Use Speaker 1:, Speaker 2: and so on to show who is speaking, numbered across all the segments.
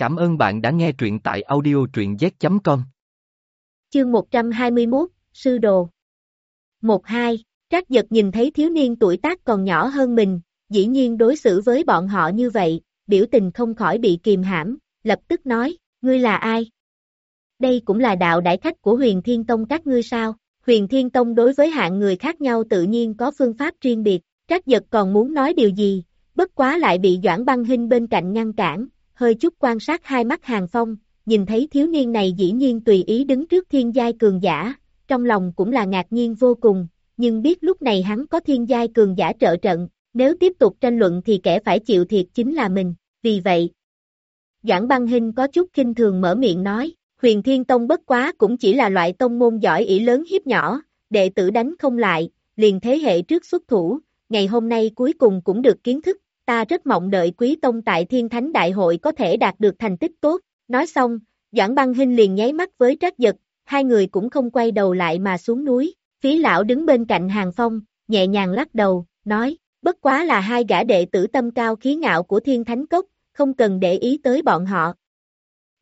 Speaker 1: Cảm ơn bạn đã nghe truyện tại audio truyện z.com.
Speaker 2: Chương 121, Sư Đồ 1-2, Trác giật nhìn thấy thiếu niên tuổi tác còn nhỏ hơn mình, dĩ nhiên đối xử với bọn họ như vậy, biểu tình không khỏi bị kìm hãm, lập tức nói, ngươi là ai? Đây cũng là đạo đại khách của huyền thiên tông các ngươi sao? Huyền thiên tông đối với hạng người khác nhau tự nhiên có phương pháp riêng biệt, trác giật còn muốn nói điều gì, bất quá lại bị Doãn băng hình bên cạnh ngăn cản, hơi chút quan sát hai mắt hàng phong, nhìn thấy thiếu niên này dĩ nhiên tùy ý đứng trước thiên giai cường giả, trong lòng cũng là ngạc nhiên vô cùng, nhưng biết lúc này hắn có thiên giai cường giả trợ trận, nếu tiếp tục tranh luận thì kẻ phải chịu thiệt chính là mình, vì vậy. Doãn băng hình có chút kinh thường mở miệng nói, huyền thiên tông bất quá cũng chỉ là loại tông môn giỏi ỷ lớn hiếp nhỏ, đệ tử đánh không lại, liền thế hệ trước xuất thủ, ngày hôm nay cuối cùng cũng được kiến thức, ta rất mong đợi quý tông tại thiên thánh đại hội có thể đạt được thành tích tốt, nói xong, Doãn băng hình liền nháy mắt với trác giật, hai người cũng không quay đầu lại mà xuống núi, phí lão đứng bên cạnh hàng phong, nhẹ nhàng lắc đầu, nói, bất quá là hai gã đệ tử tâm cao khí ngạo của thiên thánh cốc, không cần để ý tới bọn họ.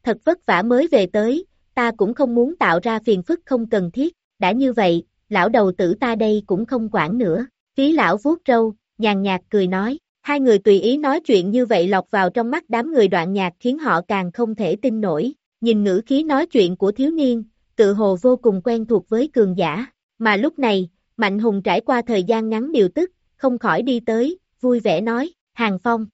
Speaker 2: Thật vất vả mới về tới, ta cũng không muốn tạo ra phiền phức không cần thiết, đã như vậy, lão đầu tử ta đây cũng không quản nữa, phí lão vuốt râu, nhàn nhạt cười nói, hai người tùy ý nói chuyện như vậy lọc vào trong mắt đám người đoạn nhạc khiến họ càng không thể tin nổi, nhìn ngữ khí nói chuyện của thiếu niên, tự hồ vô cùng quen thuộc với cường giả, mà lúc này, Mạnh Hùng trải qua thời gian ngắn điều tức, không khỏi đi tới, vui vẻ nói, Hàng Phong.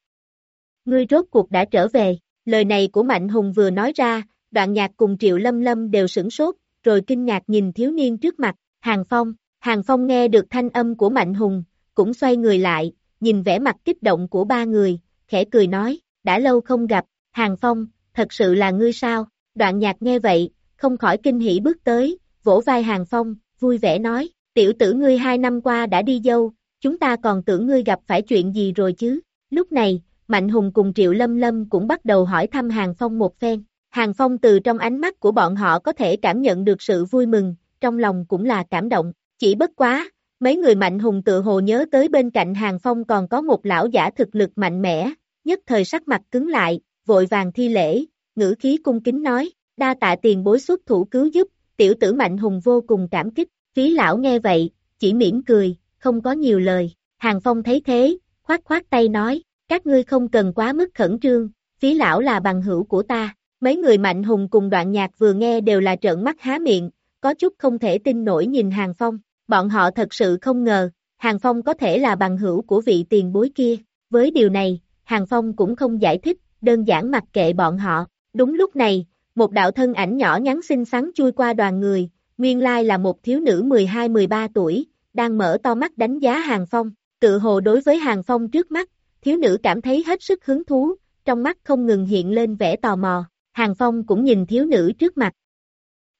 Speaker 2: Ngươi rốt cuộc đã trở về, lời này của Mạnh Hùng vừa nói ra, đoạn nhạc cùng Triệu Lâm Lâm đều sửng sốt, rồi kinh ngạc nhìn thiếu niên trước mặt, Hàng Phong, Hàng Phong nghe được thanh âm của Mạnh Hùng, cũng xoay người lại, nhìn vẻ mặt kích động của ba người, khẽ cười nói, đã lâu không gặp, Hàng Phong, thật sự là ngươi sao, đoạn nhạc nghe vậy, không khỏi kinh hỉ bước tới, vỗ vai Hàng Phong, vui vẻ nói, tiểu tử ngươi hai năm qua đã đi dâu, chúng ta còn tưởng ngươi gặp phải chuyện gì rồi chứ, lúc này, Mạnh Hùng cùng Triệu Lâm Lâm cũng bắt đầu hỏi thăm Hàng Phong một phen, Hàng Phong từ trong ánh mắt của bọn họ có thể cảm nhận được sự vui mừng, trong lòng cũng là cảm động, chỉ bất quá, mấy người Mạnh Hùng tự hồ nhớ tới bên cạnh Hàng Phong còn có một lão giả thực lực mạnh mẽ, nhất thời sắc mặt cứng lại, vội vàng thi lễ, ngữ khí cung kính nói, đa tạ tiền bối xuất thủ cứu giúp, tiểu tử Mạnh Hùng vô cùng cảm kích, phí lão nghe vậy, chỉ mỉm cười, không có nhiều lời, Hàng Phong thấy thế, khoát khoát tay nói, các ngươi không cần quá mức khẩn trương, phí lão là bằng hữu của ta, mấy người Mạnh Hùng cùng đoạn nhạc vừa nghe đều là trợn mắt há miệng, có chút không thể tin nổi nhìn Hàng Phong, bọn họ thật sự không ngờ, Hàng Phong có thể là bằng hữu của vị tiền bối kia, với điều này, Hàng Phong cũng không giải thích, đơn giản mặc kệ bọn họ, đúng lúc này, một đạo thân ảnh nhỏ nhắn xinh xắn chui qua đoàn người, nguyên lai là một thiếu nữ 12-13 tuổi, đang mở to mắt đánh giá Hàng Phong, tự hồ đối với Hàng Phong trước mắt, thiếu nữ cảm thấy hết sức hứng thú, trong mắt không ngừng hiện lên vẻ tò mò, Hàng Phong cũng nhìn thiếu nữ trước mặt.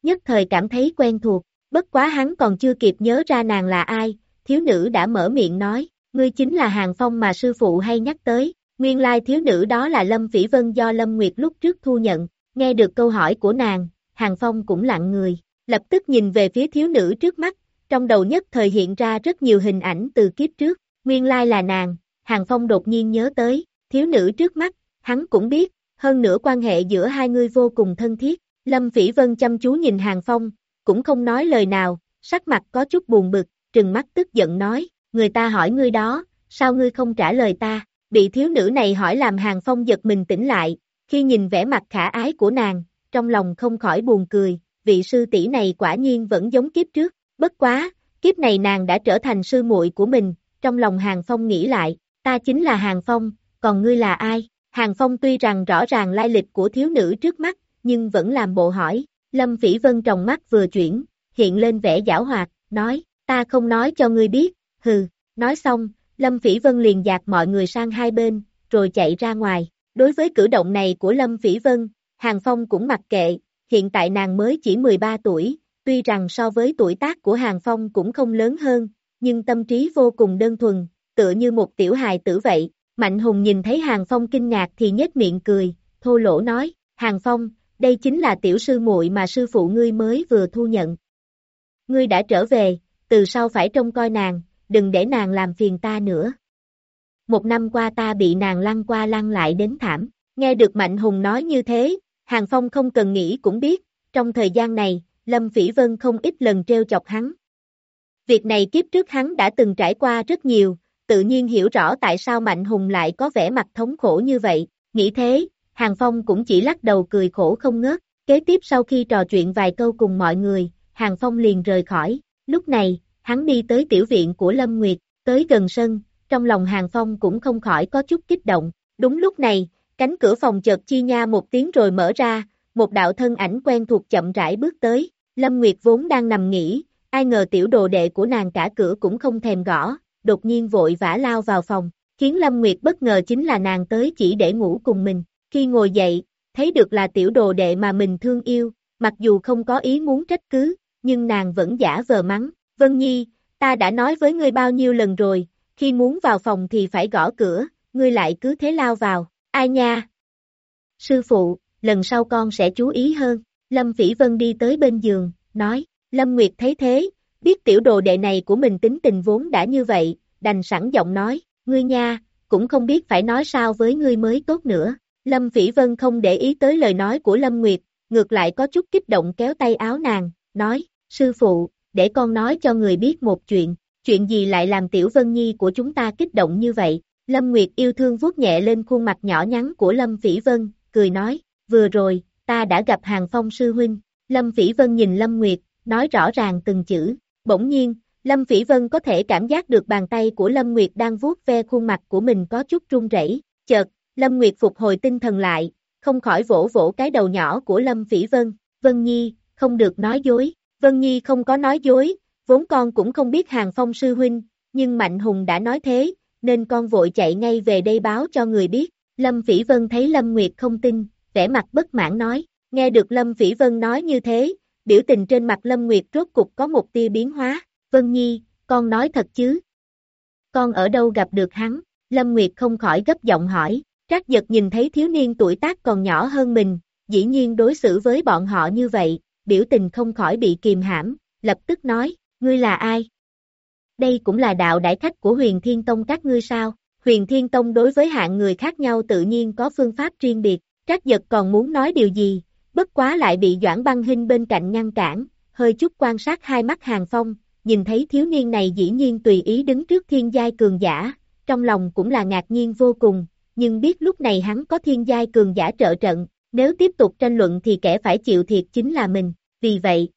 Speaker 2: Nhất thời cảm thấy quen thuộc, bất quá hắn còn chưa kịp nhớ ra nàng là ai, thiếu nữ đã mở miệng nói, ngươi chính là Hàng Phong mà sư phụ hay nhắc tới, nguyên lai thiếu nữ đó là Lâm Vĩ Vân do Lâm Nguyệt lúc trước thu nhận, nghe được câu hỏi của nàng, Hàng Phong cũng lặng người, lập tức nhìn về phía thiếu nữ trước mắt, trong đầu nhất thời hiện ra rất nhiều hình ảnh từ kiếp trước, nguyên lai là nàng, Hàng Phong đột nhiên nhớ tới, thiếu nữ trước mắt, hắn cũng biết, hơn nữa quan hệ giữa hai người vô cùng thân thiết, Lâm Vĩ Vân chăm chú nhìn Hàng Phong, cũng không nói lời nào, sắc mặt có chút buồn bực, trừng mắt tức giận nói, người ta hỏi ngươi đó, sao ngươi không trả lời ta, bị thiếu nữ này hỏi làm Hàng Phong giật mình tỉnh lại, khi nhìn vẻ mặt khả ái của nàng, trong lòng không khỏi buồn cười, vị sư tỷ này quả nhiên vẫn giống kiếp trước, bất quá, kiếp này nàng đã trở thành sư muội của mình, trong lòng Hàng Phong nghĩ lại, ta chính là Hàng Phong, còn ngươi là ai? Hàng Phong tuy rằng rõ ràng lai lịch của thiếu nữ trước mắt, nhưng vẫn làm bộ hỏi, Lâm Phỉ Vân trong mắt vừa chuyển, hiện lên vẻ giảo hoạt, nói, ta không nói cho ngươi biết, hừ, nói xong, Lâm Phỉ Vân liền dạt mọi người sang hai bên, rồi chạy ra ngoài, đối với cử động này của Lâm Phỉ Vân, Hàng Phong cũng mặc kệ, hiện tại nàng mới chỉ 13 tuổi, tuy rằng so với tuổi tác của Hàng Phong cũng không lớn hơn, nhưng tâm trí vô cùng đơn thuần, tựa như một tiểu hài tử vậy. Mạnh Hùng nhìn thấy Hàng Phong kinh ngạc thì nhếch miệng cười, thô lỗ nói, Hàng Phong, đây chính là tiểu sư muội mà sư phụ ngươi mới vừa thu nhận. Ngươi đã trở về, từ sau phải trông coi nàng, đừng để nàng làm phiền ta nữa. Một năm qua ta bị nàng lăn qua lăn lại đến thảm, Nghe được Mạnh Hùng nói như thế, Hàng Phong không cần nghĩ cũng biết, trong thời gian này, Lâm Phỉ Vân không ít lần treo chọc hắn. Việc này kiếp trước hắn đã từng trải qua rất nhiều, tự nhiên hiểu rõ tại sao Mạnh Hùng lại có vẻ mặt thống khổ như vậy, nghĩ thế, Hàng Phong cũng chỉ lắc đầu cười khổ không ngớt, kế tiếp sau khi trò chuyện vài câu cùng mọi người, Hàng Phong liền rời khỏi, lúc này, hắn đi tới tiểu viện của Lâm Nguyệt, tới gần sân, trong lòng Hàng Phong cũng không khỏi có chút kích động, đúng lúc này, cánh cửa phòng chợt chi nha một tiếng rồi mở ra, một đạo thân ảnh quen thuộc chậm rãi bước tới, Lâm Nguyệt vốn đang nằm nghỉ, ai ngờ tiểu đồ đệ của nàng cả cửa cũng không thèm gõ, đột nhiên vội vã lao vào phòng, khiến Lâm Nguyệt bất ngờ chính là nàng tới chỉ để ngủ cùng mình, khi ngồi dậy, thấy được là tiểu đồ đệ mà mình thương yêu, mặc dù không có ý muốn trách cứ, nhưng nàng vẫn giả vờ mắng, Vân Nhi, ta đã nói với ngươi bao nhiêu lần rồi, khi muốn vào phòng thì phải gõ cửa, ngươi lại cứ thế lao vào, ai nha? Sư phụ, lần sau con sẽ chú ý hơn, Lâm Vĩ Vân đi tới bên giường, nói, Lâm Nguyệt thấy thế, biết tiểu đồ đệ này của mình tính tình vốn đã như vậy, đành sẵn giọng nói, ngươi nha, cũng không biết phải nói sao với ngươi mới tốt nữa. Lâm Phỉ Vân không để ý tới lời nói của Lâm Nguyệt, ngược lại có chút kích động kéo tay áo nàng, nói, sư phụ, để con nói cho người biết một chuyện, chuyện gì lại làm Tiểu Vân Nhi của chúng ta kích động như vậy. Lâm Nguyệt yêu thương vuốt nhẹ lên khuôn mặt nhỏ nhắn của Lâm Phỉ Vân, cười nói, vừa rồi, ta đã gặp Hàng Phong sư huynh. Lâm Phỉ Vân nhìn Lâm Nguyệt, nói rõ ràng từng chữ, bỗng nhiên, Lâm Phỉ Vân có thể cảm giác được bàn tay của Lâm Nguyệt đang vuốt ve khuôn mặt của mình có chút run rẩy. Chợt, Lâm Nguyệt phục hồi tinh thần lại, không khỏi vỗ vỗ cái đầu nhỏ của Lâm Phỉ Vân. Vân Nhi, không được nói dối. Vân Nhi không có nói dối, vốn con cũng không biết Hàng Phong sư huynh, nhưng Mạnh Hùng đã nói thế, nên con vội chạy ngay về đây báo cho người biết. Lâm Phỉ Vân thấy Lâm Nguyệt không tin, vẻ mặt bất mãn nói, nghe được Lâm Phỉ Vân nói như thế, biểu tình trên mặt Lâm Nguyệt rốt cục có một tia biến hóa, Vân Nhi, con nói thật chứ? Con ở đâu gặp được hắn? Lâm Nguyệt không khỏi gấp giọng hỏi, Trác giật nhìn thấy thiếu niên tuổi tác còn nhỏ hơn mình, dĩ nhiên đối xử với bọn họ như vậy, biểu tình không khỏi bị kìm hãm, lập tức nói, ngươi là ai? Đây cũng là đạo đại khách của huyền thiên tông các ngươi sao? Huyền thiên tông đối với hạng người khác nhau tự nhiên có phương pháp riêng biệt, Trác giật còn muốn nói điều gì, bất quá lại bị Doãn băng hình bên cạnh ngăn cản, hơi chút quan sát hai mắt hàng phong, nhìn thấy thiếu niên này dĩ nhiên tùy ý đứng trước thiên giai cường giả, trong lòng cũng là ngạc nhiên vô cùng, nhưng biết lúc này hắn có thiên giai cường giả trợ trận, nếu tiếp tục tranh luận thì kẻ phải chịu thiệt chính là mình, vì vậy.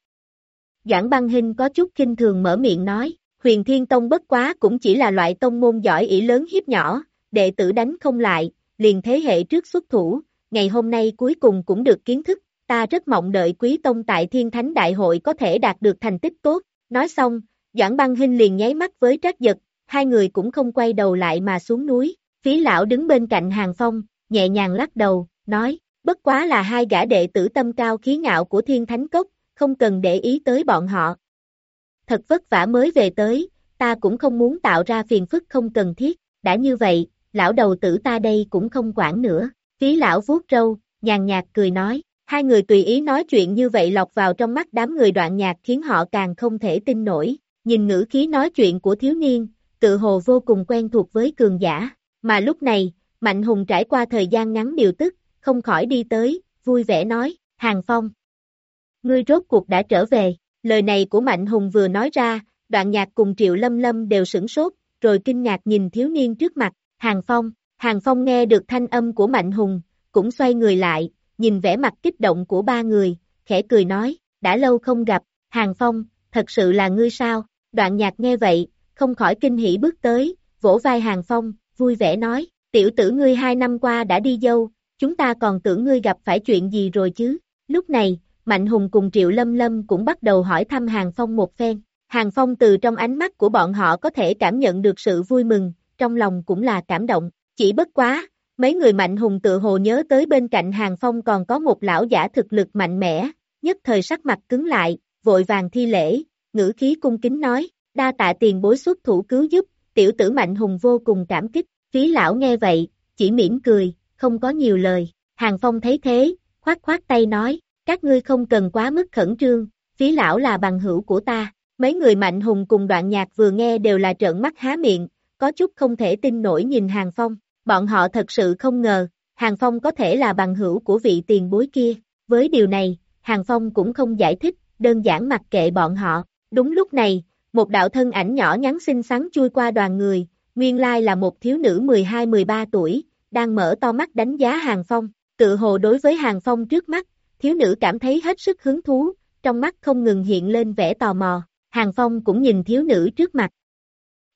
Speaker 2: Doãn băng hình có chút kinh thường mở miệng nói, huyền thiên tông bất quá cũng chỉ là loại tông môn giỏi ỷ lớn hiếp nhỏ, đệ tử đánh không lại, liền thế hệ trước xuất thủ, ngày hôm nay cuối cùng cũng được kiến thức, ta rất mong đợi quý tông tại thiên thánh đại hội có thể đạt được thành tích tốt, nói xong, Doãn băng hình liền nháy mắt với trác giật, hai người cũng không quay đầu lại mà xuống núi, phí lão đứng bên cạnh hàng phong, nhẹ nhàng lắc đầu, nói, bất quá là hai gã đệ tử tâm cao khí ngạo của thiên thánh cốc, không cần để ý tới bọn họ. Thật vất vả mới về tới, ta cũng không muốn tạo ra phiền phức không cần thiết, đã như vậy, lão đầu tử ta đây cũng không quản nữa. Phí lão vuốt râu, nhàn nhạt cười nói, hai người tùy ý nói chuyện như vậy lọc vào trong mắt đám người đoạn nhạc khiến họ càng không thể tin nổi, nhìn ngữ khí nói chuyện của thiếu niên, tự hồ vô cùng quen thuộc với cường giả, mà lúc này, Mạnh Hùng trải qua thời gian ngắn điều tức, không khỏi đi tới, vui vẻ nói, Hàng Phong. Ngươi rốt cuộc đã trở về, lời này của Mạnh Hùng vừa nói ra, đoạn nhạc cùng Triệu Lâm Lâm đều sửng sốt, rồi kinh ngạc nhìn thiếu niên trước mặt, Hàng Phong, Hàng Phong nghe được thanh âm của Mạnh Hùng, cũng xoay người lại, nhìn vẻ mặt kích động của ba người, khẽ cười nói, đã lâu không gặp, Hàng Phong, thật sự là ngươi sao, đoạn nhạc nghe vậy, không khỏi kinh hỉ bước tới, vỗ vai Hàng Phong, vui vẻ nói, tiểu tử ngươi hai năm qua đã đi dâu, chúng ta còn tưởng ngươi gặp phải chuyện gì rồi chứ, lúc này, Mạnh Hùng cùng Triệu Lâm Lâm cũng bắt đầu hỏi thăm Hàng Phong một phen, Hàng Phong từ trong ánh mắt của bọn họ có thể cảm nhận được sự vui mừng, trong lòng cũng là cảm động, chỉ bất quá, mấy người mạnh hùng tự hồ nhớ tới bên cạnh hàng phong còn có một lão giả thực lực mạnh mẽ, nhất thời sắc mặt cứng lại, vội vàng thi lễ, ngữ khí cung kính nói, đa tạ tiền bối xuất thủ cứu giúp, tiểu tử mạnh hùng vô cùng cảm kích, phí lão nghe vậy, chỉ mỉm cười, không có nhiều lời, hàng phong thấy thế, khoát khoát tay nói, các ngươi không cần quá mức khẩn trương, phí lão là bằng hữu của ta, mấy người mạnh hùng cùng đoạn nhạc vừa nghe đều là trợn mắt há miệng, có chút không thể tin nổi nhìn hàng phong, bọn họ thật sự không ngờ, Hàng Phong có thể là bằng hữu của vị tiền bối kia. Với điều này, Hàng Phong cũng không giải thích, đơn giản mặc kệ bọn họ. Đúng lúc này, một đạo thân ảnh nhỏ nhắn xinh xắn chui qua đoàn người, nguyên lai là một thiếu nữ 12-13 tuổi, đang mở to mắt đánh giá Hàng Phong. Tự hồ đối với Hàng Phong trước mắt, thiếu nữ cảm thấy hết sức hứng thú, trong mắt không ngừng hiện lên vẻ tò mò. Hàng Phong cũng nhìn thiếu nữ trước mặt.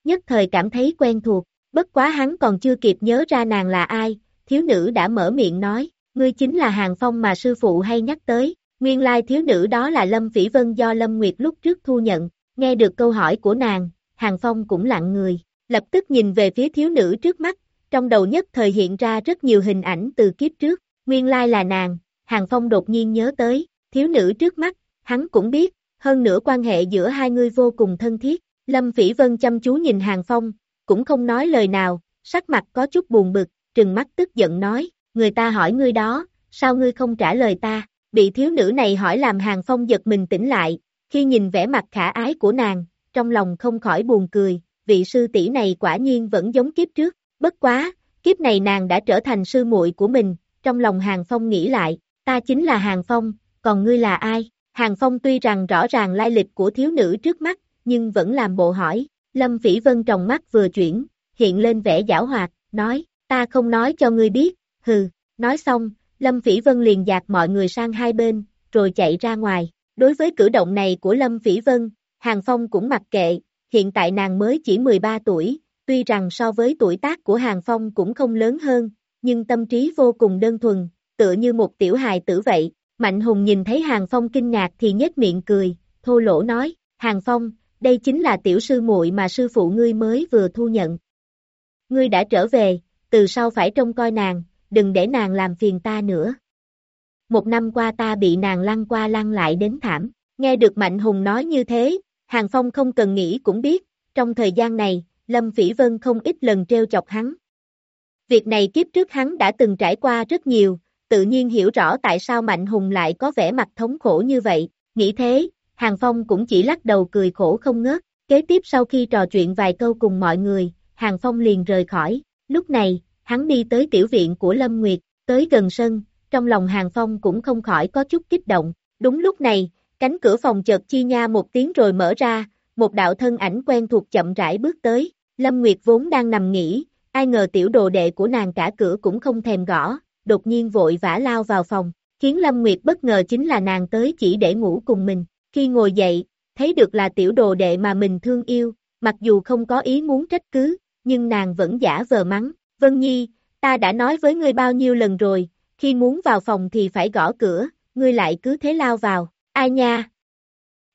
Speaker 2: Nhất thời cảm thấy quen thuộc, bất quá hắn còn chưa kịp nhớ ra nàng là ai, thiếu nữ đã mở miệng nói, ngươi chính là Hàng Phong mà sư phụ hay nhắc tới, nguyên lai thiếu nữ đó là Lâm vĩ Vân do Lâm Nguyệt lúc trước thu nhận, nghe được câu hỏi của nàng, Hàng Phong cũng lặng người, lập tức nhìn về phía thiếu nữ trước mắt, trong đầu nhất thời hiện ra rất nhiều hình ảnh từ kiếp trước, nguyên lai là nàng, Hàng Phong đột nhiên nhớ tới, thiếu nữ trước mắt, hắn cũng biết, hơn nữa quan hệ giữa hai người vô cùng thân thiết, Lâm Phỉ Vân chăm chú nhìn Hàng Phong, cũng không nói lời nào, sắc mặt có chút buồn bực, trừng mắt tức giận nói, người ta hỏi ngươi đó, sao ngươi không trả lời ta, bị thiếu nữ này hỏi làm Hàng Phong giật mình tỉnh lại, khi nhìn vẻ mặt khả ái của nàng, trong lòng không khỏi buồn cười, vị sư tỷ này quả nhiên vẫn giống kiếp trước, bất quá, kiếp này nàng đã trở thành sư muội của mình, trong lòng Hàng Phong nghĩ lại, ta chính là Hàng Phong, còn ngươi là ai? Hàng Phong tuy rằng rõ ràng lai lịch của thiếu nữ trước mắt, nhưng vẫn làm bộ hỏi, Lâm Phỉ Vân trong mắt vừa chuyển, hiện lên vẻ giảo hoạt, nói, ta không nói cho ngươi biết, hừ, nói xong, Lâm Phỉ Vân liền dạt mọi người sang hai bên, rồi chạy ra ngoài. Đối với cử động này của Lâm Phỉ Vân, Hàng Phong cũng mặc kệ, hiện tại nàng mới chỉ 13 tuổi, tuy rằng so với tuổi tác của Hàng Phong cũng không lớn hơn, nhưng tâm trí vô cùng đơn thuần, tựa như một tiểu hài tử vậy. Mạnh Hùng nhìn thấy Hàng Phong kinh ngạc thì nhếch miệng cười, thô lỗ nói, Hàng Phong, đây chính là tiểu sư muội mà sư phụ ngươi mới vừa thu nhận. Ngươi đã trở về, từ sau phải trông coi nàng, đừng để nàng làm phiền ta nữa. Một năm qua ta bị nàng lăn qua lăn lại đến thảm, nghe được Mạnh Hùng nói như thế, Hàng Phong không cần nghĩ cũng biết, trong thời gian này, Lâm Phỉ Vân không ít lần treo chọc hắn. Việc này kiếp trước hắn đã từng trải qua rất nhiều, tự nhiên hiểu rõ tại sao Mạnh Hùng lại có vẻ mặt thống khổ như vậy, nghĩ thế, Hàng Phong cũng chỉ lắc đầu cười khổ không ngớt, kế tiếp sau khi trò chuyện vài câu cùng mọi người, Hàng Phong liền rời khỏi, lúc này, hắn đi tới tiểu viện của Lâm Nguyệt, tới gần sân, trong lòng Hàng Phong cũng không khỏi có chút kích động, đúng lúc này, cánh cửa phòng chợt chi nha một tiếng rồi mở ra, một đạo thân ảnh quen thuộc chậm rãi bước tới, Lâm Nguyệt vốn đang nằm nghỉ, ai ngờ tiểu đồ đệ của nàng cả cửa cũng không thèm gõ, đột nhiên vội vã lao vào phòng, khiến Lâm Nguyệt bất ngờ chính là nàng tới chỉ để ngủ cùng mình, khi ngồi dậy, thấy được là tiểu đồ đệ mà mình thương yêu, mặc dù không có ý muốn trách cứ, nhưng nàng vẫn giả vờ mắng, Vân Nhi, ta đã nói với ngươi bao nhiêu lần rồi, khi muốn vào phòng thì phải gõ cửa, ngươi lại cứ thế lao vào, ai nha?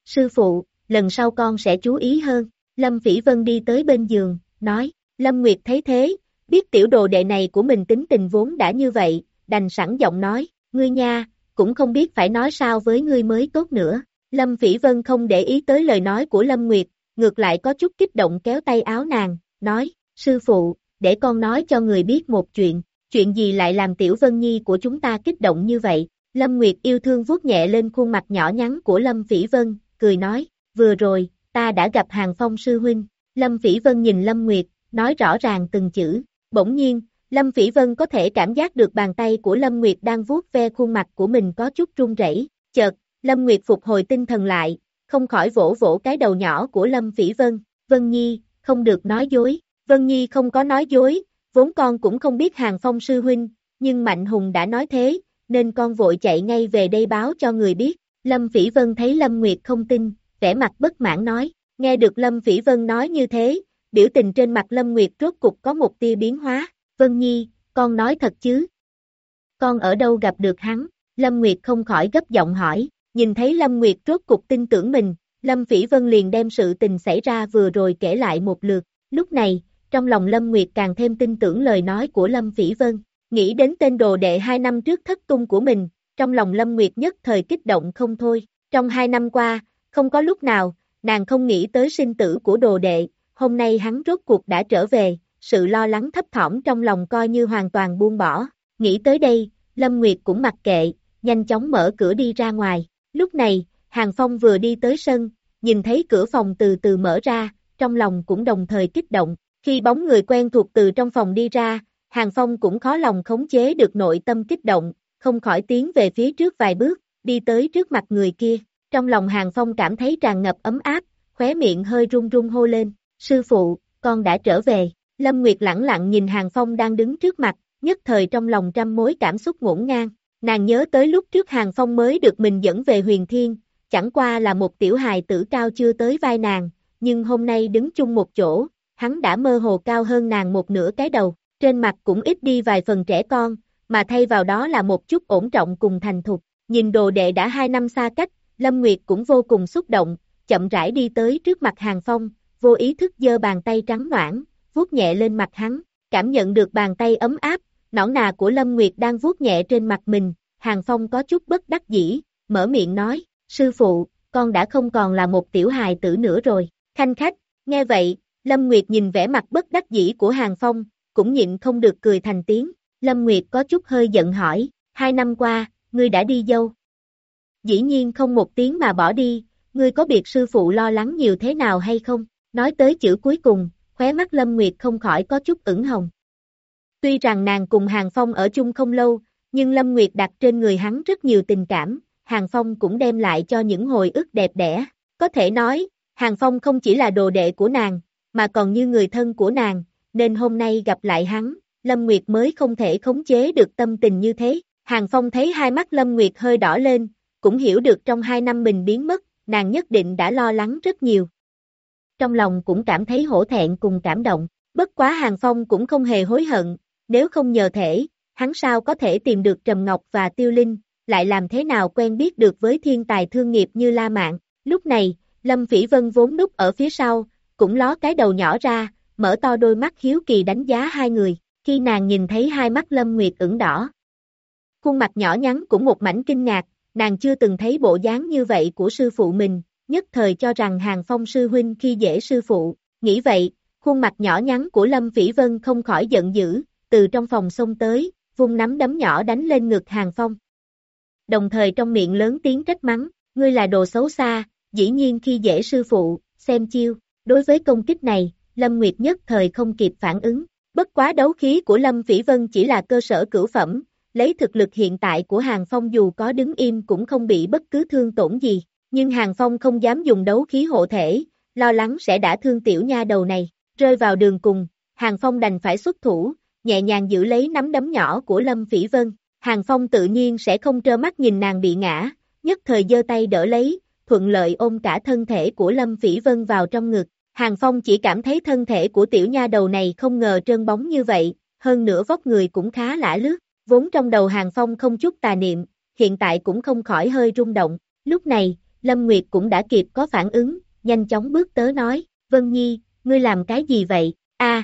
Speaker 2: Sư phụ, lần sau con sẽ chú ý hơn, Lâm Phỉ Vân đi tới bên giường, nói, Lâm Nguyệt thấy thế, biết tiểu đồ đệ này của mình tính tình vốn đã như vậy, đành sẵn giọng nói, ngươi nha, cũng không biết phải nói sao với ngươi mới tốt nữa. Lâm Phỉ Vân không để ý tới lời nói của Lâm Nguyệt, ngược lại có chút kích động kéo tay áo nàng, nói, sư phụ, để con nói cho người biết một chuyện, chuyện gì lại làm Tiểu Vân Nhi của chúng ta kích động như vậy. Lâm Nguyệt yêu thương vuốt nhẹ lên khuôn mặt nhỏ nhắn của Lâm Phỉ Vân, cười nói, vừa rồi, ta đã gặp Hàng Phong sư huynh. Lâm Phỉ Vân nhìn Lâm Nguyệt, nói rõ ràng từng chữ, bỗng nhiên, Lâm Phỉ Vân có thể cảm giác được bàn tay của Lâm Nguyệt đang vuốt ve khuôn mặt của mình có chút run rẩy. chợt, Lâm Nguyệt phục hồi tinh thần lại, không khỏi vỗ vỗ cái đầu nhỏ của Lâm Phỉ Vân, Vân Nhi, không được nói dối, Vân Nhi không có nói dối, vốn con cũng không biết Hàng Phong sư huynh, nhưng Mạnh Hùng đã nói thế, nên con vội chạy ngay về đây báo cho người biết. Lâm Vĩ Vân thấy Lâm Nguyệt không tin, vẻ mặt bất mãn nói, nghe được Lâm Vĩ Vân nói như thế, biểu tình trên mặt Lâm Nguyệt rốt cục có một tia biến hóa, Vân Nhi, con nói thật chứ? Con ở đâu gặp được hắn? Lâm Nguyệt không khỏi gấp giọng hỏi, nhìn thấy Lâm Nguyệt rốt cục tin tưởng mình, Lâm Vĩ Vân liền đem sự tình xảy ra vừa rồi kể lại một lượt, lúc này, trong lòng Lâm Nguyệt càng thêm tin tưởng lời nói của Lâm Phỉ Vân, nghĩ đến tên đồ đệ hai năm trước thất tung của mình, trong lòng Lâm Nguyệt nhất thời kích động không thôi, trong hai năm qua, không có lúc nào, nàng không nghĩ tới sinh tử của đồ đệ, hôm nay hắn rốt cuộc đã trở về, sự lo lắng thấp thỏm trong lòng coi như hoàn toàn buông bỏ, nghĩ tới đây, Lâm Nguyệt cũng mặc kệ, nhanh chóng mở cửa đi ra ngoài, lúc này, Hàng Phong vừa đi tới sân, nhìn thấy cửa phòng từ từ mở ra, trong lòng cũng đồng thời kích động, khi bóng người quen thuộc từ trong phòng đi ra, Hàng Phong cũng khó lòng khống chế được nội tâm kích động, không khỏi tiến về phía trước vài bước, đi tới trước mặt người kia. Trong lòng Hàng Phong cảm thấy tràn ngập ấm áp, khóe miệng hơi run run hô lên, sư phụ, con đã trở về. Lâm Nguyệt lẳng lặng nhìn Hàng Phong đang đứng trước mặt, nhất thời trong lòng trăm mối cảm xúc ngổn ngang. Nàng nhớ tới lúc trước Hàng Phong mới được mình dẫn về huyền thiên, chẳng qua là một tiểu hài tử cao chưa tới vai nàng, nhưng hôm nay đứng chung một chỗ, hắn đã mơ hồ cao hơn nàng một nửa cái đầu, trên mặt cũng ít đi vài phần trẻ con, mà thay vào đó là một chút ổn trọng cùng thành thục. Nhìn đồ đệ đã hai năm xa cách, Lâm Nguyệt cũng vô cùng xúc động, chậm rãi đi tới trước mặt Hàng Phong, vô ý thức giơ bàn tay trắng noãn, vuốt nhẹ lên mặt hắn, cảm nhận được bàn tay ấm áp, nõn nà của Lâm Nguyệt đang vuốt nhẹ trên mặt mình, Hàng Phong có chút bất đắc dĩ, mở miệng nói, sư phụ, con đã không còn là một tiểu hài tử nữa rồi, khanh khách, nghe vậy, Lâm Nguyệt nhìn vẻ mặt bất đắc dĩ của Hàng Phong, cũng nhịn không được cười thành tiếng, Lâm Nguyệt có chút hơi giận hỏi, hai năm qua, ngươi đã đi dâu. Dĩ nhiên không một tiếng mà bỏ đi, ngươi có biệt sư phụ lo lắng nhiều thế nào hay không? Nói tới chữ cuối cùng, khóe mắt Lâm Nguyệt không khỏi có chút ửng hồng. Tuy rằng nàng cùng Hàng Phong ở chung không lâu, nhưng Lâm Nguyệt đặt trên người hắn rất nhiều tình cảm, Hàng Phong cũng đem lại cho những hồi ức đẹp đẽ. Có thể nói, Hàng Phong không chỉ là đồ đệ của nàng, mà còn như người thân của nàng, nên hôm nay gặp lại hắn, Lâm Nguyệt mới không thể khống chế được tâm tình như thế. Hàng Phong thấy hai mắt Lâm Nguyệt hơi đỏ lên, cũng hiểu được trong hai năm mình biến mất, nàng nhất định đã lo lắng rất nhiều. Trong lòng cũng cảm thấy hổ thẹn cùng cảm động, bất quá Hàng Phong cũng không hề hối hận, nếu không nhờ thể, hắn sao có thể tìm được Trầm Ngọc và Tiêu Linh, lại làm thế nào quen biết được với thiên tài thương nghiệp như La Mạn. Lúc này, Lâm Phỉ Vân vốn núp ở phía sau, cũng ló cái đầu nhỏ ra, mở to đôi mắt hiếu kỳ đánh giá hai người, khi nàng nhìn thấy hai mắt Lâm Nguyệt ửng đỏ. Khuôn mặt nhỏ nhắn cũng một mảnh kinh ngạc, nàng chưa từng thấy bộ dáng như vậy của sư phụ mình, nhất thời cho rằng hàng phong sư huynh khi dễ sư phụ, nghĩ vậy, khuôn mặt nhỏ nhắn của Lâm Vĩ Vân không khỏi giận dữ, từ trong phòng xông tới, vung nắm đấm nhỏ đánh lên ngực hàng phong. Đồng thời trong miệng lớn tiếng trách mắng, ngươi là đồ xấu xa, dĩ nhiên khi dễ sư phụ, xem chiêu, đối với công kích này, Lâm Nguyệt nhất thời không kịp phản ứng, bất quá đấu khí của Lâm Phỉ Vân chỉ là cơ sở cửu phẩm, lấy thực lực hiện tại của Hàng Phong dù có đứng im cũng không bị bất cứ thương tổn gì, nhưng Hàng Phong không dám dùng đấu khí hộ thể, lo lắng sẽ đã thương tiểu nha đầu này, rơi vào đường cùng, Hàng Phong đành phải xuất thủ, nhẹ nhàng giữ lấy nắm đấm nhỏ của Lâm Phỉ Vân, Hàng Phong tự nhiên sẽ không trơ mắt nhìn nàng bị ngã, nhất thời giơ tay đỡ lấy, thuận lợi ôm cả thân thể của Lâm Phỉ Vân vào trong ngực, Hàng Phong chỉ cảm thấy thân thể của tiểu nha đầu này không ngờ trơn bóng như vậy, hơn nữa vóc người cũng khá lạ lướt, vốn trong đầu Hàng Phong không chút tà niệm, hiện tại cũng không khỏi hơi rung động, lúc này, Lâm Nguyệt cũng đã kịp có phản ứng, nhanh chóng bước tới nói, Vân Nhi, ngươi làm cái gì vậy, a.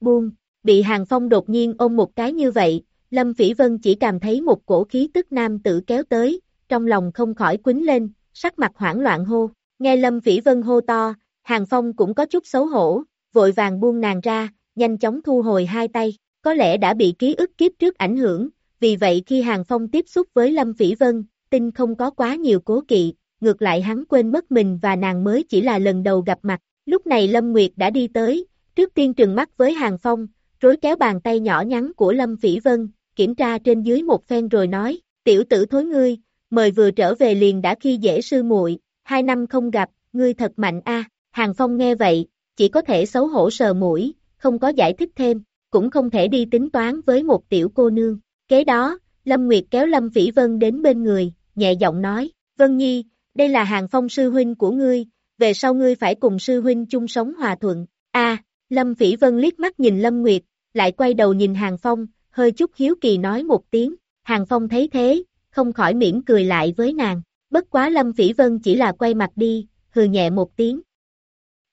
Speaker 2: Buông, bị Hàng Phong đột nhiên ôm một cái như vậy, Lâm Phỉ Vân chỉ cảm thấy một cổ khí tức nam tử kéo tới, trong lòng không khỏi quính lên, sắc mặt hoảng loạn hô, nghe Lâm Phỉ Vân hô to, Hàng Phong cũng có chút xấu hổ, vội vàng buông nàng ra, nhanh chóng thu hồi hai tay, có lẽ đã bị ký ức kiếp trước ảnh hưởng, vì vậy khi Hàng Phong tiếp xúc với Lâm Phỉ Vân, tinh không có quá nhiều cố kỵ, ngược lại hắn quên mất mình và nàng mới chỉ là lần đầu gặp mặt, lúc này Lâm Nguyệt đã đi tới, trước tiên trừng mắt với Hàng Phong, rối kéo bàn tay nhỏ nhắn của Lâm Phỉ Vân, kiểm tra trên dưới một phen rồi nói, tiểu tử thối ngươi, mời vừa trở về liền đã khi dễ sư muội, hai năm không gặp, ngươi thật mạnh a. Hàng Phong nghe vậy, chỉ có thể xấu hổ sờ mũi, không có giải thích thêm, cũng không thể đi tính toán với một tiểu cô nương. Kế đó, Lâm Nguyệt kéo Lâm Phỉ Vân đến bên người, nhẹ giọng nói, Vân Nhi, đây là Hàng Phong sư huynh của ngươi, về sau ngươi phải cùng sư huynh chung sống hòa thuận. A, Lâm Phỉ Vân liếc mắt nhìn Lâm Nguyệt, lại quay đầu nhìn Hàng Phong, hơi chút hiếu kỳ nói một tiếng, Hàng Phong thấy thế, không khỏi mỉm cười lại với nàng, bất quá Lâm Phỉ Vân chỉ là quay mặt đi, hừ nhẹ một tiếng,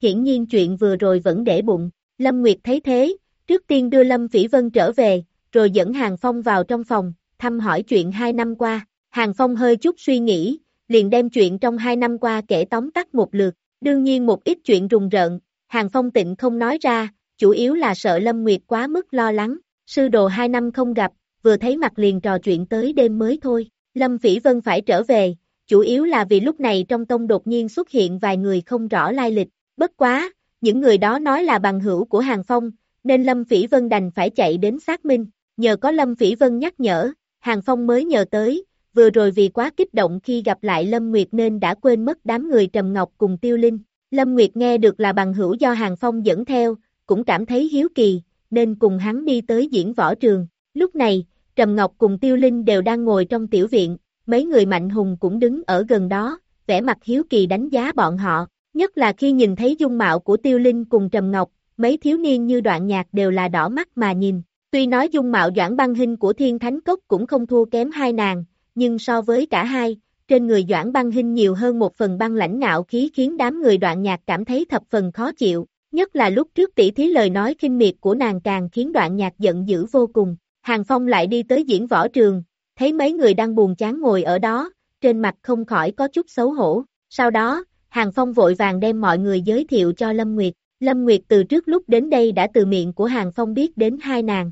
Speaker 2: hiển nhiên chuyện vừa rồi vẫn để bụng. Lâm Nguyệt thấy thế, trước tiên đưa Lâm Phỉ Vân trở về, rồi dẫn Hàng Phong vào trong phòng, thăm hỏi chuyện hai năm qua. Hàng Phong hơi chút suy nghĩ, liền đem chuyện trong hai năm qua kể tóm tắt một lượt. Đương nhiên một ít chuyện rùng rợn, Hàng Phong tịnh không nói ra, chủ yếu là sợ Lâm Nguyệt quá mức lo lắng. Sư đồ hai năm không gặp, vừa thấy mặt liền trò chuyện tới đêm mới thôi. Lâm Phỉ Vân phải trở về, chủ yếu là vì lúc này trong tông đột nhiên xuất hiện vài người không rõ lai lịch, Bất quá, những người đó nói là bằng hữu của Hàng Phong, nên Lâm Phỉ Vân đành phải chạy đến xác minh, nhờ có Lâm Phỉ Vân nhắc nhở, Hàng Phong mới nhờ tới, vừa rồi vì quá kích động khi gặp lại Lâm Nguyệt nên đã quên mất đám người Trầm Ngọc cùng Tiêu Linh. Lâm Nguyệt nghe được là bằng hữu do Hàng Phong dẫn theo, cũng cảm thấy hiếu kỳ, nên cùng hắn đi tới diễn võ trường. Lúc này, Trầm Ngọc cùng Tiêu Linh đều đang ngồi trong tiểu viện, mấy người mạnh hùng cũng đứng ở gần đó, vẻ mặt hiếu kỳ đánh giá bọn họ, nhất là khi nhìn thấy dung mạo của Tiêu Linh cùng Trầm Ngọc, mấy thiếu niên như đoạn nhạc đều là đỏ mắt mà nhìn. Tuy nói dung mạo Doãn Băng Hinh của Thiên Thánh Cốc cũng không thua kém hai nàng, nhưng so với cả hai, trên người Doãn Băng Hinh nhiều hơn một phần băng lãnh ngạo khí khiến đám người đoạn nhạc cảm thấy thập phần khó chịu, nhất là lúc trước tỷ thí lời nói kinh miệt của nàng càng khiến đoạn nhạc giận dữ vô cùng. Hàng Phong lại đi tới diễn võ trường, thấy mấy người đang buồn chán ngồi ở đó, trên mặt không khỏi có chút xấu hổ. Sau đó, Hàng Phong vội vàng đem mọi người giới thiệu cho Lâm Nguyệt. Lâm Nguyệt từ trước lúc đến đây đã từ miệng của Hàng Phong biết đến hai nàng.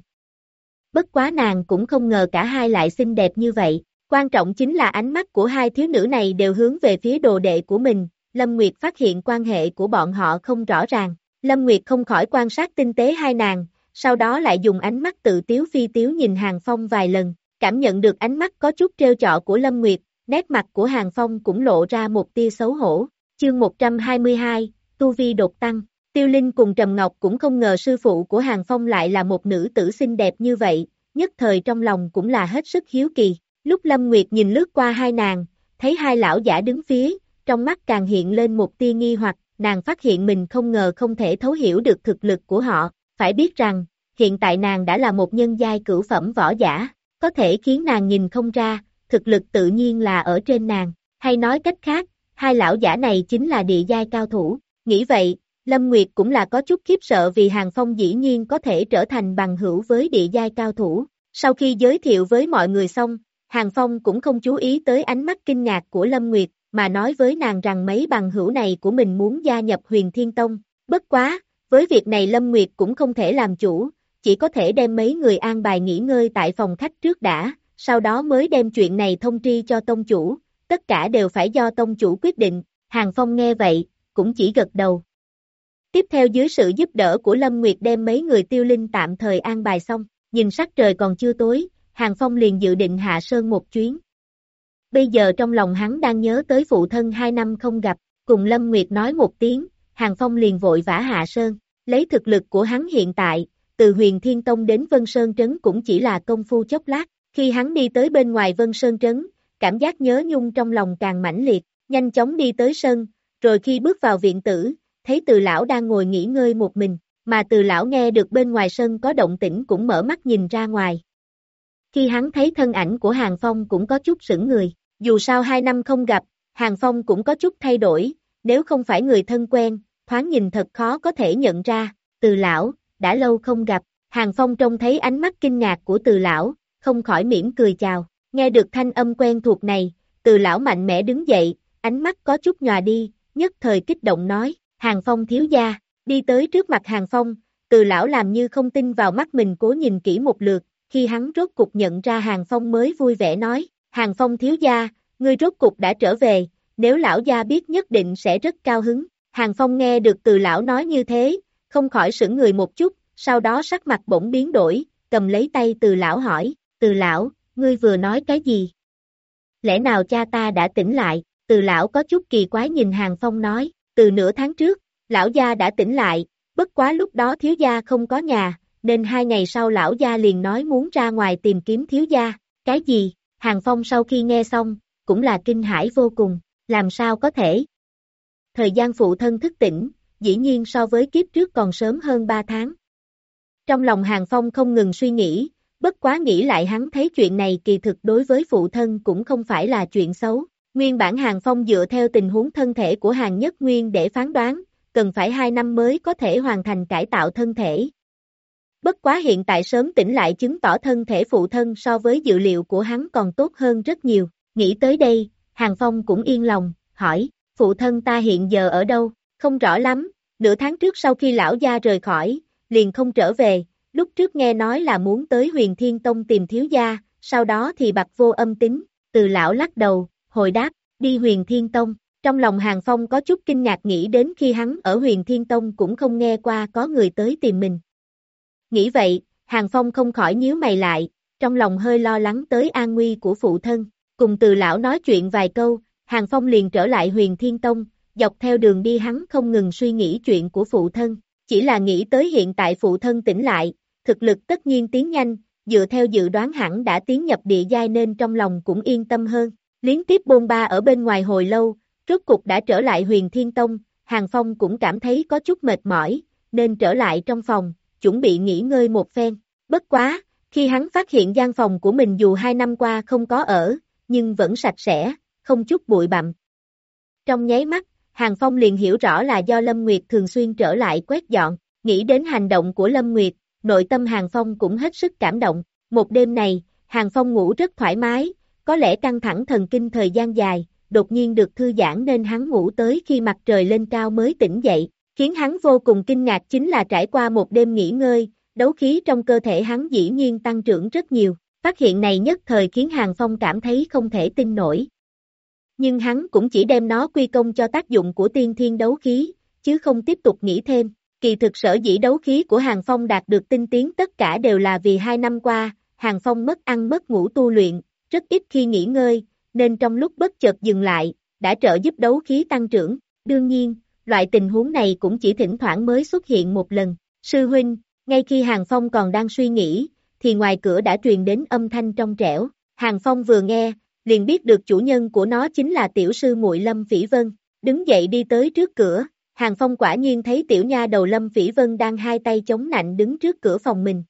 Speaker 2: Bất quá nàng cũng không ngờ cả hai lại xinh đẹp như vậy. Quan trọng chính là ánh mắt của hai thiếu nữ này đều hướng về phía đồ đệ của mình. Lâm Nguyệt phát hiện quan hệ của bọn họ không rõ ràng. Lâm Nguyệt không khỏi quan sát tinh tế hai nàng, sau đó lại dùng ánh mắt tự tiếu phi tiếu nhìn Hàng Phong vài lần, cảm nhận được ánh mắt có chút trêu chọ của Lâm Nguyệt, nét mặt của Hàng Phong cũng lộ ra một tia xấu hổ. Chương 122, Tu Vi đột tăng, Tiêu Linh cùng Trầm Ngọc cũng không ngờ sư phụ của Hàng Phong lại là một nữ tử xinh đẹp như vậy, nhất thời trong lòng cũng là hết sức hiếu kỳ. Lúc Lâm Nguyệt nhìn lướt qua hai nàng, thấy hai lão giả đứng phía, trong mắt càng hiện lên một tia nghi hoặc, nàng phát hiện mình không ngờ không thể thấu hiểu được thực lực của họ, phải biết rằng, hiện tại nàng đã là một nhân giai cửu phẩm võ giả, có thể khiến nàng nhìn không ra, thực lực tự nhiên là ở trên nàng, hay nói cách khác, hai lão giả này chính là địa giai cao thủ, nghĩ vậy, Lâm Nguyệt cũng là có chút khiếp sợ vì Hàng Phong dĩ nhiên có thể trở thành bằng hữu với địa giai cao thủ, sau khi giới thiệu với mọi người xong, Hàng Phong cũng không chú ý tới ánh mắt kinh ngạc của Lâm Nguyệt, mà nói với nàng rằng mấy bằng hữu này của mình muốn gia nhập huyền thiên tông, bất quá, với việc này Lâm Nguyệt cũng không thể làm chủ, chỉ có thể đem mấy người an bài nghỉ ngơi tại phòng khách trước đã, sau đó mới đem chuyện này thông tri cho tông chủ, tất cả đều phải do tông chủ quyết định, Hàng Phong nghe vậy, cũng chỉ gật đầu. Tiếp theo dưới sự giúp đỡ của Lâm Nguyệt đem mấy người tiêu linh tạm thời an bài xong, nhìn sắc trời còn chưa tối, Hàng Phong liền dự định hạ sơn một chuyến. Bây giờ trong lòng hắn đang nhớ tới phụ thân hai năm không gặp, cùng Lâm Nguyệt nói một tiếng, Hàng Phong liền vội vã hạ sơn, lấy thực lực của hắn hiện tại, từ huyền Thiên Tông đến Vân Sơn Trấn cũng chỉ là công phu chốc lát, khi hắn đi tới bên ngoài Vân Sơn Trấn, cảm giác nhớ nhung trong lòng càng mãnh liệt, nhanh chóng đi tới sân, rồi khi bước vào viện tử, thấy từ lão đang ngồi nghỉ ngơi một mình, mà từ lão nghe được bên ngoài sân có động tĩnh cũng mở mắt nhìn ra ngoài. Khi hắn thấy thân ảnh của Hàng Phong cũng có chút sững người, dù sao hai năm không gặp, Hàng Phong cũng có chút thay đổi, nếu không phải người thân quen, thoáng nhìn thật khó có thể nhận ra, từ lão, đã lâu không gặp, Hàng Phong trông thấy ánh mắt kinh ngạc của từ lão, không khỏi mỉm cười chào, nghe được thanh âm quen thuộc này, từ lão mạnh mẽ đứng dậy, ánh mắt có chút nhòa đi, nhất thời kích động nói, Hàng Phong thiếu gia, đi tới trước mặt Hàng Phong, từ lão làm như không tin vào mắt mình cố nhìn kỹ một lượt, khi hắn rốt cục nhận ra Hàng Phong mới vui vẻ nói, Hàng Phong thiếu gia, ngươi rốt cục đã trở về, nếu lão gia biết nhất định sẽ rất cao hứng. Hàng Phong nghe được từ lão nói như thế, không khỏi sững người một chút, sau đó sắc mặt bỗng biến đổi, cầm lấy tay từ lão hỏi, từ lão, ngươi vừa nói cái gì? Lẽ nào cha ta đã tỉnh lại, từ lão có chút kỳ quái nhìn Hàng Phong nói, từ nửa tháng trước, lão gia đã tỉnh lại, bất quá lúc đó thiếu gia không có nhà, nên hai ngày sau lão gia liền nói muốn ra ngoài tìm kiếm thiếu gia, cái gì? Hàng Phong sau khi nghe xong, cũng là kinh hãi vô cùng, làm sao có thể? Thời gian phụ thân thức tỉnh, dĩ nhiên so với kiếp trước còn sớm hơn 3 tháng. Trong lòng Hàng Phong không ngừng suy nghĩ, bất quá nghĩ lại hắn thấy chuyện này kỳ thực đối với phụ thân cũng không phải là chuyện xấu. Nguyên bản Hàng Phong dựa theo tình huống thân thể của Hàng Nhất Nguyên để phán đoán, cần phải 2 năm mới có thể hoàn thành cải tạo thân thể. Bất quá hiện tại sớm tỉnh lại chứng tỏ thân thể phụ thân so với dự liệu của hắn còn tốt hơn rất nhiều. Nghĩ tới đây, Hàng Phong cũng yên lòng, hỏi, phụ thân ta hiện giờ ở đâu, không rõ lắm, nửa tháng trước sau khi lão gia rời khỏi, liền không trở về, lúc trước nghe nói là muốn tới huyền thiên tông tìm thiếu gia, sau đó thì bạc vô âm tính, từ lão lắc đầu, hồi đáp, đi huyền thiên tông, trong lòng Hàng Phong có chút kinh ngạc nghĩ đến khi hắn ở huyền thiên tông cũng không nghe qua có người tới tìm mình. Nghĩ vậy, Hàng Phong không khỏi nhíu mày lại, trong lòng hơi lo lắng tới an nguy của phụ thân. Cùng từ lão nói chuyện vài câu, Hàng Phong liền trở lại huyền Thiên Tông, dọc theo đường đi hắn không ngừng suy nghĩ chuyện của phụ thân. Chỉ là nghĩ tới hiện tại phụ thân tỉnh lại, thực lực tất nhiên tiến nhanh, dựa theo dự đoán hẳn đã tiến nhập địa giai nên trong lòng cũng yên tâm hơn. Liên tiếp bôn ba ở bên ngoài hồi lâu, rốt cục đã trở lại huyền Thiên Tông, Hàng Phong cũng cảm thấy có chút mệt mỏi, nên trở lại trong phòng, chuẩn bị nghỉ ngơi một phen. Bất quá, khi hắn phát hiện gian phòng của mình dù hai năm qua không có ở, nhưng vẫn sạch sẽ, không chút bụi bặm. Trong nháy mắt, Hàng Phong liền hiểu rõ là do Lâm Nguyệt thường xuyên trở lại quét dọn, nghĩ đến hành động của Lâm Nguyệt, nội tâm Hàng Phong cũng hết sức cảm động. Một đêm này, Hàng Phong ngủ rất thoải mái, có lẽ căng thẳng thần kinh thời gian dài, đột nhiên được thư giãn nên hắn ngủ tới khi mặt trời lên cao mới tỉnh dậy, khiến hắn vô cùng kinh ngạc chính là trải qua một đêm nghỉ ngơi, đấu khí trong cơ thể hắn dĩ nhiên tăng trưởng rất nhiều, phát hiện này nhất thời khiến Hàng Phong cảm thấy không thể tin nổi. Nhưng hắn cũng chỉ đem nó quy công cho tác dụng của tiên thiên đấu khí, chứ không tiếp tục nghĩ thêm. Kỳ thực sở dĩ đấu khí của Hàng Phong đạt được tinh tiến tất cả đều là vì hai năm qua, Hàng Phong mất ăn mất ngủ tu luyện, rất ít khi nghỉ ngơi, nên trong lúc bất chợt dừng lại, đã trợ giúp đấu khí tăng trưởng. Đương nhiên, loại tình huống này cũng chỉ thỉnh thoảng mới xuất hiện một lần. Sư huynh, ngay khi Hàng Phong còn đang suy nghĩ, thì ngoài cửa đã truyền đến âm thanh trong trẻo. Hàng Phong vừa nghe, liền biết được chủ nhân của nó chính là tiểu sư muội Lâm Phỉ Vân. Đứng dậy đi tới trước cửa, Hàng Phong quả nhiên thấy tiểu nha đầu Lâm Phỉ Vân đang hai tay chống nạnh đứng trước cửa phòng mình.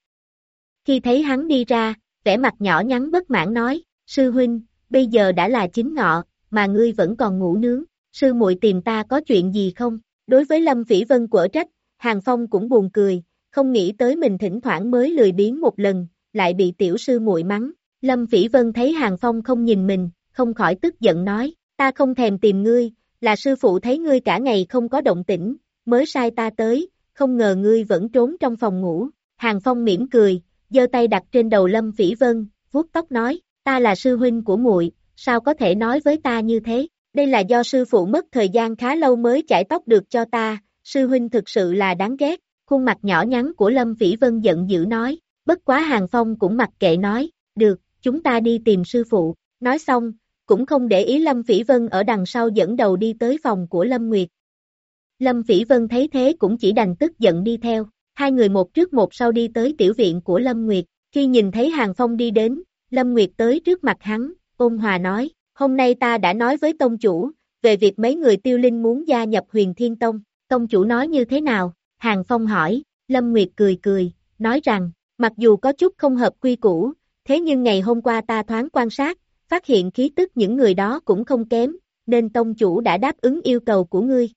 Speaker 2: Khi thấy hắn đi ra, vẻ mặt nhỏ nhắn bất mãn nói, sư huynh, bây giờ đã là chính ngọ, mà ngươi vẫn còn ngủ nướng, sư muội tìm ta có chuyện gì không? Đối với Lâm Phỉ Vân quở trách, Hàng Phong cũng buồn cười, không nghĩ tới mình thỉnh thoảng mới lười biếng một lần, lại bị tiểu sư muội mắng. Lâm Phỉ Vân thấy Hàng Phong không nhìn mình, không khỏi tức giận nói, ta không thèm tìm ngươi, là sư phụ thấy ngươi cả ngày không có động tĩnh, mới sai ta tới, không ngờ ngươi vẫn trốn trong phòng ngủ. Hàng Phong mỉm cười, giơ tay đặt trên đầu Lâm Phỉ Vân, vuốt tóc nói, ta là sư huynh của muội, sao có thể nói với ta như thế? Đây là do sư phụ mất thời gian khá lâu mới chải tóc được cho ta, sư huynh thực sự là đáng ghét. Khuôn mặt nhỏ nhắn của Lâm Phỉ Vân giận dữ nói, bất quá Hàng Phong cũng mặc kệ nói, được, chúng ta đi tìm sư phụ. Nói xong, cũng không để ý Lâm Phỉ Vân ở đằng sau dẫn đầu đi tới phòng của Lâm Nguyệt. Lâm Phỉ Vân thấy thế cũng chỉ đành tức giận đi theo, hai người một trước một sau đi tới tiểu viện của Lâm Nguyệt, khi nhìn thấy Hàng Phong đi đến, Lâm Nguyệt tới trước mặt hắn, ôn hòa nói, hôm nay ta đã nói với tông chủ, về việc mấy người tiêu linh muốn gia nhập huyền thiên tông, tông chủ nói như thế nào, Hàng Phong hỏi, Lâm Nguyệt cười cười, nói rằng, mặc dù có chút không hợp quy củ, thế nhưng ngày hôm qua ta thoáng quan sát, phát hiện khí tức những người đó cũng không kém, nên tông chủ đã đáp ứng yêu cầu của ngươi.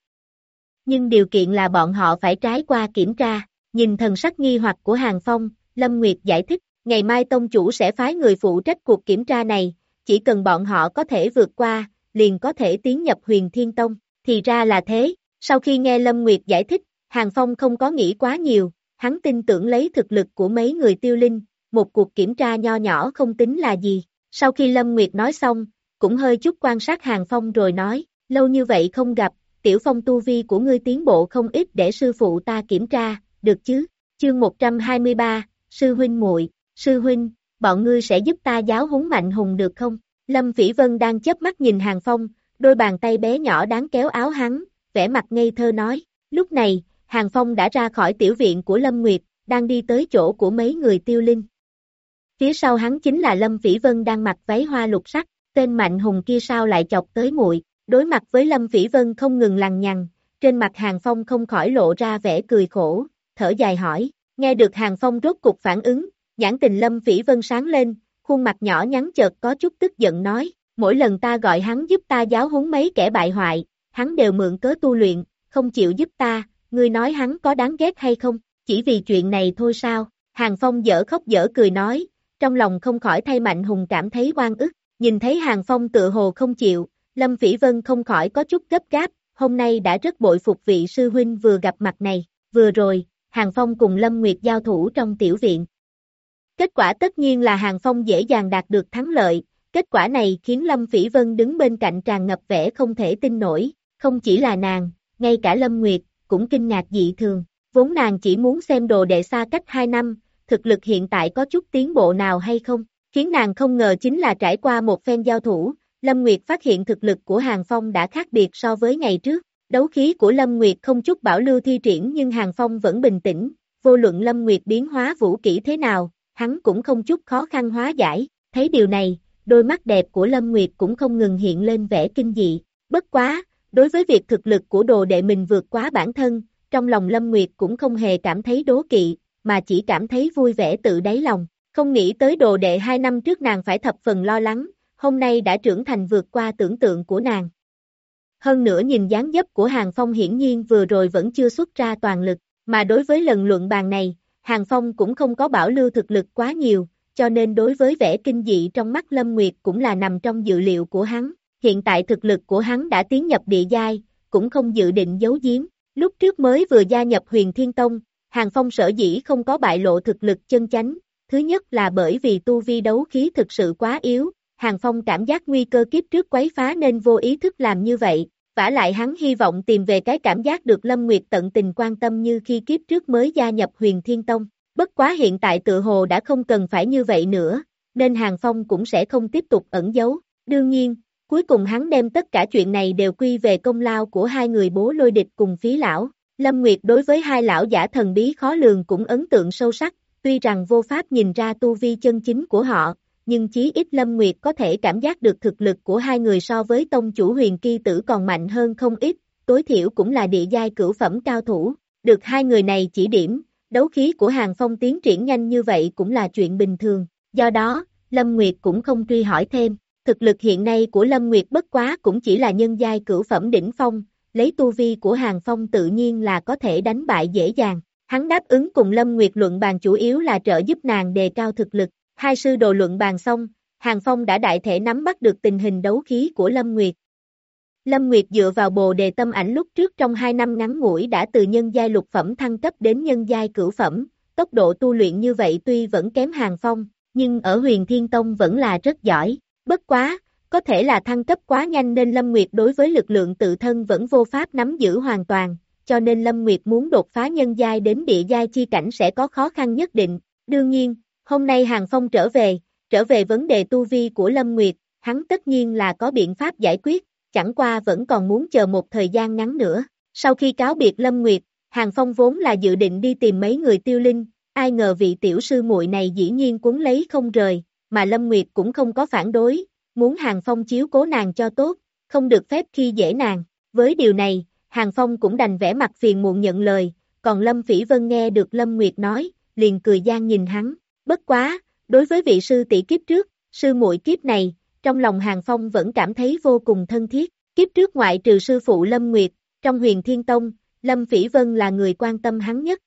Speaker 2: Nhưng điều kiện là bọn họ phải trái qua kiểm tra, nhìn thần sắc nghi hoặc của Hàng Phong, Lâm Nguyệt giải thích, ngày mai tông chủ sẽ phái người phụ trách cuộc kiểm tra này, chỉ cần bọn họ có thể vượt qua, liền có thể tiến nhập huyền thiên tông, thì ra là thế, sau khi nghe Lâm Nguyệt giải thích, Hàng Phong không có nghĩ quá nhiều, hắn tin tưởng lấy thực lực của mấy người tiêu linh, một cuộc kiểm tra nho nhỏ không tính là gì, sau khi Lâm Nguyệt nói xong, cũng hơi chút quan sát Hàng Phong rồi nói, lâu như vậy không gặp, tiểu phong tu vi của ngươi tiến bộ không ít để sư phụ ta kiểm tra, được chứ? Chương 123, Sư Huynh muội Sư Huynh, bọn ngươi sẽ giúp ta giáo huấn mạnh hùng được không? Lâm Phỉ Vân đang chớp mắt nhìn Hàng Phong, đôi bàn tay bé nhỏ đáng kéo áo hắn, vẻ mặt ngây thơ nói. Lúc này, Hàng Phong đã ra khỏi tiểu viện của Lâm Nguyệt, đang đi tới chỗ của mấy người tiêu linh. Phía sau hắn chính là Lâm Vĩ Vân đang mặc váy hoa lục sắc, tên Mạnh Hùng kia sao lại chọc tới muội. Đối mặt với Lâm Vĩ Vân không ngừng lằng nhằng, trên mặt Hàng Phong không khỏi lộ ra vẻ cười khổ, thở dài hỏi, nghe được Hàng Phong rốt cục phản ứng, nhãn tình Lâm Vĩ Vân sáng lên, khuôn mặt nhỏ nhắn chợt có chút tức giận nói, mỗi lần ta gọi hắn giúp ta giáo huấn mấy kẻ bại hoại, hắn đều mượn cớ tu luyện, không chịu giúp ta, ngươi nói hắn có đáng ghét hay không, chỉ vì chuyện này thôi sao, Hàng Phong dở khóc dở cười nói, trong lòng không khỏi thay Mạnh Hùng cảm thấy oan ức, nhìn thấy Hàng Phong tự hồ không chịu, Lâm Phỉ Vân không khỏi có chút gấp gáp, hôm nay đã rất bội phục vị sư huynh vừa gặp mặt này, vừa rồi, Hàng Phong cùng Lâm Nguyệt giao thủ trong tiểu viện. Kết quả tất nhiên là Hàng Phong dễ dàng đạt được thắng lợi, kết quả này khiến Lâm Phỉ Vân đứng bên cạnh tràn ngập vẻ không thể tin nổi, không chỉ là nàng, ngay cả Lâm Nguyệt, cũng kinh ngạc dị thường, vốn nàng chỉ muốn xem đồ đệ xa cách 2 năm, thực lực hiện tại có chút tiến bộ nào hay không, khiến nàng không ngờ chính là trải qua một phen giao thủ, Lâm Nguyệt phát hiện thực lực của Hàng Phong đã khác biệt so với ngày trước, đấu khí của Lâm Nguyệt không chút bảo lưu thi triển nhưng Hàng Phong vẫn bình tĩnh, vô luận Lâm Nguyệt biến hóa vũ kỹ thế nào, hắn cũng không chút khó khăn hóa giải, thấy điều này, đôi mắt đẹp của Lâm Nguyệt cũng không ngừng hiện lên vẻ kinh dị, bất quá, đối với việc thực lực của đồ đệ mình vượt quá bản thân, trong lòng Lâm Nguyệt cũng không hề cảm thấy đố kỵ, mà chỉ cảm thấy vui vẻ tự đáy lòng, không nghĩ tới đồ đệ hai năm trước nàng phải thập phần lo lắng, hôm nay đã trưởng thành vượt qua tưởng tượng của nàng. Hơn nữa nhìn dáng dấp của Hàng Phong hiển nhiên vừa rồi vẫn chưa xuất ra toàn lực, mà đối với lần luận bàn này, Hàng Phong cũng không có bảo lưu thực lực quá nhiều, cho nên đối với vẻ kinh dị trong mắt Lâm Nguyệt cũng là nằm trong dự liệu của hắn. Hiện tại thực lực của hắn đã tiến nhập địa giai, cũng không dự định giấu giếm. Lúc trước mới vừa gia nhập huyền Thiên Tông, Hàng Phong sở dĩ không có bại lộ thực lực chân chánh. Thứ nhất là bởi vì tu vi đấu khí thực sự quá yếu, Hàng Phong cảm giác nguy cơ kiếp trước quấy phá nên vô ý thức làm như vậy, vả lại hắn hy vọng tìm về cái cảm giác được Lâm Nguyệt tận tình quan tâm như khi kiếp trước mới gia nhập huyền Thiên Tông. Bất quá hiện tại tự hồ đã không cần phải như vậy nữa, nên Hàng Phong cũng sẽ không tiếp tục ẩn giấu. Đương nhiên, cuối cùng hắn đem tất cả chuyện này đều quy về công lao của hai người bố lôi địch cùng phí lão. Lâm Nguyệt đối với hai lão giả thần bí khó lường cũng ấn tượng sâu sắc, tuy rằng vô pháp nhìn ra tu vi chân chính của họ, nhưng chí ít Lâm Nguyệt có thể cảm giác được thực lực của hai người so với tông chủ huyền kỳ tử còn mạnh hơn không ít, tối thiểu cũng là địa giai cửu phẩm cao thủ, được hai người này chỉ điểm, đấu khí của Hàng Phong tiến triển nhanh như vậy cũng là chuyện bình thường, do đó, Lâm Nguyệt cũng không truy hỏi thêm, thực lực hiện nay của Lâm Nguyệt bất quá cũng chỉ là nhân giai cửu phẩm đỉnh phong, lấy tu vi của Hàng Phong tự nhiên là có thể đánh bại dễ dàng. Hắn đáp ứng cùng Lâm Nguyệt luận bàn chủ yếu là trợ giúp nàng đề cao thực lực, hai sư đồ luận bàn xong, Hàng Phong đã đại thể nắm bắt được tình hình đấu khí của Lâm Nguyệt. Lâm Nguyệt dựa vào bồ đề tâm ảnh lúc trước trong hai năm ngắn ngủi đã từ nhân giai lục phẩm thăng cấp đến nhân giai cửu phẩm, tốc độ tu luyện như vậy tuy vẫn kém Hàng Phong, nhưng ở huyền Thiên Tông vẫn là rất giỏi, bất quá, có thể là thăng cấp quá nhanh nên Lâm Nguyệt đối với lực lượng tự thân vẫn vô pháp nắm giữ hoàn toàn, cho nên Lâm Nguyệt muốn đột phá nhân giai đến địa giai chi cảnh sẽ có khó khăn nhất định. Đương nhiên, hôm nay Hàng Phong trở về, trở về vấn đề tu vi của Lâm Nguyệt, hắn tất nhiên là có biện pháp giải quyết, chẳng qua vẫn còn muốn chờ một thời gian ngắn nữa. Sau khi cáo biệt Lâm Nguyệt, Hàng Phong vốn là dự định đi tìm mấy người tiêu linh, ai ngờ vị tiểu sư muội này dĩ nhiên cuốn lấy không rời, mà Lâm Nguyệt cũng không có phản đối, muốn Hàng Phong chiếu cố nàng cho tốt, không được phép khi dễ nàng. Với điều này, Hàng Phong cũng đành vẽ mặt phiền muộn nhận lời, còn Lâm Phỉ Vân nghe được Lâm Nguyệt nói, liền cười gian nhìn hắn. Bất quá, đối với vị sư tỷ kiếp trước, sư muội kiếp này, trong lòng Hàng Phong vẫn cảm thấy vô cùng thân thiết. Kiếp trước ngoại trừ sư phụ Lâm Nguyệt, trong huyền Thiên Tông, Lâm Phỉ Vân là người quan tâm hắn nhất.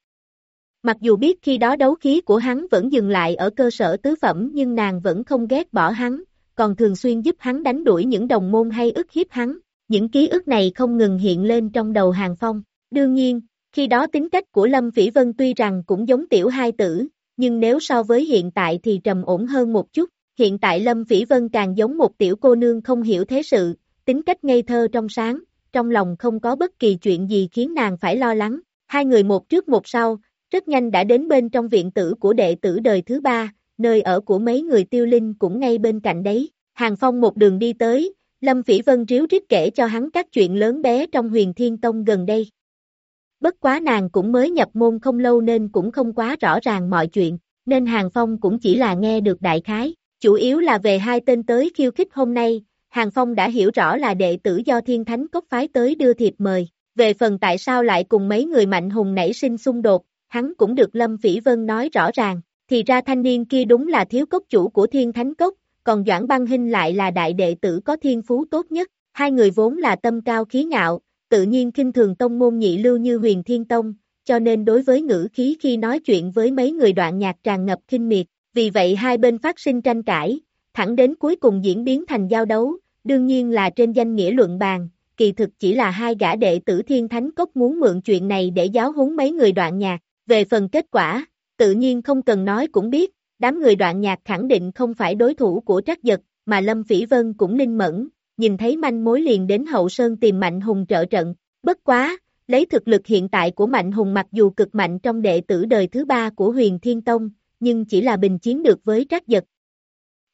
Speaker 2: Mặc dù biết khi đó đấu khí của hắn vẫn dừng lại ở cơ sở tứ phẩm nhưng nàng vẫn không ghét bỏ hắn, còn thường xuyên giúp hắn đánh đuổi những đồng môn hay ức hiếp hắn. Những ký ức này không ngừng hiện lên trong đầu Hàng Phong. Đương nhiên, khi đó tính cách của Lâm Phỉ Vân tuy rằng cũng giống tiểu hai tử, nhưng nếu so với hiện tại thì trầm ổn hơn một chút. Hiện tại Lâm Phỉ Vân càng giống một tiểu cô nương không hiểu thế sự, tính cách ngây thơ trong sáng, trong lòng không có bất kỳ chuyện gì khiến nàng phải lo lắng. Hai người một trước một sau, rất nhanh đã đến bên trong viện tử của đệ tử đời thứ ba, nơi ở của mấy người tiêu linh cũng ngay bên cạnh đấy. Hàng Phong một đường đi tới, Lâm Phỉ Vân ríu rít kể cho hắn các chuyện lớn bé trong huyền thiên tông gần đây. Bất quá nàng cũng mới nhập môn không lâu nên cũng không quá rõ ràng mọi chuyện, nên Hàng Phong cũng chỉ là nghe được đại khái, chủ yếu là về hai tên tới khiêu khích hôm nay, Hàng Phong đã hiểu rõ là đệ tử do Thiên Thánh Cốc phái tới đưa thiệp mời, về phần tại sao lại cùng mấy người mạnh hùng nảy sinh xung đột, hắn cũng được Lâm Phỉ Vân nói rõ ràng, thì ra thanh niên kia đúng là thiếu cốc chủ của Thiên Thánh Cốc, còn Doãn Băng Hinh lại là đại đệ tử có thiên phú tốt nhất, hai người vốn là tâm cao khí ngạo, tự nhiên kinh thường tông môn nhị lưu như huyền thiên tông, cho nên đối với ngữ khí khi nói chuyện với mấy người đoạn nhạc tràn ngập kinh miệt, vì vậy hai bên phát sinh tranh cãi, thẳng đến cuối cùng diễn biến thành giao đấu, đương nhiên là trên danh nghĩa luận bàn, kỳ thực chỉ là hai gã đệ tử thiên thánh cốc muốn mượn chuyện này để giáo huấn mấy người đoạn nhạc, về phần kết quả, tự nhiên không cần nói cũng biết, đám người đoạn nhạc khẳng định không phải đối thủ của trắc giật, mà Lâm Phỉ Vân cũng linh mẫn, nhìn thấy manh mối liền đến hậu sơn tìm Mạnh Hùng trợ trận, bất quá, Lấy thực lực hiện tại của Mạnh Hùng mặc dù cực mạnh trong đệ tử đời thứ ba của huyền Thiên Tông, nhưng chỉ là bình chiến được với trác giật.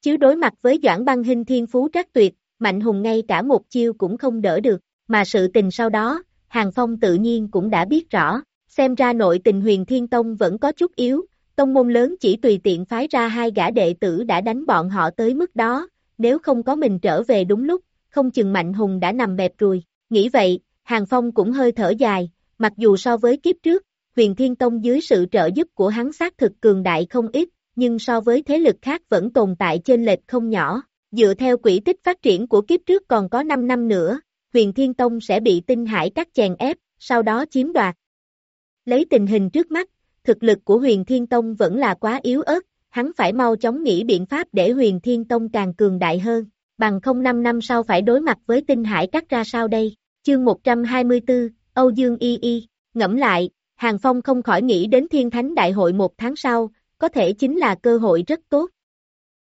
Speaker 2: Chứ đối mặt với Doãn băng Hinh thiên phú trác tuyệt, Mạnh Hùng ngay cả một chiêu cũng không đỡ được, mà sự tình sau đó, Hàng Phong tự nhiên cũng đã biết rõ, xem ra nội tình huyền Thiên Tông vẫn có chút yếu, tông môn lớn chỉ tùy tiện phái ra hai gã đệ tử đã đánh bọn họ tới mức đó, nếu không có mình trở về đúng lúc, không chừng Mạnh Hùng đã nằm bẹp rồi, nghĩ vậy, Hàng Phong cũng hơi thở dài, mặc dù so với kiếp trước, huyền Thiên Tông dưới sự trợ giúp của hắn xác thực cường đại không ít, nhưng so với thế lực khác vẫn tồn tại trên lệch không nhỏ, dựa theo quỹ tích phát triển của kiếp trước còn có 5 năm nữa, huyền Thiên Tông sẽ bị tinh hải các chèn ép, sau đó chiếm đoạt. Lấy tình hình trước mắt, thực lực của huyền Thiên Tông vẫn là quá yếu ớt, hắn phải mau chóng nghĩ biện pháp để huyền Thiên Tông càng cường đại hơn, bằng không 5 năm sau phải đối mặt với tinh hải cắt ra sao đây. Chương 124, Âu Dương Y Y, ngẫm lại, Hàng Phong không khỏi nghĩ đến Thiên Thánh Đại hội một tháng sau, có thể chính là cơ hội rất tốt.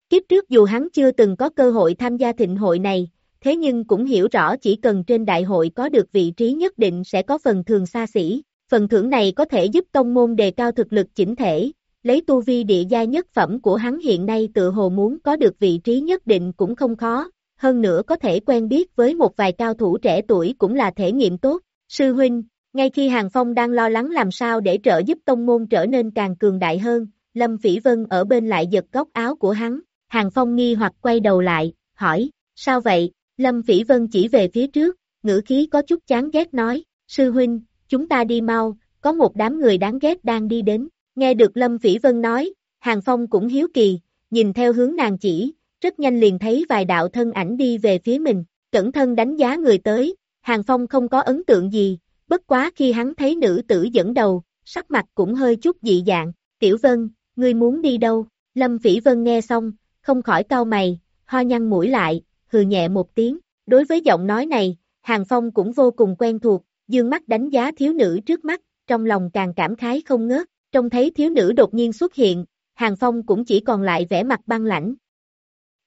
Speaker 2: Kiếp trước dù hắn chưa từng có cơ hội tham gia thịnh hội này, thế nhưng cũng hiểu rõ chỉ cần trên đại hội có được vị trí nhất định sẽ có phần thường xa xỉ, phần thưởng này có thể giúp tông môn đề cao thực lực chỉnh thể, lấy tu vi địa gia nhất phẩm của hắn hiện nay tự hồ muốn có được vị trí nhất định cũng không khó, hơn nữa có thể quen biết với một vài cao thủ trẻ tuổi cũng là thể nghiệm tốt. Sư huynh, ngay khi Hàng Phong đang lo lắng làm sao để trợ giúp tông môn trở nên càng cường đại hơn, Lâm Phỉ Vân ở bên lại giật góc áo của hắn, Hàng Phong nghi hoặc quay đầu lại, hỏi, sao vậy, Lâm Phỉ Vân chỉ về phía trước, ngữ khí có chút chán ghét nói, sư huynh, chúng ta đi mau, có một đám người đáng ghét đang đi đến, nghe được Lâm Phỉ Vân nói, Hàng Phong cũng hiếu kỳ, nhìn theo hướng nàng chỉ, rất nhanh liền thấy vài đạo thân ảnh đi về phía mình, cẩn thân đánh giá người tới, Hàng Phong không có ấn tượng gì, bất quá khi hắn thấy nữ tử dẫn đầu, sắc mặt cũng hơi chút dị dạng, Tiểu Vân, ngươi muốn đi đâu? Lâm Phỉ Vân nghe xong, không khỏi cau mày, ho nhăn mũi lại, hừ nhẹ một tiếng, đối với giọng nói này, Hàng Phong cũng vô cùng quen thuộc, dương mắt đánh giá thiếu nữ trước mắt, trong lòng càng cảm khái không ngớt, trông thấy thiếu nữ đột nhiên xuất hiện, Hàng Phong cũng chỉ còn lại vẻ mặt băng lãnh,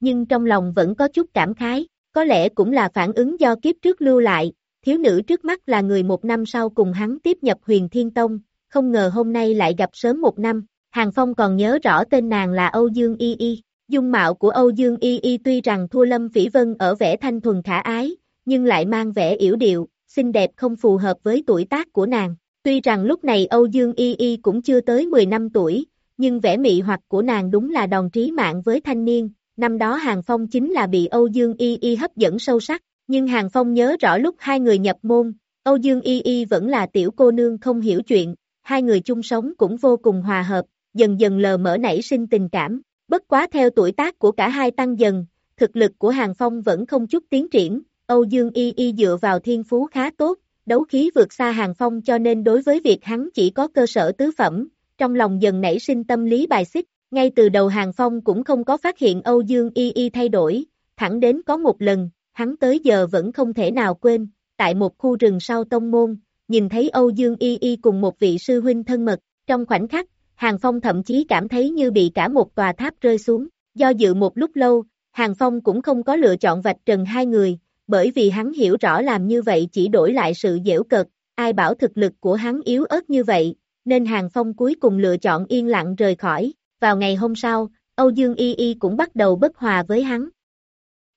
Speaker 2: nhưng trong lòng vẫn có chút cảm khái, có lẽ cũng là phản ứng do kiếp trước lưu lại, thiếu nữ trước mắt là người một năm sau cùng hắn tiếp nhập huyền thiên tông, không ngờ hôm nay lại gặp sớm một năm, Hàng Phong còn nhớ rõ tên nàng là Âu Dương Y Y, dung mạo của Âu Dương Y Y tuy rằng thua Lâm Phỉ Vân ở vẻ thanh thuần khả ái, nhưng lại mang vẻ yểu điệu, xinh đẹp không phù hợp với tuổi tác của nàng. Tuy rằng lúc này Âu Dương Y Y cũng chưa tới 10 năm tuổi, nhưng vẻ mị hoặc của nàng đúng là đòn trí mạng với thanh niên, năm đó Hàng Phong chính là bị Âu Dương Y Y hấp dẫn sâu sắc, nhưng Hàng Phong nhớ rõ lúc hai người nhập môn, Âu Dương Y Y vẫn là tiểu cô nương không hiểu chuyện, hai người chung sống cũng vô cùng hòa hợp, dần dần lờ mở nảy sinh tình cảm, bất quá theo tuổi tác của cả hai tăng dần, thực lực của Hàng Phong vẫn không chút tiến triển, Âu Dương Y Y dựa vào thiên phú khá tốt, đấu khí vượt xa Hàng Phong cho nên đối với việc hắn chỉ có cơ sở tứ phẩm, trong lòng dần nảy sinh tâm lý bài xích, ngay từ đầu Hàng Phong cũng không có phát hiện Âu Dương Y Y thay đổi, thẳng đến có một lần, hắn tới giờ vẫn không thể nào quên, tại một khu rừng sau tông môn, nhìn thấy Âu Dương Y Y cùng một vị sư huynh thân mật, trong khoảnh khắc, Hàng Phong thậm chí cảm thấy như bị cả một tòa tháp rơi xuống, do dự một lúc lâu, Hàng Phong cũng không có lựa chọn vạch trần hai người, bởi vì hắn hiểu rõ làm như vậy chỉ đổi lại sự dễu cợt, ai bảo thực lực của hắn yếu ớt như vậy, nên Hàng Phong cuối cùng lựa chọn yên lặng rời khỏi, vào ngày hôm sau, Âu Dương Y Y cũng bắt đầu bất hòa với hắn.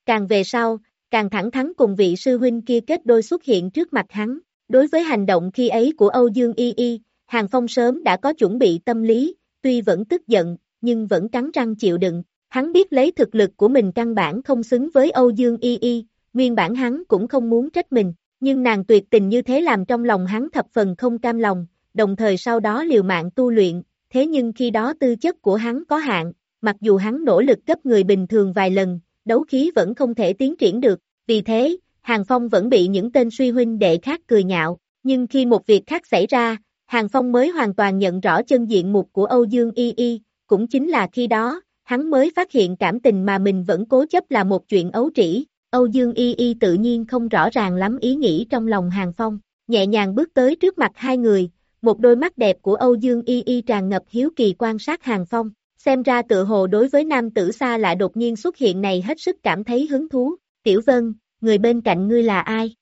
Speaker 2: Càng về sau, càng thẳng thắn cùng vị sư huynh kia kết đôi xuất hiện trước mặt hắn. Đối với hành động khi ấy của Âu Dương Y Y, Hàng Phong sớm đã có chuẩn bị tâm lý, tuy vẫn tức giận, nhưng vẫn cắn răng chịu đựng. Hắn biết lấy thực lực của mình căn bản không xứng với Âu Dương Y Y, nguyên bản hắn cũng không muốn trách mình, nhưng nàng tuyệt tình như thế làm trong lòng hắn thập phần không cam lòng, đồng thời sau đó liều mạng tu luyện, thế nhưng khi đó tư chất của hắn có hạn, mặc dù hắn nỗ lực cấp người bình thường vài lần, đấu khí vẫn không thể tiến triển được, vì thế, Hàng Phong vẫn bị những tên suy huynh đệ khác cười nhạo, nhưng khi một việc khác xảy ra, Hàng Phong mới hoàn toàn nhận rõ chân diện mục của Âu Dương Y Y, cũng chính là khi đó, hắn mới phát hiện cảm tình mà mình vẫn cố chấp là một chuyện ấu trĩ, Âu Dương Y Y tự nhiên không rõ ràng lắm ý nghĩ trong lòng Hàng Phong, nhẹ nhàng bước tới trước mặt hai người, một đôi mắt đẹp của Âu Dương Y Y tràn ngập hiếu kỳ quan sát Hàng Phong, xem ra tự hồ đối với nam tử xa lạ đột nhiên xuất hiện này hết sức cảm thấy hứng thú. Tiểu Vân, người bên cạnh ngươi là ai?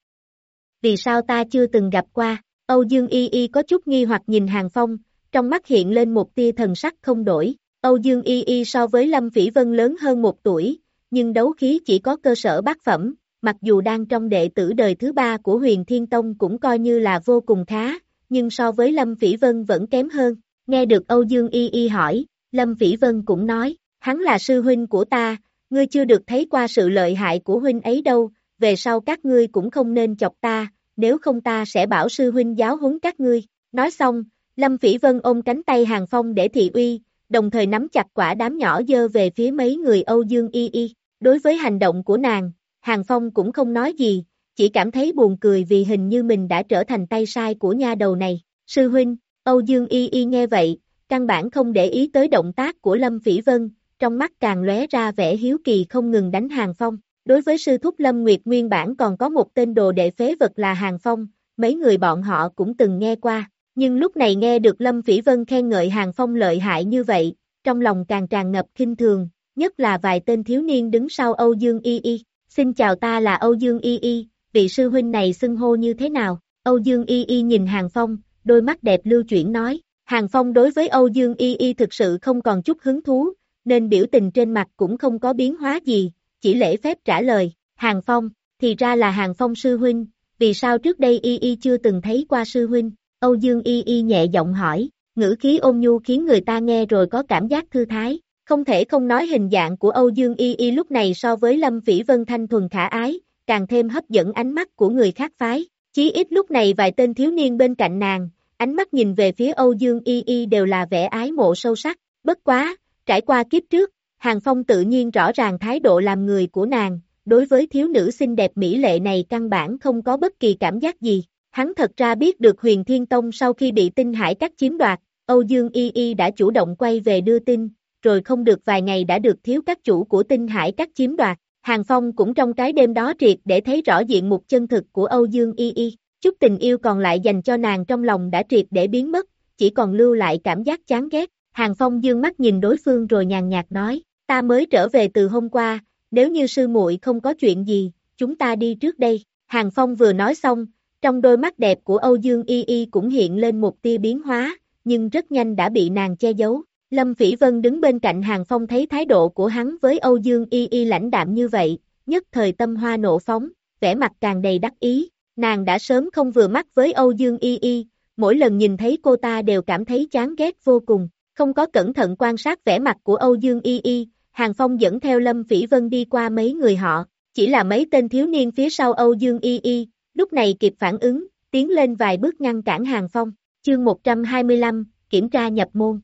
Speaker 2: Vì sao ta chưa từng gặp qua? Âu Dương Y Y có chút nghi hoặc nhìn Hàng Phong, trong mắt hiện lên một tia thần sắc không đổi. Âu Dương Y Y so với Lâm Phỉ Vân lớn hơn một tuổi, nhưng đấu khí chỉ có cơ sở bát phẩm, mặc dù đang trong đệ tử đời thứ ba của huyền Thiên Tông cũng coi như là vô cùng khá, nhưng so với Lâm Phỉ Vân vẫn kém hơn. Nghe được Âu Dương Y Y hỏi, Lâm Phỉ Vân cũng nói, hắn là sư huynh của ta, ngươi chưa được thấy qua sự lợi hại của huynh ấy đâu, về sau các ngươi cũng không nên chọc ta, nếu không ta sẽ bảo sư huynh giáo huấn các ngươi. Nói xong, Lâm Phỉ Vân ôm cánh tay Hàng Phong để thị uy, đồng thời nắm chặt quả đám nhỏ dơ về phía mấy người Âu Dương Y Y. Đối với hành động của nàng, Hàng Phong cũng không nói gì, chỉ cảm thấy buồn cười vì hình như mình đã trở thành tay sai của nha đầu này. Sư huynh, Âu Dương Y Y nghe vậy, căn bản không để ý tới động tác của Lâm Phỉ Vân, trong mắt càng lóe ra vẻ hiếu kỳ không ngừng đánh Hàng Phong. Đối với sư thúc Lâm Nguyệt nguyên bản còn có một tên đồ đệ phế vật là Hàng Phong, mấy người bọn họ cũng từng nghe qua, nhưng lúc này nghe được Lâm Phỉ Vân khen ngợi Hàng Phong lợi hại như vậy, trong lòng càng tràn ngập kinh thường, nhất là vài tên thiếu niên đứng sau Âu Dương Y Y. Xin chào ta là Âu Dương Y Y, vị sư huynh này xưng hô như thế nào? Âu Dương Y Y nhìn Hàng Phong, đôi mắt đẹp lưu chuyển nói. Hàng Phong đối với Âu Dương Y Y thực sự không còn chút hứng thú, nên biểu tình trên mặt cũng không có biến hóa gì, chỉ lễ phép trả lời. Hàng Phong, thì ra là Hàng Phong sư huynh, vì sao trước đây Y Y chưa từng thấy qua sư huynh? Âu Dương Y Y nhẹ giọng hỏi, ngữ khí ôn nhu khiến người ta nghe rồi có cảm giác thư thái. Không thể không nói hình dạng của Âu Dương Y Y lúc này so với Lâm Vĩ Vân Thanh thuần khả ái, càng thêm hấp dẫn ánh mắt của người khác phái. Chí ít lúc này vài tên thiếu niên bên cạnh nàng, ánh mắt nhìn về phía Âu Dương Y Y đều là vẻ ái mộ sâu sắc. Bất quá, trải qua kiếp trước, Hàng Phong tự nhiên rõ ràng thái độ làm người của nàng, đối với thiếu nữ xinh đẹp mỹ lệ này căn bản không có bất kỳ cảm giác gì. Hắn thật ra biết được huyền thiên tông sau khi bị tinh hải cắt chiếm đoạt, Âu Dương Y Y đã chủ động quay về đưa tin, rồi không được vài ngày đã được thiếu các chủ của tinh hải cắt chiếm đoạt. Hàng Phong cũng trong cái đêm đó triệt để thấy rõ diện mục chân thực của Âu Dương Y Y. Chút tình yêu còn lại dành cho nàng trong lòng đã triệt để biến mất, chỉ còn lưu lại cảm giác chán ghét. Hàng Phong dương mắt nhìn đối phương rồi nhàn nhạt nói, ta mới trở về từ hôm qua, nếu như sư muội không có chuyện gì, chúng ta đi trước đây. Hàng Phong vừa nói xong, trong đôi mắt đẹp của Âu Dương Y Y cũng hiện lên một tia biến hóa, nhưng rất nhanh đã bị nàng che giấu. Lâm Phỉ Vân đứng bên cạnh Hàng Phong thấy thái độ của hắn với Âu Dương Y Y lãnh đạm như vậy, nhất thời tâm hoa nộ phóng, vẻ mặt càng đầy đắc ý, nàng đã sớm không vừa mắt với Âu Dương Y Y, mỗi lần nhìn thấy cô ta đều cảm thấy chán ghét vô cùng, không có cẩn thận quan sát vẻ mặt của Âu Dương Y Y, Hàng Phong dẫn theo Lâm Phỉ Vân đi qua mấy người họ, chỉ là mấy tên thiếu niên phía sau Âu Dương Y Y, lúc này kịp phản ứng, tiến lên vài bước ngăn cản Hàng Phong, chương 125, kiểm tra nhập môn.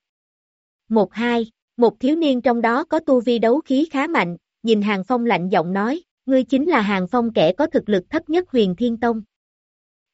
Speaker 2: Một hai, một thiếu niên trong đó có tu vi đấu khí khá mạnh, nhìn Hàng Phong lạnh giọng nói, ngươi chính là Hàng Phong kẻ có thực lực thấp nhất huyền thiên tông.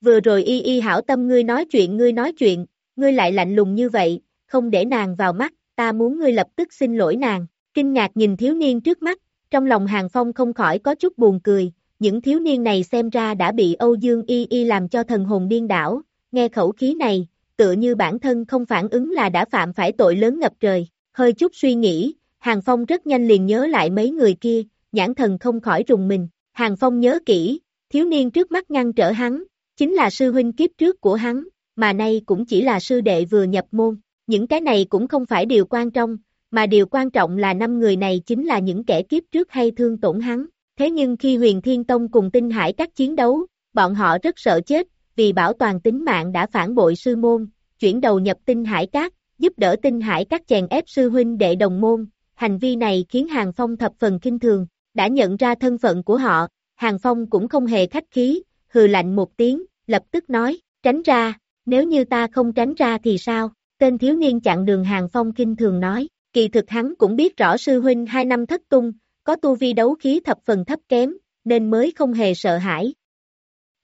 Speaker 2: Vừa rồi y y hảo tâm ngươi nói chuyện ngươi nói chuyện, ngươi lại lạnh lùng như vậy, không để nàng vào mắt, ta muốn ngươi lập tức xin lỗi nàng. Kinh ngạc nhìn thiếu niên trước mắt, trong lòng Hàng Phong không khỏi có chút buồn cười, những thiếu niên này xem ra đã bị Âu Dương Y Y làm cho thần hồn điên đảo, nghe khẩu khí này, tựa như bản thân không phản ứng là đã phạm phải tội lớn ngập trời, hơi chút suy nghĩ, Hàng Phong rất nhanh liền nhớ lại mấy người kia, nhãn thần không khỏi rùng mình, Hàng Phong nhớ kỹ, thiếu niên trước mắt ngăn trở hắn, chính là sư huynh kiếp trước của hắn, mà nay cũng chỉ là sư đệ vừa nhập môn, những cái này cũng không phải điều quan trọng, mà điều quan trọng là năm người này chính là những kẻ kiếp trước hay thương tổn hắn, thế nhưng khi huyền thiên tông cùng tinh hải các chiến đấu, bọn họ rất sợ chết, vì bảo toàn tính mạng đã phản bội sư môn, chuyển đầu nhập tinh hải các, giúp đỡ tinh hải các chèn ép sư huynh đệ đồng môn, hành vi này khiến Hàng Phong thập phần kinh thường, đã nhận ra thân phận của họ, Hàng Phong cũng không hề khách khí, hừ lạnh một tiếng, lập tức nói, tránh ra, nếu như ta không tránh ra thì sao, tên thiếu niên chặn đường Hàng Phong kinh thường nói, kỳ thực hắn cũng biết rõ sư huynh hai năm thất tung, có tu vi đấu khí thập phần thấp kém, nên mới không hề sợ hãi,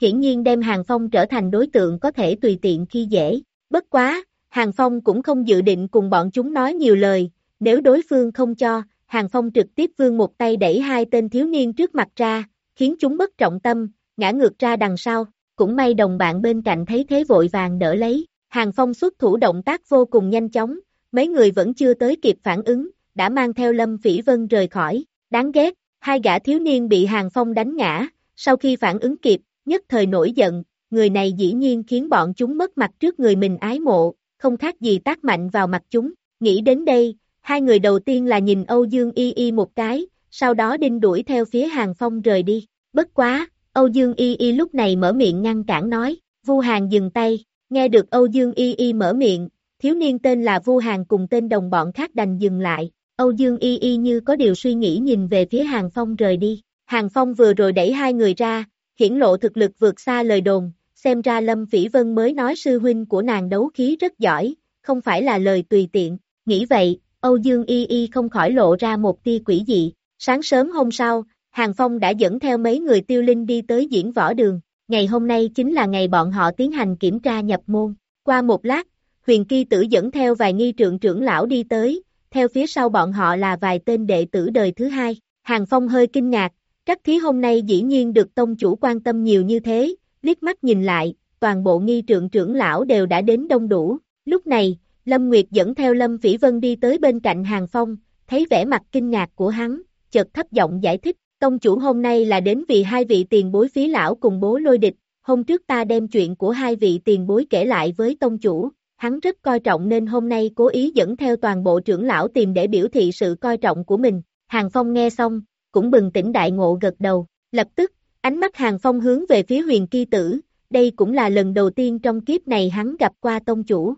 Speaker 2: hiển nhiên đem Hàng Phong trở thành đối tượng có thể tùy tiện khi dễ. Bất quá, Hàng Phong cũng không dự định cùng bọn chúng nói nhiều lời, nếu đối phương không cho, Hàng Phong trực tiếp vương một tay đẩy hai tên thiếu niên trước mặt ra, khiến chúng bất trọng tâm, ngã ngược ra đằng sau, cũng may đồng bạn bên cạnh thấy thế vội vàng đỡ lấy, Hàng Phong xuất thủ động tác vô cùng nhanh chóng, mấy người vẫn chưa tới kịp phản ứng, đã mang theo Lâm Phỉ Vân rời khỏi, đáng ghét, hai gã thiếu niên bị Hàng Phong đánh ngã, sau khi phản ứng kịp, nhất thời nổi giận, người này dĩ nhiên khiến bọn chúng mất mặt trước người mình ái mộ, không khác gì tác mạnh vào mặt chúng. Nghĩ đến đây, hai người đầu tiên là nhìn Âu Dương Y Y một cái, sau đó đinh đuổi theo phía Hàng Phong rời đi. Bất quá, Âu Dương Y Y lúc này mở miệng ngăn cản nói, Vu Hàng dừng tay, nghe được Âu Dương Y Y mở miệng, thiếu niên tên là Vu Hàng cùng tên đồng bọn khác đành dừng lại, Âu Dương Y Y như có điều suy nghĩ nhìn về phía Hàng Phong rời đi. Hàng Phong vừa rồi đẩy hai người ra, hiển lộ thực lực vượt xa lời đồn, xem ra Lâm Phỉ Vân mới nói sư huynh của nàng đấu khí rất giỏi, không phải là lời tùy tiện, nghĩ vậy, Âu Dương Y Y không khỏi lộ ra một tia quỷ dị, sáng sớm hôm sau, Hàng Phong đã dẫn theo mấy người tiêu linh đi tới diễn võ đường, ngày hôm nay chính là ngày bọn họ tiến hành kiểm tra nhập môn, qua một lát, huyền kỳ tử dẫn theo vài nghi trượng trưởng lão đi tới, theo phía sau bọn họ là vài tên đệ tử đời thứ hai, Hàng Phong hơi kinh ngạc, Trắc thí hôm nay dĩ nhiên được tông chủ quan tâm nhiều như thế, liếc mắt nhìn lại, toàn bộ nghi trượng trưởng lão đều đã đến đông đủ. Lúc này, Lâm Nguyệt dẫn theo Lâm Phỉ Vân đi tới bên cạnh Hàng Phong, thấy vẻ mặt kinh ngạc của hắn, chợt thấp giọng giải thích, tông chủ hôm nay là đến vì hai vị tiền bối phí lão cùng bố lôi địch, hôm trước ta đem chuyện của hai vị tiền bối kể lại với tông chủ, hắn rất coi trọng nên hôm nay cố ý dẫn theo toàn bộ trưởng lão tìm để biểu thị sự coi trọng của mình. Hàng Phong nghe xong, cũng bừng tỉnh đại ngộ gật đầu, lập tức, ánh mắt Hàng Phong hướng về phía huyền kỳ tử, đây cũng là lần đầu tiên trong kiếp này hắn gặp qua tông chủ.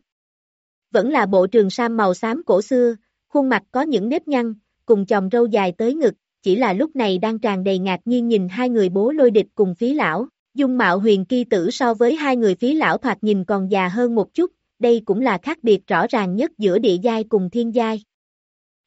Speaker 2: Vẫn là bộ trường sam màu xám cổ xưa, khuôn mặt có những nếp nhăn, cùng chòm râu dài tới ngực, chỉ là lúc này đang tràn đầy ngạc nhiên nhìn hai người bố lôi địch cùng phí lão, dung mạo huyền kỳ tử so với hai người phí lão thoạt nhìn còn già hơn một chút, đây cũng là khác biệt rõ ràng nhất giữa địa giai cùng thiên giai.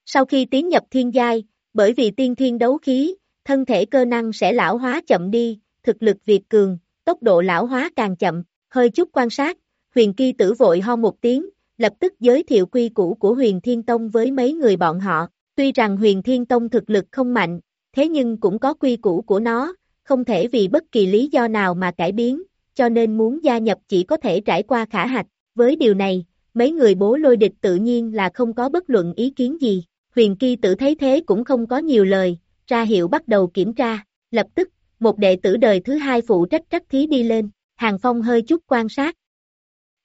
Speaker 2: Sau khi tiến nhập thiên giai, bởi vì tiên thiên đấu khí, thân thể cơ năng sẽ lão hóa chậm đi, thực lực việt cường, tốc độ lão hóa càng chậm, hơi chút quan sát, huyền kỳ tử vội ho một tiếng, lập tức giới thiệu quy củ của huyền thiên tông với mấy người bọn họ, tuy rằng huyền thiên tông thực lực không mạnh, thế nhưng cũng có quy củ của nó, không thể vì bất kỳ lý do nào mà cải biến, cho nên muốn gia nhập chỉ có thể trải qua khả hạch, với điều này, mấy người bố lôi địch tự nhiên là không có bất luận ý kiến gì. Huyền Kỳ tử thấy thế cũng không có nhiều lời, ra hiệu bắt đầu kiểm tra, lập tức, một đệ tử đời thứ hai phụ trách trắc thí đi lên, Hàng Phong hơi chút quan sát.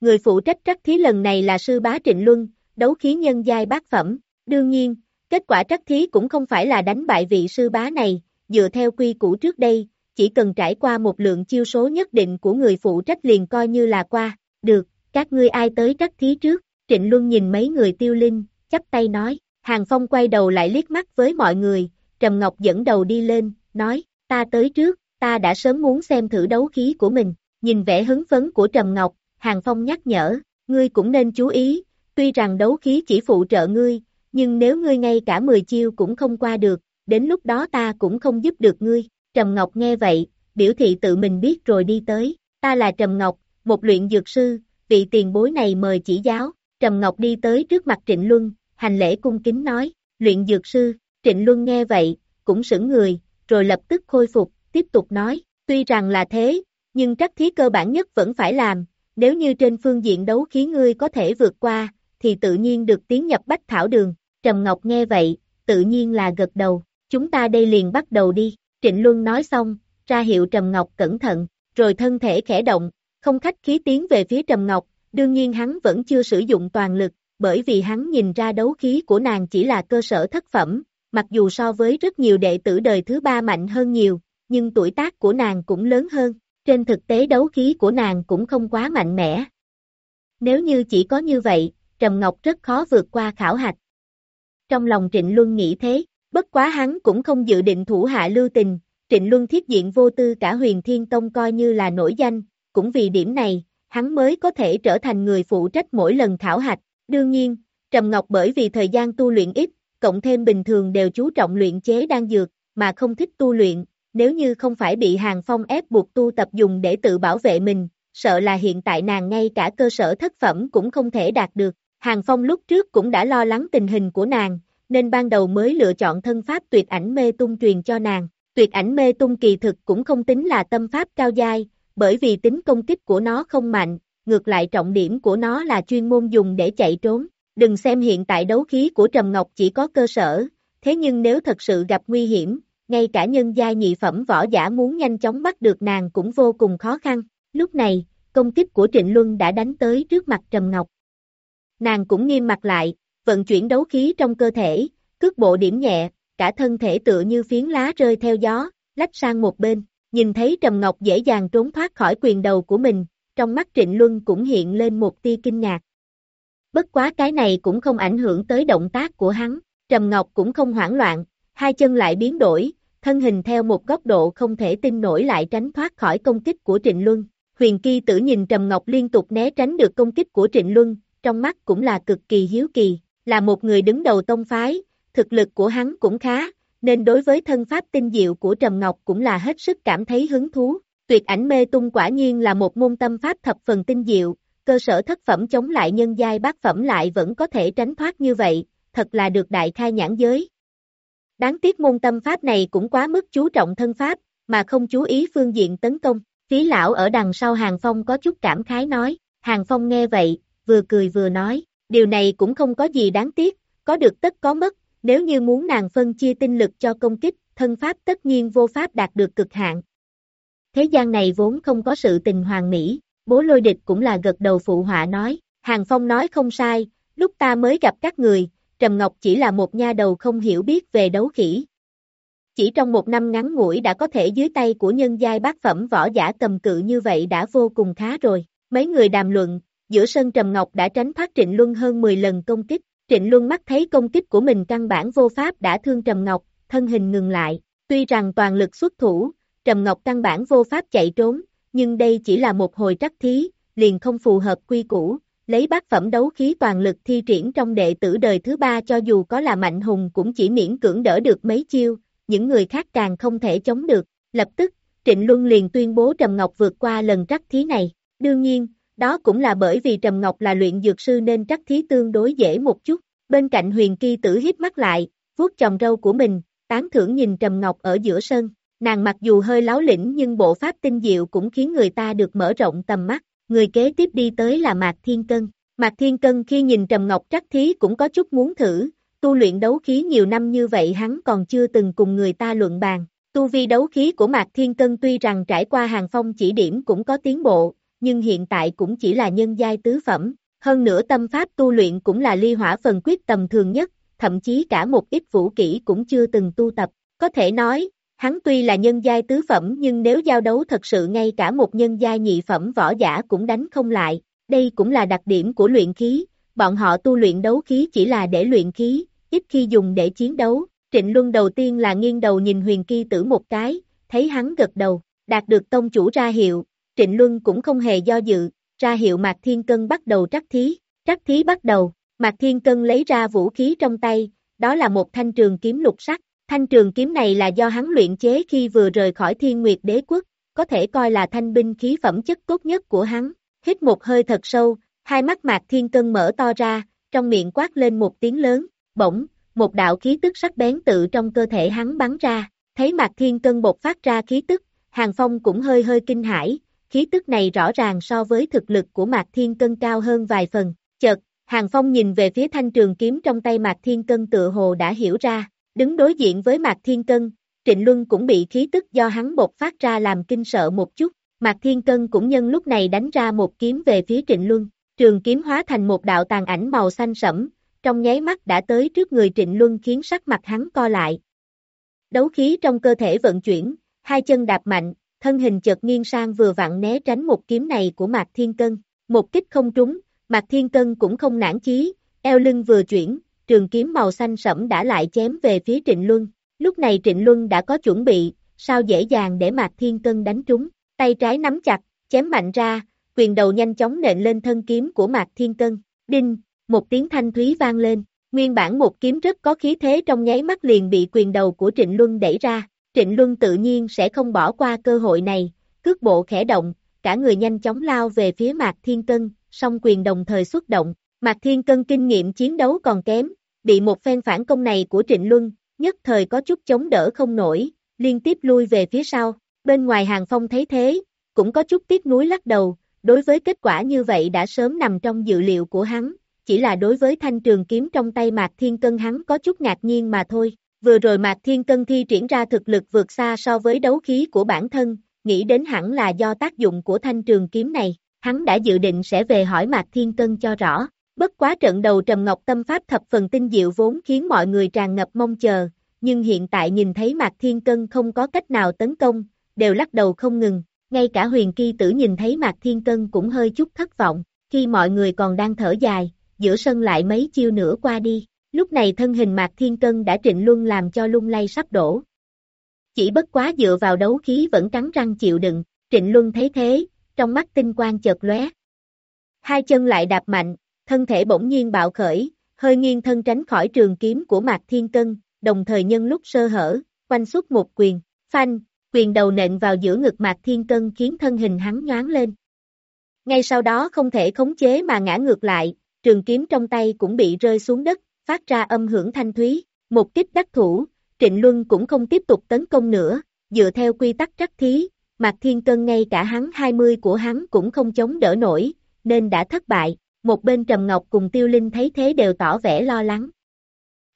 Speaker 2: Người phụ trách trắc thí lần này là sư bá Trịnh Luân, đấu khí nhân giai bát phẩm, đương nhiên, kết quả trắc thí cũng không phải là đánh bại vị sư bá này, dựa theo quy củ trước đây, chỉ cần trải qua một lượng chiêu số nhất định của người phụ trách liền coi như là qua, được, các ngươi ai tới trắc thí trước, Trịnh Luân nhìn mấy người tiêu linh, chắp tay nói, Hàng Phong quay đầu lại liếc mắt với mọi người, Trầm Ngọc dẫn đầu đi lên, nói, ta tới trước, ta đã sớm muốn xem thử đấu khí của mình, nhìn vẻ hứng phấn của Trầm Ngọc, Hàng Phong nhắc nhở, ngươi cũng nên chú ý, tuy rằng đấu khí chỉ phụ trợ ngươi, nhưng nếu ngươi ngay cả 10 chiêu cũng không qua được, đến lúc đó ta cũng không giúp được ngươi, Trầm Ngọc nghe vậy, biểu thị tự mình biết rồi đi tới, ta là Trầm Ngọc, một luyện dược sư, vị tiền bối này mời chỉ giáo, Trầm Ngọc đi tới trước mặt Trịnh Luân, hành lễ cung kính nói, luyện dược sư, Trịnh Luân nghe vậy, cũng sững người, rồi lập tức khôi phục, tiếp tục nói, tuy rằng là thế, nhưng trắc thí cơ bản nhất vẫn phải làm, nếu như trên phương diện đấu khí ngươi có thể vượt qua, thì tự nhiên được tiến nhập bách thảo đường, Trầm Ngọc nghe vậy, tự nhiên là gật đầu, chúng ta đây liền bắt đầu đi, Trịnh Luân nói xong, ra hiệu Trầm Ngọc cẩn thận, rồi thân thể khẽ động, không khách khí tiến về phía Trầm Ngọc, đương nhiên hắn vẫn chưa sử dụng toàn lực, bởi vì hắn nhìn ra đấu khí của nàng chỉ là cơ sở thất phẩm, mặc dù so với rất nhiều đệ tử đời thứ ba mạnh hơn nhiều, nhưng tuổi tác của nàng cũng lớn hơn, trên thực tế đấu khí của nàng cũng không quá mạnh mẽ. Nếu như chỉ có như vậy, Trầm Ngọc rất khó vượt qua khảo hạch. Trong lòng Trịnh Luân nghĩ thế, bất quá hắn cũng không dự định thủ hạ lưu tình, Trịnh Luân thiết diện vô tư cả huyền thiên tông coi như là nổi danh, cũng vì điểm này, hắn mới có thể trở thành người phụ trách mỗi lần khảo hạch, Đương nhiên, Trầm Ngọc bởi vì thời gian tu luyện ít, cộng thêm bình thường đều chú trọng luyện chế đan dược, mà không thích tu luyện, nếu như không phải bị Hàng Phong ép buộc tu tập dùng để tự bảo vệ mình, sợ là hiện tại nàng ngay cả cơ sở thất phẩm cũng không thể đạt được. Hàng Phong lúc trước cũng đã lo lắng tình hình của nàng, nên ban đầu mới lựa chọn thân pháp tuyệt ảnh mê tung truyền cho nàng. Tuyệt ảnh mê tung kỳ thực cũng không tính là tâm pháp cao giai, bởi vì tính công kích của nó không mạnh, ngược lại trọng điểm của nó là chuyên môn dùng để chạy trốn. Đừng xem hiện tại đấu khí của Trầm Ngọc chỉ có cơ sở, thế nhưng nếu thật sự gặp nguy hiểm, ngay cả nhân gia nhị phẩm võ giả muốn nhanh chóng bắt được nàng cũng vô cùng khó khăn. Lúc này, công kích của Trịnh Luân đã đánh tới trước mặt Trầm Ngọc. Nàng cũng nghiêm mặt lại, vận chuyển đấu khí trong cơ thể, cước bộ điểm nhẹ, cả thân thể tựa như phiến lá rơi theo gió, lách sang một bên, nhìn thấy Trầm Ngọc dễ dàng trốn thoát khỏi quyền đầu của mình, trong mắt Trịnh Luân cũng hiện lên một tia kinh ngạc. Bất quá cái này cũng không ảnh hưởng tới động tác của hắn, Trầm Ngọc cũng không hoảng loạn, hai chân lại biến đổi, thân hình theo một góc độ không thể tin nổi lại tránh thoát khỏi công kích của Trịnh Luân. Huyền Ki tử nhìn Trầm Ngọc liên tục né tránh được công kích của Trịnh Luân, trong mắt cũng là cực kỳ hiếu kỳ, là một người đứng đầu tông phái, thực lực của hắn cũng khá, nên đối với thân pháp tinh diệu của Trầm Ngọc cũng là hết sức cảm thấy hứng thú. Tuyệt ảnh mê tung quả nhiên là một môn tâm pháp thập phần tinh diệu, cơ sở thất phẩm chống lại nhân giai bát phẩm lại vẫn có thể tránh thoát như vậy, thật là được đại khai nhãn giới. Đáng tiếc môn tâm pháp này cũng quá mức chú trọng thân pháp, mà không chú ý phương diện tấn công. Phí lão ở đằng sau Hàng Phong có chút cảm khái nói, Hàng Phong nghe vậy, vừa cười vừa nói, điều này cũng không có gì đáng tiếc, có được tất có mất, nếu như muốn nàng phân chia tinh lực cho công kích, thân pháp tất nhiên vô pháp đạt được cực hạn. Thế gian này vốn không có sự tình hoàng mỹ, bố lôi địch cũng là gật đầu phụ họa nói, Hàng Phong nói không sai, lúc ta mới gặp các người, Trầm Ngọc chỉ là một nha đầu không hiểu biết về đấu khỉ. Chỉ trong một năm ngắn ngủi đã có thể dưới tay của nhân giai bát phẩm võ giả cầm cự như vậy đã vô cùng khá rồi. Mấy người đàm luận, giữa sân Trầm Ngọc đã tránh thoát Trịnh Luân hơn 10 lần công kích. Trịnh Luân mắt thấy công kích của mình căn bản vô pháp đã thương Trầm Ngọc, thân hình ngừng lại. Tuy rằng toàn lực xuất thủ, Trầm Ngọc căn bản vô pháp chạy trốn, nhưng đây chỉ là một hồi trắc thí, liền không phù hợp quy củ, lấy bát phẩm đấu khí toàn lực thi triển trong đệ tử đời thứ ba cho dù có là mạnh hùng cũng chỉ miễn cưỡng đỡ được mấy chiêu, những người khác càng không thể chống được, lập tức, Trịnh Luân liền tuyên bố Trầm Ngọc vượt qua lần trắc thí này, đương nhiên, đó cũng là bởi vì Trầm Ngọc là luyện dược sư nên trắc thí tương đối dễ một chút, bên cạnh huyền kỳ tử hít mắt lại, vuốt chồng râu của mình, tán thưởng nhìn Trầm Ngọc ở giữa sân, nàng mặc dù hơi láo lĩnh nhưng bộ pháp tinh diệu cũng khiến người ta được mở rộng tầm mắt, người kế tiếp đi tới là Mạc Thiên Cân. Mạc Thiên Cân khi nhìn Trầm Ngọc trắc thí cũng có chút muốn thử, tu luyện đấu khí nhiều năm như vậy hắn còn chưa từng cùng người ta luận bàn. Tu vi đấu khí của Mạc Thiên Cân tuy rằng trải qua hàng phong chỉ điểm cũng có tiến bộ, nhưng hiện tại cũng chỉ là nhân giai tứ phẩm. Hơn nữa tâm pháp tu luyện cũng là ly hỏa phần quyết tầm thường nhất, thậm chí cả một ít vũ kỹ cũng chưa từng tu tập. Có thể nói, Hắn tuy là nhân giai tứ phẩm nhưng nếu giao đấu thật sự ngay cả một nhân giai nhị phẩm võ giả cũng đánh không lại, đây cũng là đặc điểm của luyện khí, bọn họ tu luyện đấu khí chỉ là để luyện khí, ít khi dùng để chiến đấu. Trịnh Luân đầu tiên là nghiêng đầu nhìn huyền kỳ tử một cái, thấy hắn gật đầu, đạt được tông chủ ra hiệu, Trịnh Luân cũng không hề do dự, ra hiệu Mạc Thiên Cân bắt đầu trắc thí, trắc thí bắt đầu, Mạc Thiên Cân lấy ra vũ khí trong tay, đó là một thanh trường kiếm lục sắc, Thanh trường kiếm này là do hắn luyện chế khi vừa rời khỏi thiên nguyệt đế quốc, có thể coi là thanh binh khí phẩm chất tốt nhất của hắn. Hít một hơi thật sâu, hai mắt mạc thiên cân mở to ra, trong miệng quát lên một tiếng lớn, bỗng, một đạo khí tức sắc bén tự trong cơ thể hắn bắn ra, thấy mạc thiên cân bột phát ra khí tức, hàng phong cũng hơi hơi kinh hãi, khí tức này rõ ràng so với thực lực của mạc thiên cân cao hơn vài phần, chợt, hàng phong nhìn về phía thanh trường kiếm trong tay mạc thiên cân tự hồ đã hiểu ra, Đứng đối diện với Mạc Thiên Cân, Trịnh Luân cũng bị khí tức do hắn bộc phát ra làm kinh sợ một chút. Mạc Thiên Cân cũng nhân lúc này đánh ra một kiếm về phía Trịnh Luân. Trường kiếm hóa thành một đạo tàn ảnh màu xanh sẫm, trong nháy mắt đã tới trước người Trịnh Luân khiến sắc mặt hắn co lại. Đấu khí trong cơ thể vận chuyển, hai chân đạp mạnh, thân hình chợt nghiêng sang vừa vặn né tránh một kiếm này của Mạc Thiên Cân. Một kích không trúng, Mạc Thiên Cân cũng không nản chí, eo lưng vừa chuyển, trường kiếm màu xanh sẫm đã lại chém về phía Trịnh Luân. Lúc này Trịnh Luân đã có chuẩn bị, sao dễ dàng để Mạc Thiên Cân đánh trúng. Tay trái nắm chặt, chém mạnh ra, quyền đầu nhanh chóng nện lên thân kiếm của Mạc Thiên Cân. Đinh, một tiếng thanh thúy vang lên. Nguyên bản một kiếm rất có khí thế trong nháy mắt liền bị quyền đầu của Trịnh Luân đẩy ra. Trịnh Luân tự nhiên sẽ không bỏ qua cơ hội này, cước bộ khẽ động, cả người nhanh chóng lao về phía Mạc Thiên Cân, song quyền đồng thời xuất động, Mạc Thiên Cân kinh nghiệm chiến đấu còn kém, bị một phen phản công này của Trịnh Luân, nhất thời có chút chống đỡ không nổi, liên tiếp lui về phía sau. Bên ngoài hàng phong thấy thế, cũng có chút tiếc nuối lắc đầu, đối với kết quả như vậy đã sớm nằm trong dự liệu của hắn, chỉ là đối với thanh trường kiếm trong tay Mạc Thiên Cân hắn có chút ngạc nhiên mà thôi. Vừa rồi Mạc Thiên Cân thi triển ra thực lực vượt xa so với đấu khí của bản thân, nghĩ đến hẳn là do tác dụng của thanh trường kiếm này, hắn đã dự định sẽ về hỏi Mạc Thiên Cân cho rõ. Bất quá trận đầu Trầm Ngọc Tâm Pháp thập phần tinh diệu vốn khiến mọi người tràn ngập mong chờ, nhưng hiện tại nhìn thấy Mạc Thiên Cân không có cách nào tấn công, đều lắc đầu không ngừng, ngay cả huyền kỳ tử nhìn thấy Mạc Thiên Cân cũng hơi chút thất vọng, khi mọi người còn đang thở dài, giữa sân lại mấy chiêu nữa qua đi, lúc này thân hình Mạc Thiên Cân đã trịnh luân làm cho lung lay sắp đổ. Chỉ bất quá dựa vào đấu khí vẫn cắn răng chịu đựng, trịnh luân thấy thế, trong mắt tinh quang chợt lóe. Hai chân lại đạp mạnh, thân thể bỗng nhiên bạo khởi, hơi nghiêng thân tránh khỏi trường kiếm của Mạc Thiên Cân, đồng thời nhân lúc sơ hở, quanh suốt một quyền, phanh, quyền đầu nện vào giữa ngực Mạc Thiên Cân khiến thân hình hắn nhoáng lên. Ngay sau đó không thể khống chế mà ngã ngược lại, trường kiếm trong tay cũng bị rơi xuống đất, phát ra âm hưởng thanh thúy, một kích đắc thủ, Trịnh Luân cũng không tiếp tục tấn công nữa, dựa theo quy tắc trắc thí, Mạc Thiên Cân ngay cả hắn 20 của hắn cũng không chống đỡ nổi, nên đã thất bại, một bên Trầm Ngọc cùng Tiêu Linh thấy thế đều tỏ vẻ lo lắng.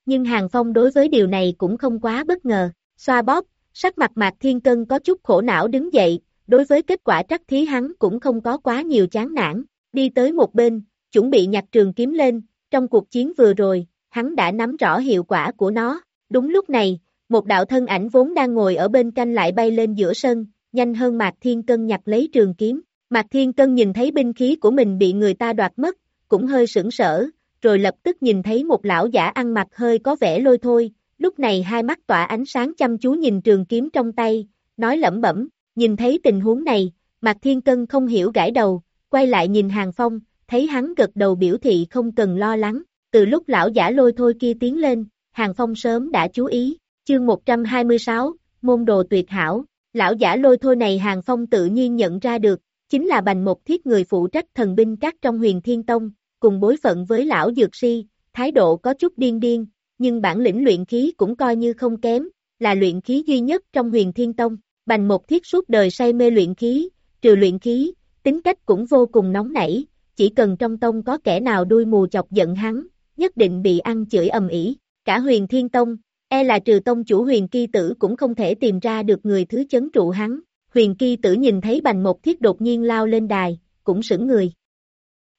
Speaker 2: Nhưng Hàng Phong đối với điều này cũng không quá bất ngờ, xoa bóp, sắc mặt Mạc Thiên Cân có chút khổ não đứng dậy, đối với kết quả trắc thí hắn cũng không có quá nhiều chán nản, đi tới một bên, chuẩn bị nhặt trường kiếm lên, trong cuộc chiến vừa rồi, hắn đã nắm rõ hiệu quả của nó, đúng lúc này, một đạo thân ảnh vốn đang ngồi ở bên canh lại bay lên giữa sân, nhanh hơn Mạc Thiên Cân nhặt lấy trường kiếm, Mạc Thiên Cân nhìn thấy binh khí của mình bị người ta đoạt mất, cũng hơi sững sỡ, rồi lập tức nhìn thấy một lão giả ăn mặc hơi có vẻ lôi thôi, lúc này hai mắt tỏa ánh sáng chăm chú nhìn trường kiếm trong tay, nói lẩm bẩm, nhìn thấy tình huống này, Mạc Thiên Cân không hiểu gãi đầu, quay lại nhìn Hàng Phong, thấy hắn gật đầu biểu thị không cần lo lắng, từ lúc lão giả lôi thôi kia tiến lên, Hàng Phong sớm đã chú ý, chương 126, môn đồ tuyệt hảo, lão giả lôi thôi này Hàng Phong tự nhiên nhận ra được, chính là bành một thiết người phụ trách thần binh các trong huyền thiên tông, cùng bối phận với lão dược si, thái độ có chút điên điên, nhưng bản lĩnh luyện khí cũng coi như không kém, là luyện khí duy nhất trong huyền thiên tông, bành một thiết suốt đời say mê luyện khí, trừ luyện khí, tính cách cũng vô cùng nóng nảy, chỉ cần trong tông có kẻ nào đuôi mù chọc giận hắn, nhất định bị ăn chửi ầm ĩ. Cả huyền thiên tông, e là trừ tông chủ huyền kỳ tử cũng không thể tìm ra được người thứ chấn trụ hắn. Huyền kỳ tử nhìn thấy bành một thiết đột nhiên lao lên đài, cũng sững người.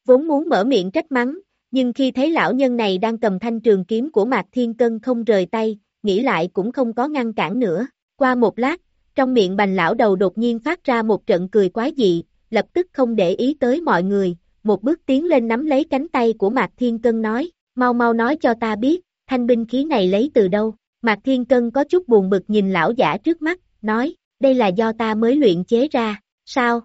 Speaker 2: Vốn muốn mở miệng trách mắng, nhưng khi thấy lão nhân này đang cầm thanh trường kiếm của Mạc Thiên Cân không rời tay, nghĩ lại cũng không có ngăn cản nữa. Qua một lát, trong miệng bành lão đầu đột nhiên phát ra một trận cười quái dị, lập tức không để ý tới mọi người, một bước tiến lên nắm lấy cánh tay của Mạc Thiên Cân nói, mau mau nói cho ta biết, thanh binh khí này lấy từ đâu. Mạc Thiên Cân có chút buồn bực nhìn lão giả trước mắt, nói, đây là do ta mới luyện chế ra, sao?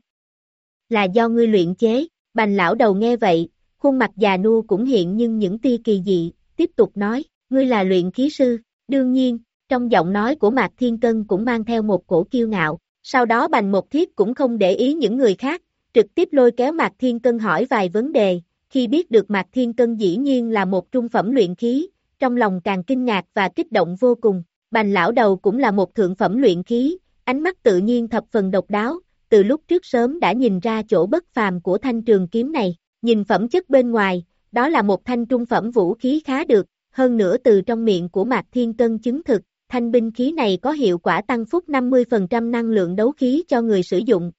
Speaker 2: Là do ngươi luyện chế, bành lão đầu nghe vậy, khuôn mặt già nua cũng hiện nhưng những tia kỳ dị, tiếp tục nói, ngươi là luyện khí sư, đương nhiên, trong giọng nói của Mạc Thiên Cân cũng mang theo một cổ kiêu ngạo, sau đó bành một thiết cũng không để ý những người khác, trực tiếp lôi kéo Mạc Thiên Cân hỏi vài vấn đề, khi biết được Mạc Thiên Cân dĩ nhiên là một trung phẩm luyện khí, trong lòng càng kinh ngạc và kích động vô cùng, bành lão đầu cũng là một thượng phẩm luyện khí, ánh mắt tự nhiên thập phần độc đáo, từ lúc trước sớm đã nhìn ra chỗ bất phàm của thanh trường kiếm này, nhìn phẩm chất bên ngoài, đó là một thanh trung phẩm vũ khí khá được, hơn nữa từ trong miệng của Mạc Thiên Cân chứng thực, thanh binh khí này có hiệu quả tăng phúc 50% năng lượng đấu khí cho người sử dụng.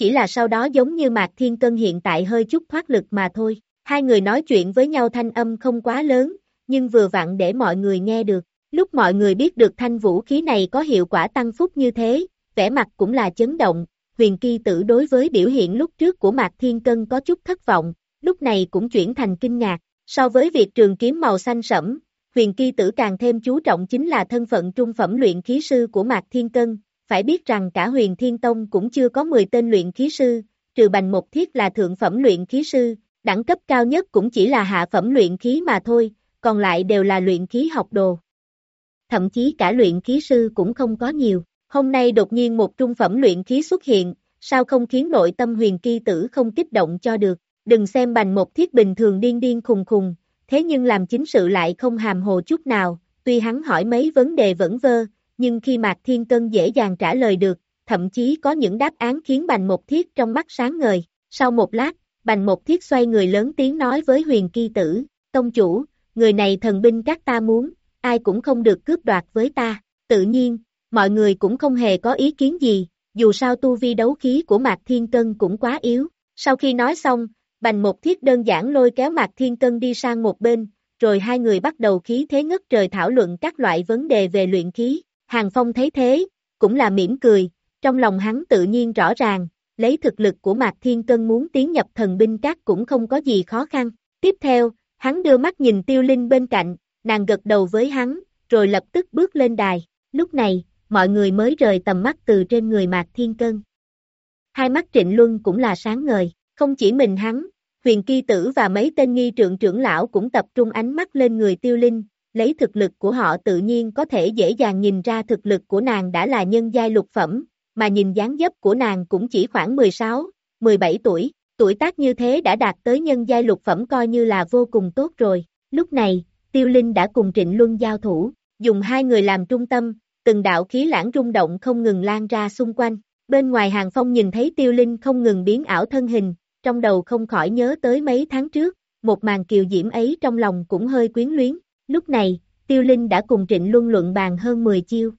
Speaker 2: Chỉ là sau đó giống như Mạc Thiên Cân hiện tại hơi chút thoát lực mà thôi, hai người nói chuyện với nhau thanh âm không quá lớn, nhưng vừa vặn để mọi người nghe được. Lúc mọi người biết được thanh vũ khí này có hiệu quả tăng phúc như thế, vẻ mặt cũng là chấn động, huyền kỳ tử đối với biểu hiện lúc trước của Mạc Thiên Cân có chút thất vọng, lúc này cũng chuyển thành kinh ngạc, so với việc trường kiếm màu xanh sẫm, huyền kỳ tử càng thêm chú trọng chính là thân phận trung phẩm luyện khí sư của Mạc Thiên Cân, phải biết rằng cả huyền Thiên Tông cũng chưa có 10 tên luyện khí sư, trừ bành một thiết là thượng phẩm luyện khí sư, đẳng cấp cao nhất cũng chỉ là hạ phẩm luyện khí mà thôi, còn lại đều là luyện khí học đồ. Thậm chí cả luyện khí sư cũng không có nhiều. Hôm nay đột nhiên một trung phẩm luyện khí xuất hiện, sao không khiến nội tâm huyền kỳ tử không kích động cho được. Đừng xem bành một thiết bình thường điên điên khùng khùng, thế nhưng làm chính sự lại không hàm hồ chút nào, tuy hắn hỏi mấy vấn đề vẫn vơ, nhưng khi Mạc Thiên Cân dễ dàng trả lời được, thậm chí có những đáp án khiến bành một thiết trong mắt sáng ngời. Sau một lát, bành một thiết xoay người lớn tiếng nói với huyền kỳ tử, tông chủ, người này thần binh các ta muốn, ai cũng không được cướp đoạt với ta, tự nhiên, mọi người cũng không hề có ý kiến gì, dù sao tu vi đấu khí của Mạc Thiên Cân cũng quá yếu. Sau khi nói xong, bành một thiết đơn giản lôi kéo Mạc Thiên Cân đi sang một bên, rồi hai người bắt đầu khí thế ngất trời thảo luận các loại vấn đề về luyện khí. Hàng Phong thấy thế, cũng là mỉm cười, trong lòng hắn tự nhiên rõ ràng, lấy thực lực của Mạc Thiên Cân muốn tiến nhập thần binh các cũng không có gì khó khăn. Tiếp theo, hắn đưa mắt nhìn tiêu linh bên cạnh, nàng gật đầu với hắn, rồi lập tức bước lên đài. Lúc này, mọi người mới rời tầm mắt từ trên người Mạc Thiên Cân. Hai mắt Trịnh Luân cũng là sáng ngời, không chỉ mình hắn, huyền kỳ tử và mấy tên nghi trượng trưởng lão cũng tập trung ánh mắt lên người tiêu linh, lấy thực lực của họ tự nhiên có thể dễ dàng nhìn ra thực lực của nàng đã là nhân giai lục phẩm, mà nhìn dáng dấp của nàng cũng chỉ khoảng 16, 17 tuổi, tuổi tác như thế đã đạt tới nhân giai lục phẩm coi như là vô cùng tốt rồi. Lúc này, Tiêu Linh đã cùng Trịnh Luân giao thủ, dùng hai người làm trung tâm, từng đạo khí lãng rung động không ngừng lan ra xung quanh. Bên ngoài hàng phong nhìn thấy Tiêu Linh không ngừng biến ảo thân hình, trong đầu không khỏi nhớ tới mấy tháng trước, một màn kiều diễm ấy trong lòng cũng hơi quyến luyến. Lúc này, Tiêu Linh đã cùng Trịnh Luân luận bàn hơn 10 chiêu.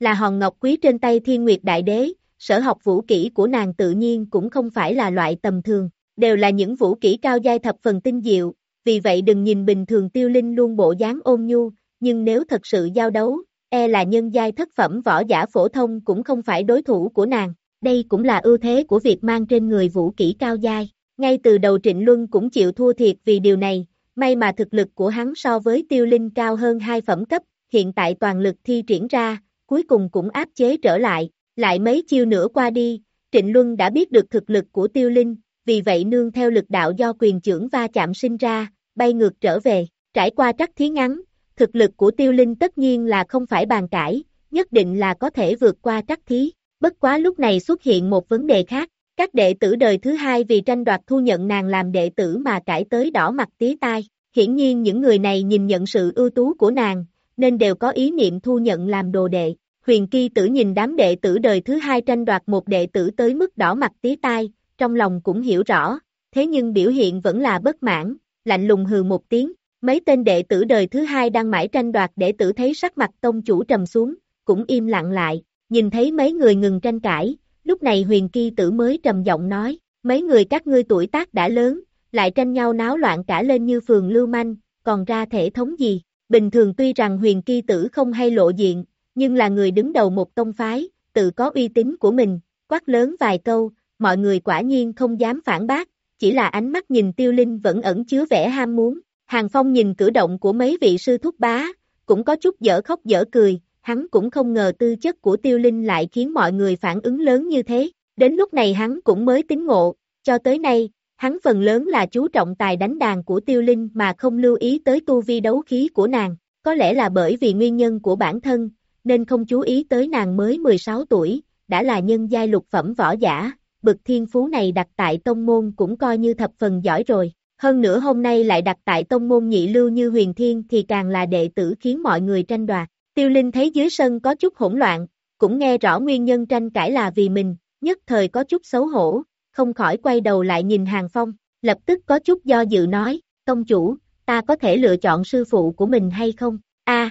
Speaker 2: Là hòn ngọc quý trên tay Thiên Nguyệt Đại Đế, sở học vũ kỹ của nàng tự nhiên cũng không phải là loại tầm thường, đều là những vũ kỹ cao giai thập phần tinh diệu, vì vậy đừng nhìn bình thường Tiêu Linh luôn bộ dáng ôn nhu, nhưng nếu thật sự giao đấu, e là nhân giai thất phẩm võ giả phổ thông cũng không phải đối thủ của nàng. Đây cũng là ưu thế của việc mang trên người vũ kỹ cao giai. Ngay từ đầu Trịnh Luân cũng chịu thua thiệt vì điều này, may mà thực lực của hắn so với tiêu linh cao hơn hai phẩm cấp, hiện tại toàn lực thi triển ra, cuối cùng cũng áp chế trở lại, lại mấy chiêu nữa qua đi, Trịnh Luân đã biết được thực lực của tiêu linh, vì vậy nương theo lực đạo do quyền trưởng va chạm sinh ra, bay ngược trở về, trải qua trắc thí ngắn, thực lực của tiêu linh tất nhiên là không phải bàn cãi, nhất định là có thể vượt qua trắc thí, bất quá lúc này xuất hiện một vấn đề khác, các đệ tử đời thứ hai vì tranh đoạt thu nhận nàng làm đệ tử mà cãi tới đỏ mặt tí tai, hiển nhiên những người này nhìn nhận sự ưu tú của nàng, nên đều có ý niệm thu nhận làm đồ đệ. Huyền ki tử nhìn đám đệ tử đời thứ hai tranh đoạt một đệ tử tới mức đỏ mặt tí tai, trong lòng cũng hiểu rõ, thế nhưng biểu hiện vẫn là bất mãn, lạnh lùng hừ một tiếng, mấy tên đệ tử đời thứ hai đang mãi tranh đoạt đệ tử thấy sắc mặt tông chủ trầm xuống, cũng im lặng lại, nhìn thấy mấy người ngừng tranh cãi, lúc này huyền kỳ tử mới trầm giọng nói, mấy người các ngươi tuổi tác đã lớn, lại tranh nhau náo loạn cả lên như phường lưu manh, còn ra thể thống gì, bình thường tuy rằng huyền kỳ tử không hay lộ diện, nhưng là người đứng đầu một tông phái, tự có uy tín của mình, quát lớn vài câu, mọi người quả nhiên không dám phản bác, chỉ là ánh mắt nhìn tiêu linh vẫn ẩn chứa vẻ ham muốn. Hàng Phong nhìn cử động của mấy vị sư thúc bá, cũng có chút dở khóc dở cười, hắn cũng không ngờ tư chất của tiêu linh lại khiến mọi người phản ứng lớn như thế. Đến lúc này hắn cũng mới tính ngộ, cho tới nay, hắn phần lớn là chú trọng tài đánh đàn của tiêu linh mà không lưu ý tới tu vi đấu khí của nàng. Có lẽ là bởi vì nguyên nhân của bản thân, nên không chú ý tới nàng mới 16 tuổi, đã là nhân giai lục phẩm võ giả, bực thiên phú này đặt tại tông môn cũng coi như thập phần giỏi rồi. Hơn nữa hôm nay lại đặt tại tông môn nhị lưu như huyền thiên thì càng là đệ tử khiến mọi người tranh đoạt. Tiêu Linh thấy dưới sân có chút hỗn loạn, cũng nghe rõ nguyên nhân tranh cãi là vì mình, nhất thời có chút xấu hổ, không khỏi quay đầu lại nhìn Hàng Phong, lập tức có chút do dự nói, công chủ, ta có thể lựa chọn sư phụ của mình hay không? A,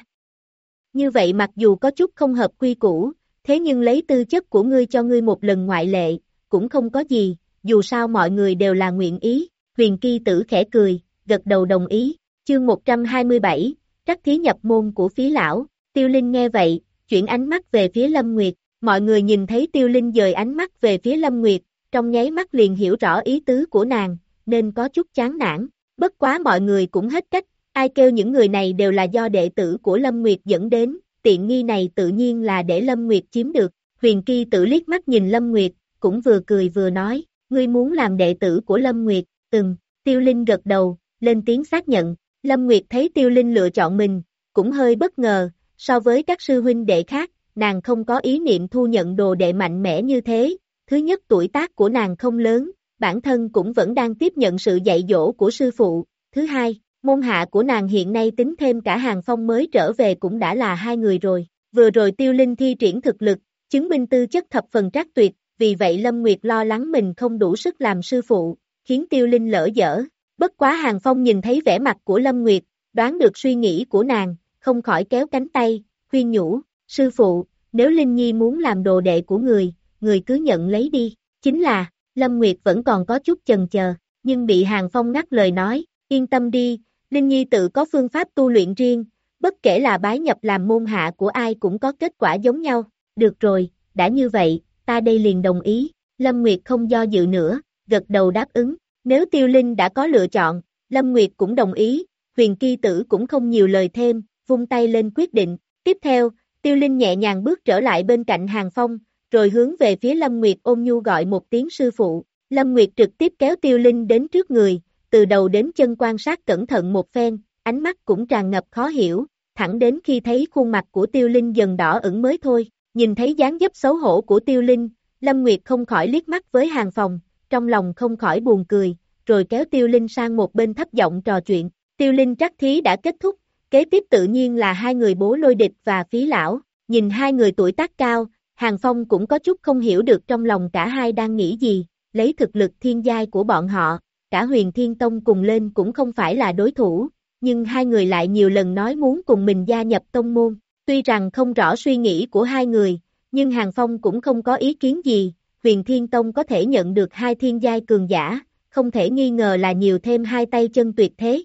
Speaker 2: Như vậy mặc dù có chút không hợp quy củ, thế nhưng lấy tư chất của ngươi cho ngươi một lần ngoại lệ, cũng không có gì, dù sao mọi người đều là nguyện ý, huyền kỳ tử khẽ cười, gật đầu đồng ý, chương 127, trắc thí nhập môn của phí lão, tiêu linh nghe vậy, chuyển ánh mắt về phía Lâm Nguyệt, mọi người nhìn thấy tiêu linh dời ánh mắt về phía Lâm Nguyệt, trong nháy mắt liền hiểu rõ ý tứ của nàng, nên có chút chán nản, bất quá mọi người cũng hết cách, ai kêu những người này đều là do đệ tử của Lâm Nguyệt dẫn đến, tiện nghi này tự nhiên là để Lâm Nguyệt chiếm được, huyền kỳ tử liếc mắt nhìn Lâm Nguyệt, cũng vừa cười vừa nói, ngươi muốn làm đệ tử của Lâm Nguyệt, từng, Tiêu Linh gật đầu, lên tiếng xác nhận, Lâm Nguyệt thấy Tiêu Linh lựa chọn mình, cũng hơi bất ngờ, so với các sư huynh đệ khác, nàng không có ý niệm thu nhận đồ đệ mạnh mẽ như thế, thứ nhất tuổi tác của nàng không lớn, bản thân cũng vẫn đang tiếp nhận sự dạy dỗ của sư phụ, thứ hai, môn hạ của nàng hiện nay tính thêm cả hàng phong mới trở về cũng đã là hai người rồi, vừa rồi Tiêu Linh thi triển thực lực, chứng minh tư chất thập phần trác tuyệt, vì vậy Lâm Nguyệt lo lắng mình không đủ sức làm sư phụ, khiến Tiêu Linh lỡ dở. Bất quá Hàng Phong nhìn thấy vẻ mặt của Lâm Nguyệt, đoán được suy nghĩ của nàng, không khỏi kéo cánh tay, khuyên nhủ, sư phụ, nếu Linh Nhi muốn làm đồ đệ của người, người cứ nhận lấy đi, chính là, Lâm Nguyệt vẫn còn có chút chần chờ, nhưng bị Hàng Phong ngắt lời nói, yên tâm đi, Linh Nhi tự có phương pháp tu luyện riêng, bất kể là bái nhập làm môn hạ của ai cũng có kết quả giống nhau, được rồi, đã như vậy, ta đây liền đồng ý, Lâm Nguyệt không do dự nữa, gật đầu đáp ứng, nếu Tiêu Linh đã có lựa chọn, Lâm Nguyệt cũng đồng ý, huyền kỳ tử cũng không nhiều lời thêm, vung tay lên quyết định, tiếp theo, Tiêu Linh nhẹ nhàng bước trở lại bên cạnh Hàng Phong, rồi hướng về phía Lâm Nguyệt ôm nhu gọi một tiếng sư phụ, Lâm Nguyệt trực tiếp kéo Tiêu Linh đến trước người, từ đầu đến chân quan sát cẩn thận một phen, ánh mắt cũng tràn ngập khó hiểu, thẳng đến khi thấy khuôn mặt của Tiêu Linh dần đỏ ửng mới thôi, nhìn thấy dáng dấp xấu hổ của Tiêu Linh, Lâm Nguyệt không khỏi liếc mắt với hàng phong, trong lòng không khỏi buồn cười, rồi kéo Tiêu Linh sang một bên thấp giọng trò chuyện, Tiêu Linh trắc thí đã kết thúc, kế tiếp tự nhiên là hai người bố lôi địch và phí lão, nhìn hai người tuổi tác cao, Hàng Phong cũng có chút không hiểu được trong lòng cả hai đang nghĩ gì, lấy thực lực thiên giai của bọn họ, cả huyền thiên tông cùng lên cũng không phải là đối thủ, nhưng hai người lại nhiều lần nói muốn cùng mình gia nhập tông môn, tuy rằng không rõ suy nghĩ của hai người, nhưng Hàng Phong cũng không có ý kiến gì, huyền thiên tông có thể nhận được hai thiên giai cường giả, không thể nghi ngờ là nhiều thêm hai tay chân tuyệt thế.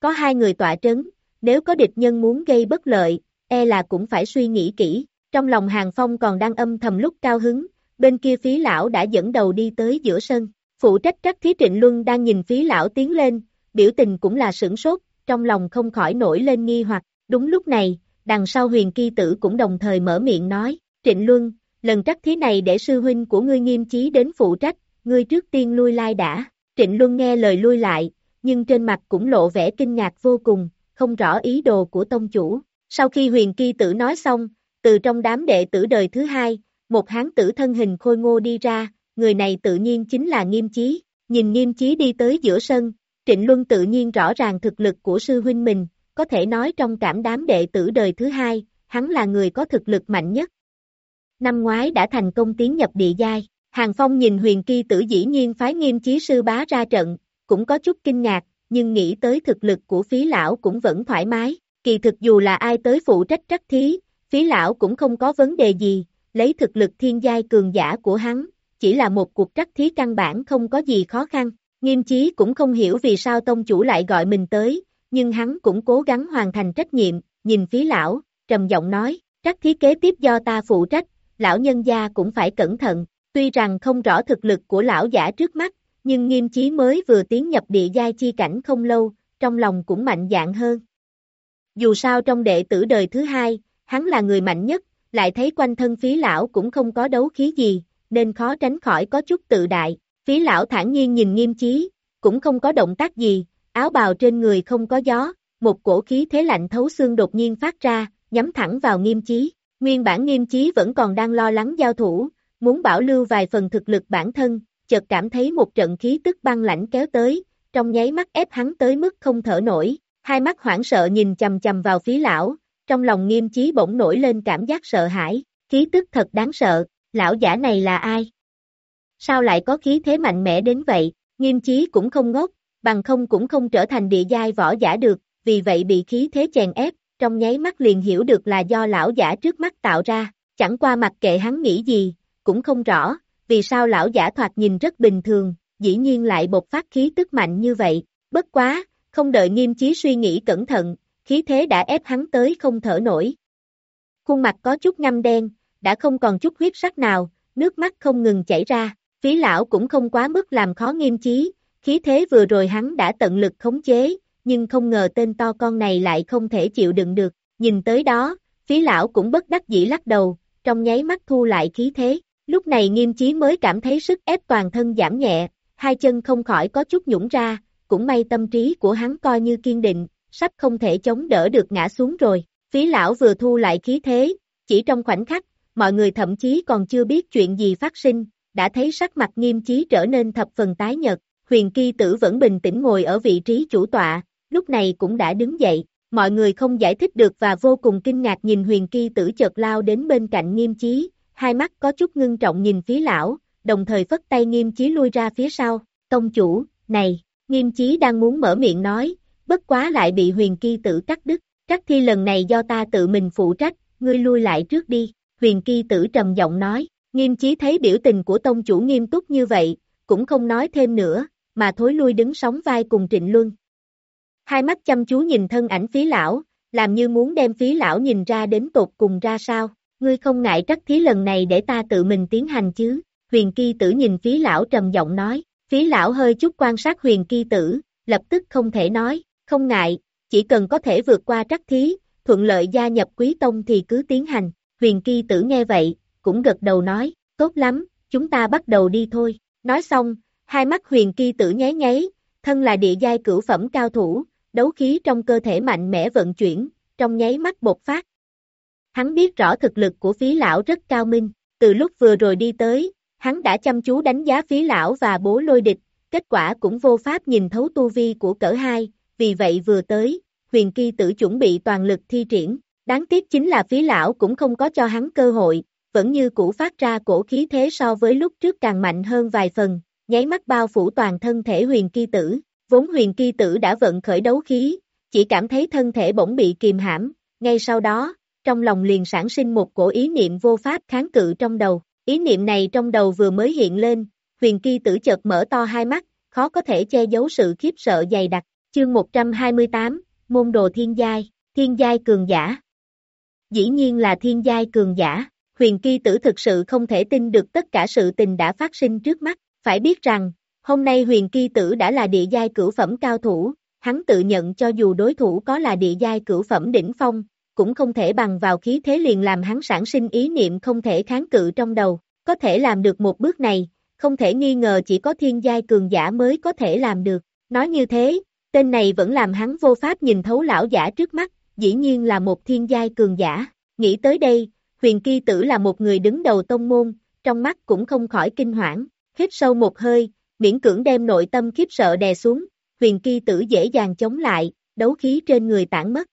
Speaker 2: Có hai người tọa trấn, nếu có địch nhân muốn gây bất lợi, e là cũng phải suy nghĩ kỹ, trong lòng Hàng Phong còn đang âm thầm lúc cao hứng, bên kia phí lão đã dẫn đầu đi tới giữa sân, phụ trách trắc thí trịnh luân đang nhìn phí lão tiến lên, biểu tình cũng là sửng sốt, trong lòng không khỏi nổi lên nghi hoặc, đúng lúc này, đằng sau huyền kỳ tử cũng đồng thời mở miệng nói, trịnh luân, lần trắc thí này để sư huynh của ngươi nghiêm chí đến phụ trách, ngươi trước tiên lui lai đã, trịnh luân nghe lời lui lại, nhưng trên mặt cũng lộ vẻ kinh ngạc vô cùng, không rõ ý đồ của tông chủ, sau khi huyền kỳ tử nói xong, từ trong đám đệ tử đời thứ hai, một hán tử thân hình khôi ngô đi ra, người này tự nhiên chính là nghiêm chí, nhìn nghiêm chí đi tới giữa sân, Trịnh Luân tự nhiên rõ ràng thực lực của sư huynh mình, có thể nói trong cảm đám đệ tử đời thứ hai, hắn là người có thực lực mạnh nhất. Năm ngoái đã thành công tiến nhập địa giai, Hàng Phong nhìn huyền kỳ tử dĩ nhiên phái nghiêm chí sư bá ra trận, cũng có chút kinh ngạc, nhưng nghĩ tới thực lực của phí lão cũng vẫn thoải mái, kỳ thực dù là ai tới phụ trách trắc thí, phí lão cũng không có vấn đề gì, lấy thực lực thiên giai cường giả của hắn, chỉ là một cuộc trắc thí căn bản không có gì khó khăn. Nghiêm chí cũng không hiểu vì sao tông chủ lại gọi mình tới, nhưng hắn cũng cố gắng hoàn thành trách nhiệm, nhìn phí lão, trầm giọng nói, trắc thí kế tiếp do ta phụ trách, lão nhân gia cũng phải cẩn thận, tuy rằng không rõ thực lực của lão giả trước mắt, nhưng nghiêm chí mới vừa tiến nhập địa giai chi cảnh không lâu, trong lòng cũng mạnh dạng hơn. Dù sao trong đệ tử đời thứ hai, hắn là người mạnh nhất, lại thấy quanh thân phí lão cũng không có đấu khí gì, nên khó tránh khỏi có chút tự đại. Phí lão thản nhiên nhìn nghiêm chí, cũng không có động tác gì, áo bào trên người không có gió, một cổ khí thế lạnh thấu xương đột nhiên phát ra, nhắm thẳng vào nghiêm chí. Nguyên bản nghiêm chí vẫn còn đang lo lắng giao thủ, muốn bảo lưu vài phần thực lực bản thân, chợt cảm thấy một trận khí tức băng lãnh kéo tới, trong nháy mắt ép hắn tới mức không thở nổi, hai mắt hoảng sợ nhìn chầm chầm vào phí lão, trong lòng nghiêm chí bỗng nổi lên cảm giác sợ hãi, khí tức thật đáng sợ, lão giả này là ai? Sao lại có khí thế mạnh mẽ đến vậy, nghiêm chí cũng không ngốc, bằng không cũng không trở thành địa giai võ giả được, vì vậy bị khí thế chèn ép, trong nháy mắt liền hiểu được là do lão giả trước mắt tạo ra, chẳng qua mặc kệ hắn nghĩ gì, cũng không rõ, vì sao lão giả thoạt nhìn rất bình thường, dĩ nhiên lại bộc phát khí tức mạnh như vậy, bất quá, không đợi nghiêm chí suy nghĩ cẩn thận, khí thế đã ép hắn tới không thở nổi. Khuôn mặt có chút ngâm đen, đã không còn chút huyết sắc nào, nước mắt không ngừng chảy ra, phí lão cũng không quá mức làm khó nghiêm chí, khí thế vừa rồi hắn đã tận lực khống chế, nhưng không ngờ tên to con này lại không thể chịu đựng được, nhìn tới đó, phí lão cũng bất đắc dĩ lắc đầu, trong nháy mắt thu lại khí thế, lúc này nghiêm chí mới cảm thấy sức ép toàn thân giảm nhẹ, hai chân không khỏi có chút nhũng ra, cũng may tâm trí của hắn coi như kiên định, sắp không thể chống đỡ được ngã xuống rồi. Phí lão vừa thu lại khí thế, chỉ trong khoảnh khắc, mọi người thậm chí còn chưa biết chuyện gì phát sinh, đã thấy sắc mặt nghiêm chí trở nên thập phần tái nhật, huyền kỳ tử vẫn bình tĩnh ngồi ở vị trí chủ tọa, lúc này cũng đã đứng dậy, mọi người không giải thích được và vô cùng kinh ngạc nhìn huyền kỳ tử chợt lao đến bên cạnh nghiêm chí, hai mắt có chút ngưng trọng nhìn phía lão, đồng thời phất tay nghiêm chí lui ra phía sau, tông chủ, này, nghiêm chí đang muốn mở miệng nói, bất quá lại bị huyền kỳ tử cắt đứt, cắt thi lần này do ta tự mình phụ trách, ngươi lui lại trước đi, huyền kỳ tử trầm giọng nói, Nghiêm chí thấy biểu tình của tông chủ nghiêm túc như vậy, cũng không nói thêm nữa, mà thối lui đứng sóng vai cùng Trịnh Luân. Hai mắt chăm chú nhìn thân ảnh phí lão, làm như muốn đem phí lão nhìn ra đến tột cùng ra sao, ngươi không ngại trắc thí lần này để ta tự mình tiến hành chứ, huyền kỳ tử nhìn phí lão trầm giọng nói, phí lão hơi chút quan sát huyền kỳ tử, lập tức không thể nói, không ngại, chỉ cần có thể vượt qua trắc thí, thuận lợi gia nhập quý tông thì cứ tiến hành, huyền kỳ tử nghe vậy, cũng gật đầu nói, tốt lắm, chúng ta bắt đầu đi thôi, nói xong, hai mắt huyền kỳ tử nháy nháy, thân là địa giai cửu phẩm cao thủ, đấu khí trong cơ thể mạnh mẽ vận chuyển, trong nháy mắt bột phát. Hắn biết rõ thực lực của phí lão rất cao minh, từ lúc vừa rồi đi tới, hắn đã chăm chú đánh giá phí lão và bố lôi địch, kết quả cũng vô pháp nhìn thấu tu vi của cỡ hai, vì vậy vừa tới, huyền kỳ tử chuẩn bị toàn lực thi triển, đáng tiếc chính là phí lão cũng không có cho hắn cơ hội, vẫn như cũ phát ra cổ khí thế so với lúc trước càng mạnh hơn vài phần, nháy mắt bao phủ toàn thân thể huyền kỳ tử, vốn huyền kỳ tử đã vận khởi đấu khí, chỉ cảm thấy thân thể bỗng bị kìm hãm, ngay sau đó, trong lòng liền sản sinh một cổ ý niệm vô pháp kháng cự trong đầu, ý niệm này trong đầu vừa mới hiện lên, huyền kỳ tử chợt mở to hai mắt, khó có thể che giấu sự khiếp sợ dày đặc, chương 128, môn đồ thiên giai, thiên giai cường giả. Dĩ nhiên là thiên giai cường giả, huyền kỳ tử thực sự không thể tin được tất cả sự tình đã phát sinh trước mắt, phải biết rằng, hôm nay huyền kỳ tử đã là địa giai cửu phẩm cao thủ, hắn tự nhận cho dù đối thủ có là địa giai cửu phẩm đỉnh phong, cũng không thể bằng vào khí thế liền làm hắn sản sinh ý niệm không thể kháng cự trong đầu, có thể làm được một bước này, không thể nghi ngờ chỉ có thiên giai cường giả mới có thể làm được, nói như thế, tên này vẫn làm hắn vô pháp nhìn thấu lão giả trước mắt, dĩ nhiên là một thiên giai cường giả, nghĩ tới đây, huyền kỳ tử là một người đứng đầu tông môn, trong mắt cũng không khỏi kinh hoảng, hít sâu một hơi, miễn cưỡng đem nội tâm khiếp sợ đè xuống, huyền kỳ tử dễ dàng chống lại, đấu khí trên người tản mất.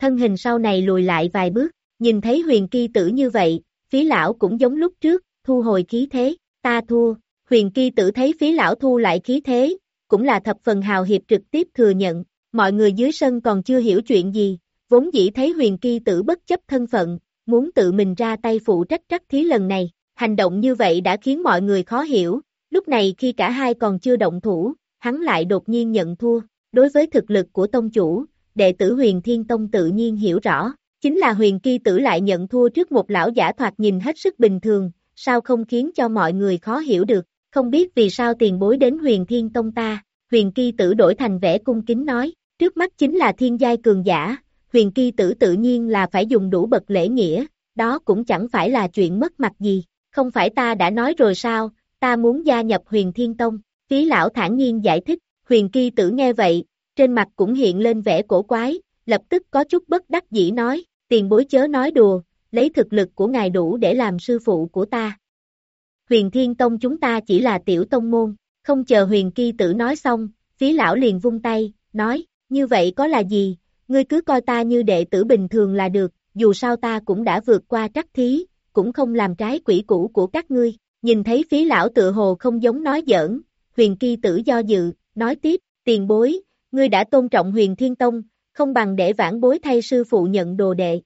Speaker 2: Thân hình sau này lùi lại vài bước, nhìn thấy huyền kỳ tử như vậy, phí lão cũng giống lúc trước, thu hồi khí thế, ta thua, huyền kỳ tử thấy phí lão thu lại khí thế, cũng là thập phần hào hiệp trực tiếp thừa nhận, mọi người dưới sân còn chưa hiểu chuyện gì, vốn dĩ thấy huyền kỳ tử bất chấp thân phận, muốn tự mình ra tay phụ trách trắc thí lần này, hành động như vậy đã khiến mọi người khó hiểu, lúc này khi cả hai còn chưa động thủ, hắn lại đột nhiên nhận thua, đối với thực lực của tông chủ, đệ tử huyền thiên tông tự nhiên hiểu rõ, chính là huyền kỳ tử lại nhận thua trước một lão giả thoạt nhìn hết sức bình thường, sao không khiến cho mọi người khó hiểu được, không biết vì sao tiền bối đến huyền thiên tông ta, huyền kỳ tử đổi thành vẻ cung kính nói, trước mắt chính là thiên giai cường giả, huyền kỳ tử tự nhiên là phải dùng đủ bậc lễ nghĩa, đó cũng chẳng phải là chuyện mất mặt gì, không phải ta đã nói rồi sao, ta muốn gia nhập huyền thiên tông, phí lão thản nhiên giải thích, huyền kỳ tử nghe vậy, trên mặt cũng hiện lên vẻ cổ quái, lập tức có chút bất đắc dĩ nói, tiền bối chớ nói đùa, lấy thực lực của ngài đủ để làm sư phụ của ta. Huyền Thiên Tông chúng ta chỉ là tiểu tông môn, không chờ huyền kỳ tử nói xong, phí lão liền vung tay, nói, như vậy có là gì, ngươi cứ coi ta như đệ tử bình thường là được, dù sao ta cũng đã vượt qua trắc thí, cũng không làm trái quỷ cũ của các ngươi, nhìn thấy phí lão tự hồ không giống nói giỡn, huyền kỳ tử do dự, nói tiếp, tiền bối, ngươi đã tôn trọng huyền thiên tông, không bằng để vãn bối thay sư phụ nhận đồ đệ.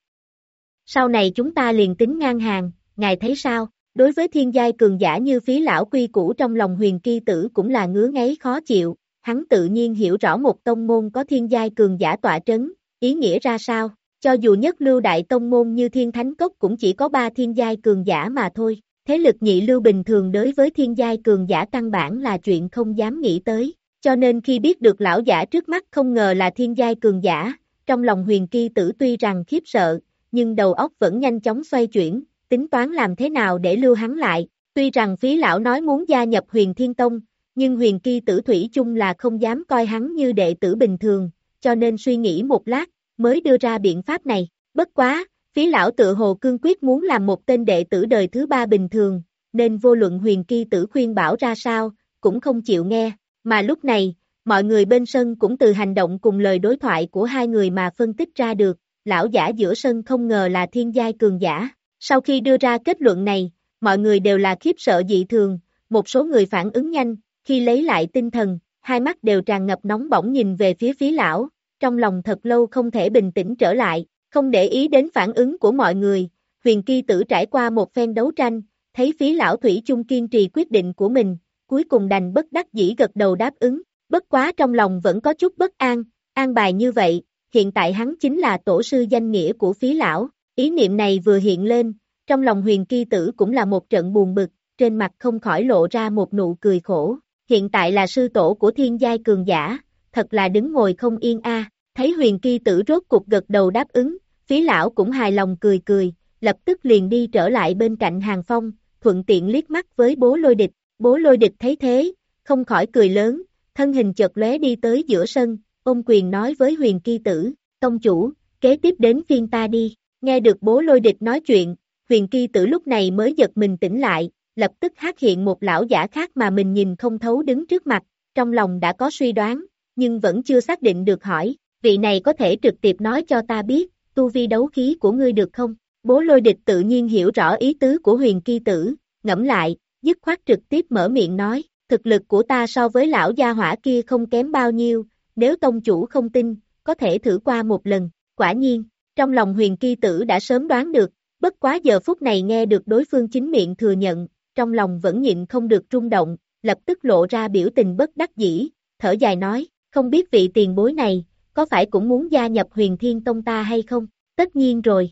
Speaker 2: Sau này chúng ta liền tính ngang hàng, ngài thấy sao? Đối với thiên giai cường giả như phí lão quy củ trong lòng huyền kỳ tử cũng là ngứa ngáy khó chịu, hắn tự nhiên hiểu rõ một tông môn có thiên giai cường giả tọa trấn, ý nghĩa ra sao, cho dù nhất lưu đại tông môn như thiên thánh cốc cũng chỉ có ba thiên giai cường giả mà thôi, thế lực nhị lưu bình thường đối với thiên giai cường giả căn bản là chuyện không dám nghĩ tới, cho nên khi biết được lão giả trước mắt không ngờ là thiên giai cường giả, trong lòng huyền kỳ tử tuy rằng khiếp sợ, nhưng đầu óc vẫn nhanh chóng xoay chuyển, tính toán làm thế nào để lưu hắn lại, tuy rằng phí lão nói muốn gia nhập huyền thiên tông, nhưng huyền kỳ tử thủy chung là không dám coi hắn như đệ tử bình thường, cho nên suy nghĩ một lát, mới đưa ra biện pháp này, bất quá, phí lão tự hồ cương quyết muốn làm một tên đệ tử đời thứ ba bình thường, nên vô luận huyền kỳ tử khuyên bảo ra sao, cũng không chịu nghe, mà lúc này, mọi người bên sân cũng từ hành động cùng lời đối thoại của hai người mà phân tích ra được, lão giả giữa sân không ngờ là thiên giai cường giả. Sau khi đưa ra kết luận này, mọi người đều là khiếp sợ dị thường, một số người phản ứng nhanh, khi lấy lại tinh thần, hai mắt đều tràn ngập nóng bỏng nhìn về phía phí lão, trong lòng thật lâu không thể bình tĩnh trở lại, không để ý đến phản ứng của mọi người, huyền kỳ tử trải qua một phen đấu tranh, thấy phí lão thủy chung kiên trì quyết định của mình, cuối cùng đành bất đắc dĩ gật đầu đáp ứng, bất quá trong lòng vẫn có chút bất an, an bài như vậy, hiện tại hắn chính là tổ sư danh nghĩa của phí lão, ý niệm này vừa hiện lên, trong lòng huyền kỳ tử cũng là một trận buồn bực, trên mặt không khỏi lộ ra một nụ cười khổ, hiện tại là sư tổ của thiên giai cường giả, thật là đứng ngồi không yên a. thấy huyền kỳ tử rốt cục gật đầu đáp ứng, phí lão cũng hài lòng cười cười, lập tức liền đi trở lại bên cạnh hàng phong, thuận tiện liếc mắt với bố lôi địch, bố lôi địch thấy thế, không khỏi cười lớn, thân hình chợt lóe đi tới giữa sân, ôm quyền nói với huyền kỳ tử, tông chủ, kế tiếp đến phiên ta đi, nghe được bố lôi địch nói chuyện, huyền kỳ tử lúc này mới giật mình tỉnh lại, lập tức hát hiện một lão giả khác mà mình nhìn không thấu đứng trước mặt, trong lòng đã có suy đoán, nhưng vẫn chưa xác định được hỏi, vị này có thể trực tiếp nói cho ta biết, tu vi đấu khí của ngươi được không? Bố lôi địch tự nhiên hiểu rõ ý tứ của huyền kỳ tử, ngẫm lại, dứt khoát trực tiếp mở miệng nói, thực lực của ta so với lão gia hỏa kia không kém bao nhiêu, nếu tông chủ không tin, có thể thử qua một lần, quả nhiên, trong lòng huyền kỳ tử đã sớm đoán được, bất quá giờ phút này nghe được đối phương chính miệng thừa nhận, trong lòng vẫn nhịn không được rung động, lập tức lộ ra biểu tình bất đắc dĩ, thở dài nói, không biết vị tiền bối này, có phải cũng muốn gia nhập huyền thiên tông ta hay không? Tất nhiên rồi.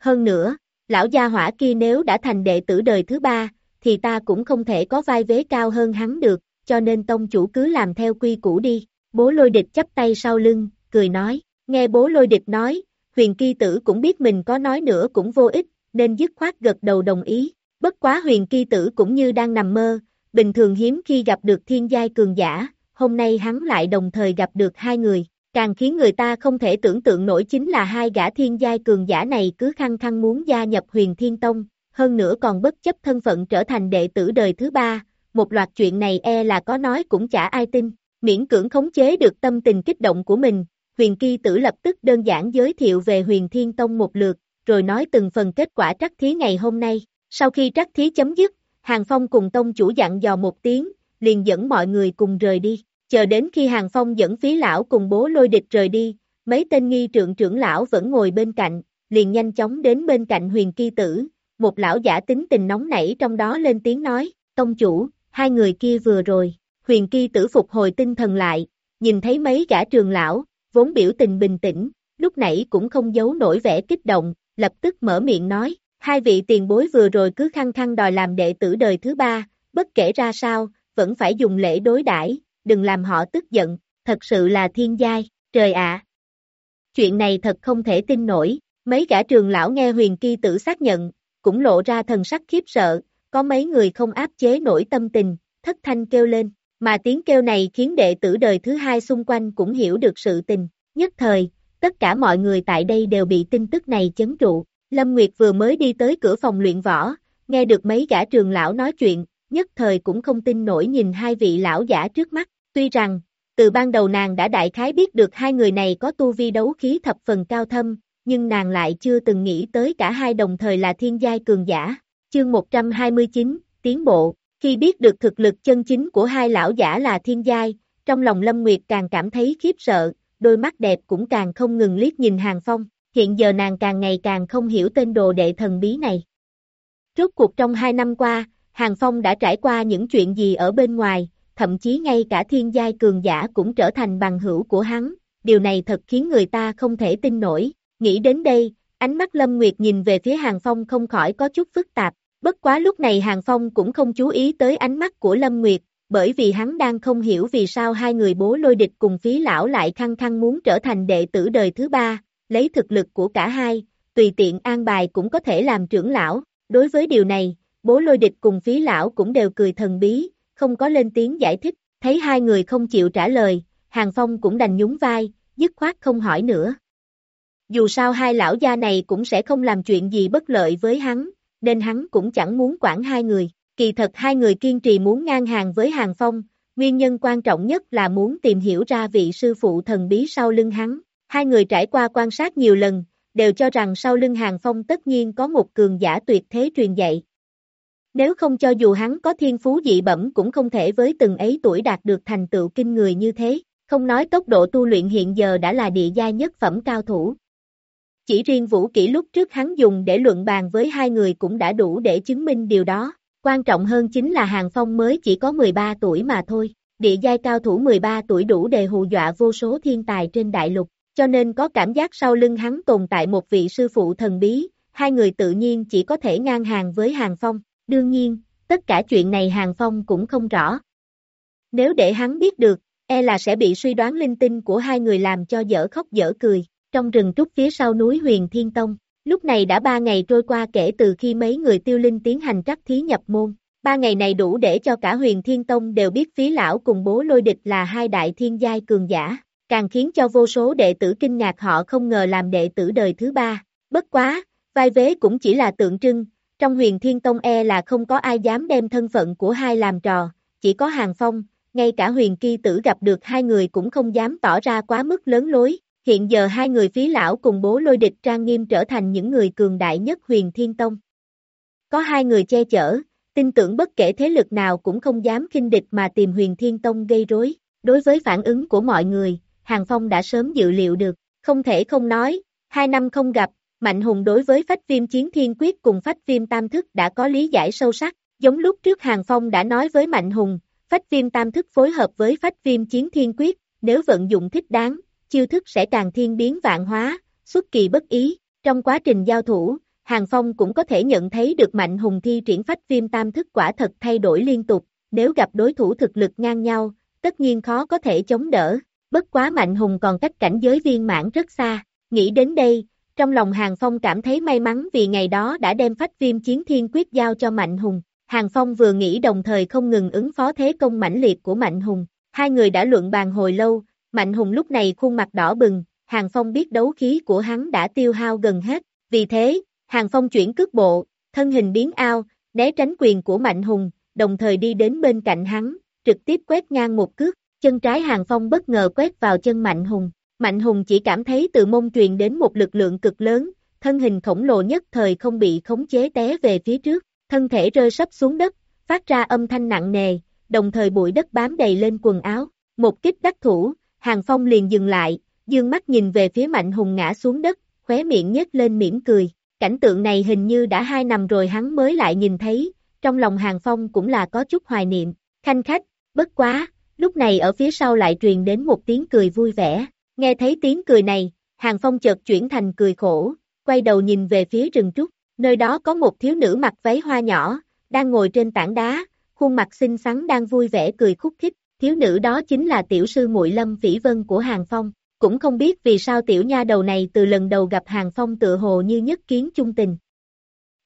Speaker 2: Hơn nữa, lão gia hỏa kia nếu đã thành đệ tử đời thứ ba, thì ta cũng không thể có vai vế cao hơn hắn được, cho nên tông chủ cứ làm theo quy củ đi. Bố lôi địch chấp tay sau lưng, cười nói, nghe bố lôi địch nói, huyền kỳ tử cũng biết mình có nói nữa cũng vô ích, nên dứt khoát gật đầu đồng ý. Bất quá huyền kỳ tử cũng như đang nằm mơ, bình thường hiếm khi gặp được thiên giai cường giả, hôm nay hắn lại đồng thời gặp được hai người, càng khiến người ta không thể tưởng tượng nổi chính là hai gã thiên giai cường giả này cứ khăng khăng muốn gia nhập huyền thiên tông, hơn nữa còn bất chấp thân phận trở thành đệ tử đời thứ ba, một loạt chuyện này e là có nói cũng chả ai tin, miễn cưỡng khống chế được tâm tình kích động của mình, huyền kỳ tử lập tức đơn giản giới thiệu về huyền thiên tông một lượt, rồi nói từng phần kết quả trắc thí ngày hôm nay, sau khi trắc thí chấm dứt, Hàng Phong cùng tông chủ dặn dò một tiếng, liền dẫn mọi người cùng rời đi, chờ đến khi Hàng Phong dẫn phí lão cùng bố lôi địch rời đi, mấy tên nghi trượng trưởng lão vẫn ngồi bên cạnh, liền nhanh chóng đến bên cạnh huyền kỳ tử, một lão giả tính tình nóng nảy trong đó lên tiếng nói, tông chủ, hai người kia vừa rồi, huyền kỳ tử phục hồi tinh thần lại, nhìn thấy mấy gã trường lão, vốn biểu tình bình tĩnh, lúc nãy cũng không giấu nổi vẻ kích động, lập tức mở miệng nói, hai vị tiền bối vừa rồi cứ khăng khăng đòi làm đệ tử đời thứ ba, bất kể ra sao, vẫn phải dùng lễ đối đãi, đừng làm họ tức giận, thật sự là thiên giai, trời ạ. Chuyện này thật không thể tin nổi, mấy gã trường lão nghe huyền kỳ tử xác nhận, cũng lộ ra thần sắc khiếp sợ, có mấy người không áp chế nổi tâm tình, thất thanh kêu lên, mà tiếng kêu này khiến đệ tử đời thứ hai xung quanh cũng hiểu được sự tình, nhất thời, tất cả mọi người tại đây đều bị tin tức này chấn trụ, Lâm Nguyệt vừa mới đi tới cửa phòng luyện võ, nghe được mấy gã trường lão nói chuyện, nhất thời cũng không tin nổi nhìn hai vị lão giả trước mắt, tuy rằng, từ ban đầu nàng đã đại khái biết được hai người này có tu vi đấu khí thập phần cao thâm, nhưng nàng lại chưa từng nghĩ tới cả hai đồng thời là thiên giai cường giả. Chương 129, Tiến bộ, khi biết được thực lực chân chính của hai lão giả là thiên giai, trong lòng Lâm Nguyệt càng cảm thấy khiếp sợ, đôi mắt đẹp cũng càng không ngừng liếc nhìn Hàng Phong, hiện giờ nàng càng ngày càng không hiểu tên đồ đệ thần bí này. Rốt cuộc trong hai năm qua, Hàng Phong đã trải qua những chuyện gì ở bên ngoài, thậm chí ngay cả thiên giai cường giả cũng trở thành bằng hữu của hắn, điều này thật khiến người ta không thể tin nổi, nghĩ đến đây, ánh mắt Lâm Nguyệt nhìn về phía Hàng Phong không khỏi có chút phức tạp, bất quá lúc này Hàng Phong cũng không chú ý tới ánh mắt của Lâm Nguyệt, bởi vì hắn đang không hiểu vì sao hai người bố lôi địch cùng phí lão lại khăng khăng muốn trở thành đệ tử đời thứ ba, lấy thực lực của cả hai, tùy tiện an bài cũng có thể làm trưởng lão, đối với điều này, bố lôi địch cùng phí lão cũng đều cười thần bí, không có lên tiếng giải thích, thấy hai người không chịu trả lời, Hàng Phong cũng đành nhún vai, dứt khoát không hỏi nữa. Dù sao hai lão gia này cũng sẽ không làm chuyện gì bất lợi với hắn, nên hắn cũng chẳng muốn quản hai người. Kỳ thật hai người kiên trì muốn ngang hàng với Hàng Phong, nguyên nhân quan trọng nhất là muốn tìm hiểu ra vị sư phụ thần bí sau lưng hắn. Hai người trải qua quan sát nhiều lần, đều cho rằng sau lưng Hàng Phong tất nhiên có một cường giả tuyệt thế truyền dạy. Nếu không cho dù hắn có thiên phú dị bẩm cũng không thể với từng ấy tuổi đạt được thành tựu kinh người như thế, không nói tốc độ tu luyện hiện giờ đã là địa gia nhất phẩm cao thủ chỉ riêng vũ kỹ lúc trước hắn dùng để luận bàn với hai người cũng đã đủ để chứng minh điều đó. Quan trọng hơn chính là Hàng Phong mới chỉ có 13 tuổi mà thôi. Địa giai cao thủ 13 tuổi đủ để hù dọa vô số thiên tài trên đại lục, cho nên có cảm giác sau lưng hắn tồn tại một vị sư phụ thần bí, hai người tự nhiên chỉ có thể ngang hàng với Hàng Phong. Đương nhiên, tất cả chuyện này Hàng Phong cũng không rõ. Nếu để hắn biết được, e là sẽ bị suy đoán linh tinh của hai người làm cho dở khóc dở cười. Trong rừng trúc phía sau núi huyền Thiên Tông, lúc này đã ba ngày trôi qua kể từ khi mấy người tiêu linh tiến hành trắc thí nhập môn. Ba ngày này đủ để cho cả huyền Thiên Tông đều biết phí lão cùng bố lôi địch là hai đại thiên giai cường giả, càng khiến cho vô số đệ tử kinh ngạc họ không ngờ làm đệ tử đời thứ ba. Bất quá, vai vế cũng chỉ là tượng trưng, trong huyền Thiên Tông e là không có ai dám đem thân phận của hai làm trò, chỉ có hàng phong, ngay cả huyền kỳ tử gặp được hai người cũng không dám tỏ ra quá mức lớn lối, hiện giờ hai người phí lão cùng bố lôi địch trang nghiêm trở thành những người cường đại nhất huyền thiên tông. Có hai người che chở, tin tưởng bất kể thế lực nào cũng không dám kinh địch mà tìm huyền thiên tông gây rối. Đối với phản ứng của mọi người, Hàng Phong đã sớm dự liệu được, không thể không nói, hai năm không gặp, Mạnh Hùng đối với phách viêm chiến thiên quyết cùng phách viêm tam thức đã có lý giải sâu sắc, giống lúc trước Hàng Phong đã nói với Mạnh Hùng, phách viêm tam thức phối hợp với phách viêm chiến thiên quyết, nếu vận dụng thích đáng, chiêu thức sẽ càng thiên biến vạn hóa, xuất kỳ bất ý. Trong quá trình giao thủ, Hàng Phong cũng có thể nhận thấy được Mạnh Hùng thi triển phách viêm tam thức quả thật thay đổi liên tục, nếu gặp đối thủ thực lực ngang nhau, tất nhiên khó có thể chống đỡ. Bất quá Mạnh Hùng còn cách cảnh giới viên mãn rất xa, nghĩ đến đây, trong lòng Hàng Phong cảm thấy may mắn vì ngày đó đã đem phách viêm chiến thiên quyết giao cho Mạnh Hùng. Hàng Phong vừa nghĩ đồng thời không ngừng ứng phó thế công mãnh liệt của Mạnh Hùng. Hai người đã luận bàn hồi lâu, Mạnh Hùng lúc này khuôn mặt đỏ bừng, Hàng Phong biết đấu khí của hắn đã tiêu hao gần hết, vì thế, Hàng Phong chuyển cước bộ, thân hình biến ao, né tránh quyền của Mạnh Hùng, đồng thời đi đến bên cạnh hắn, trực tiếp quét ngang một cước, chân trái Hàng Phong bất ngờ quét vào chân Mạnh Hùng. Mạnh Hùng chỉ cảm thấy từ mông truyền đến một lực lượng cực lớn, thân hình khổng lồ nhất thời không bị khống chế té về phía trước, thân thể rơi sấp xuống đất, phát ra âm thanh nặng nề, đồng thời bụi đất bám đầy lên quần áo. Một kích đắc thủ, Hàng Phong liền dừng lại, dương mắt nhìn về phía Mạnh Hùng ngã xuống đất, khóe miệng nhếch lên mỉm cười. Cảnh tượng này hình như đã hai năm rồi hắn mới lại nhìn thấy, trong lòng Hàng Phong cũng là có chút hoài niệm. Khanh khách, bất quá, lúc này ở phía sau lại truyền đến một tiếng cười vui vẻ. Nghe thấy tiếng cười này, Hàng Phong chợt chuyển thành cười khổ, quay đầu nhìn về phía rừng trúc, nơi đó có một thiếu nữ mặc váy hoa nhỏ, đang ngồi trên tảng đá, khuôn mặt xinh xắn đang vui vẻ cười khúc khích, thiếu nữ đó chính là tiểu sư muội Lâm Phỉ Vân của Hàng Phong, cũng không biết vì sao tiểu nha đầu này từ lần đầu gặp Hàng Phong tự hồ như nhất kiến chung tình.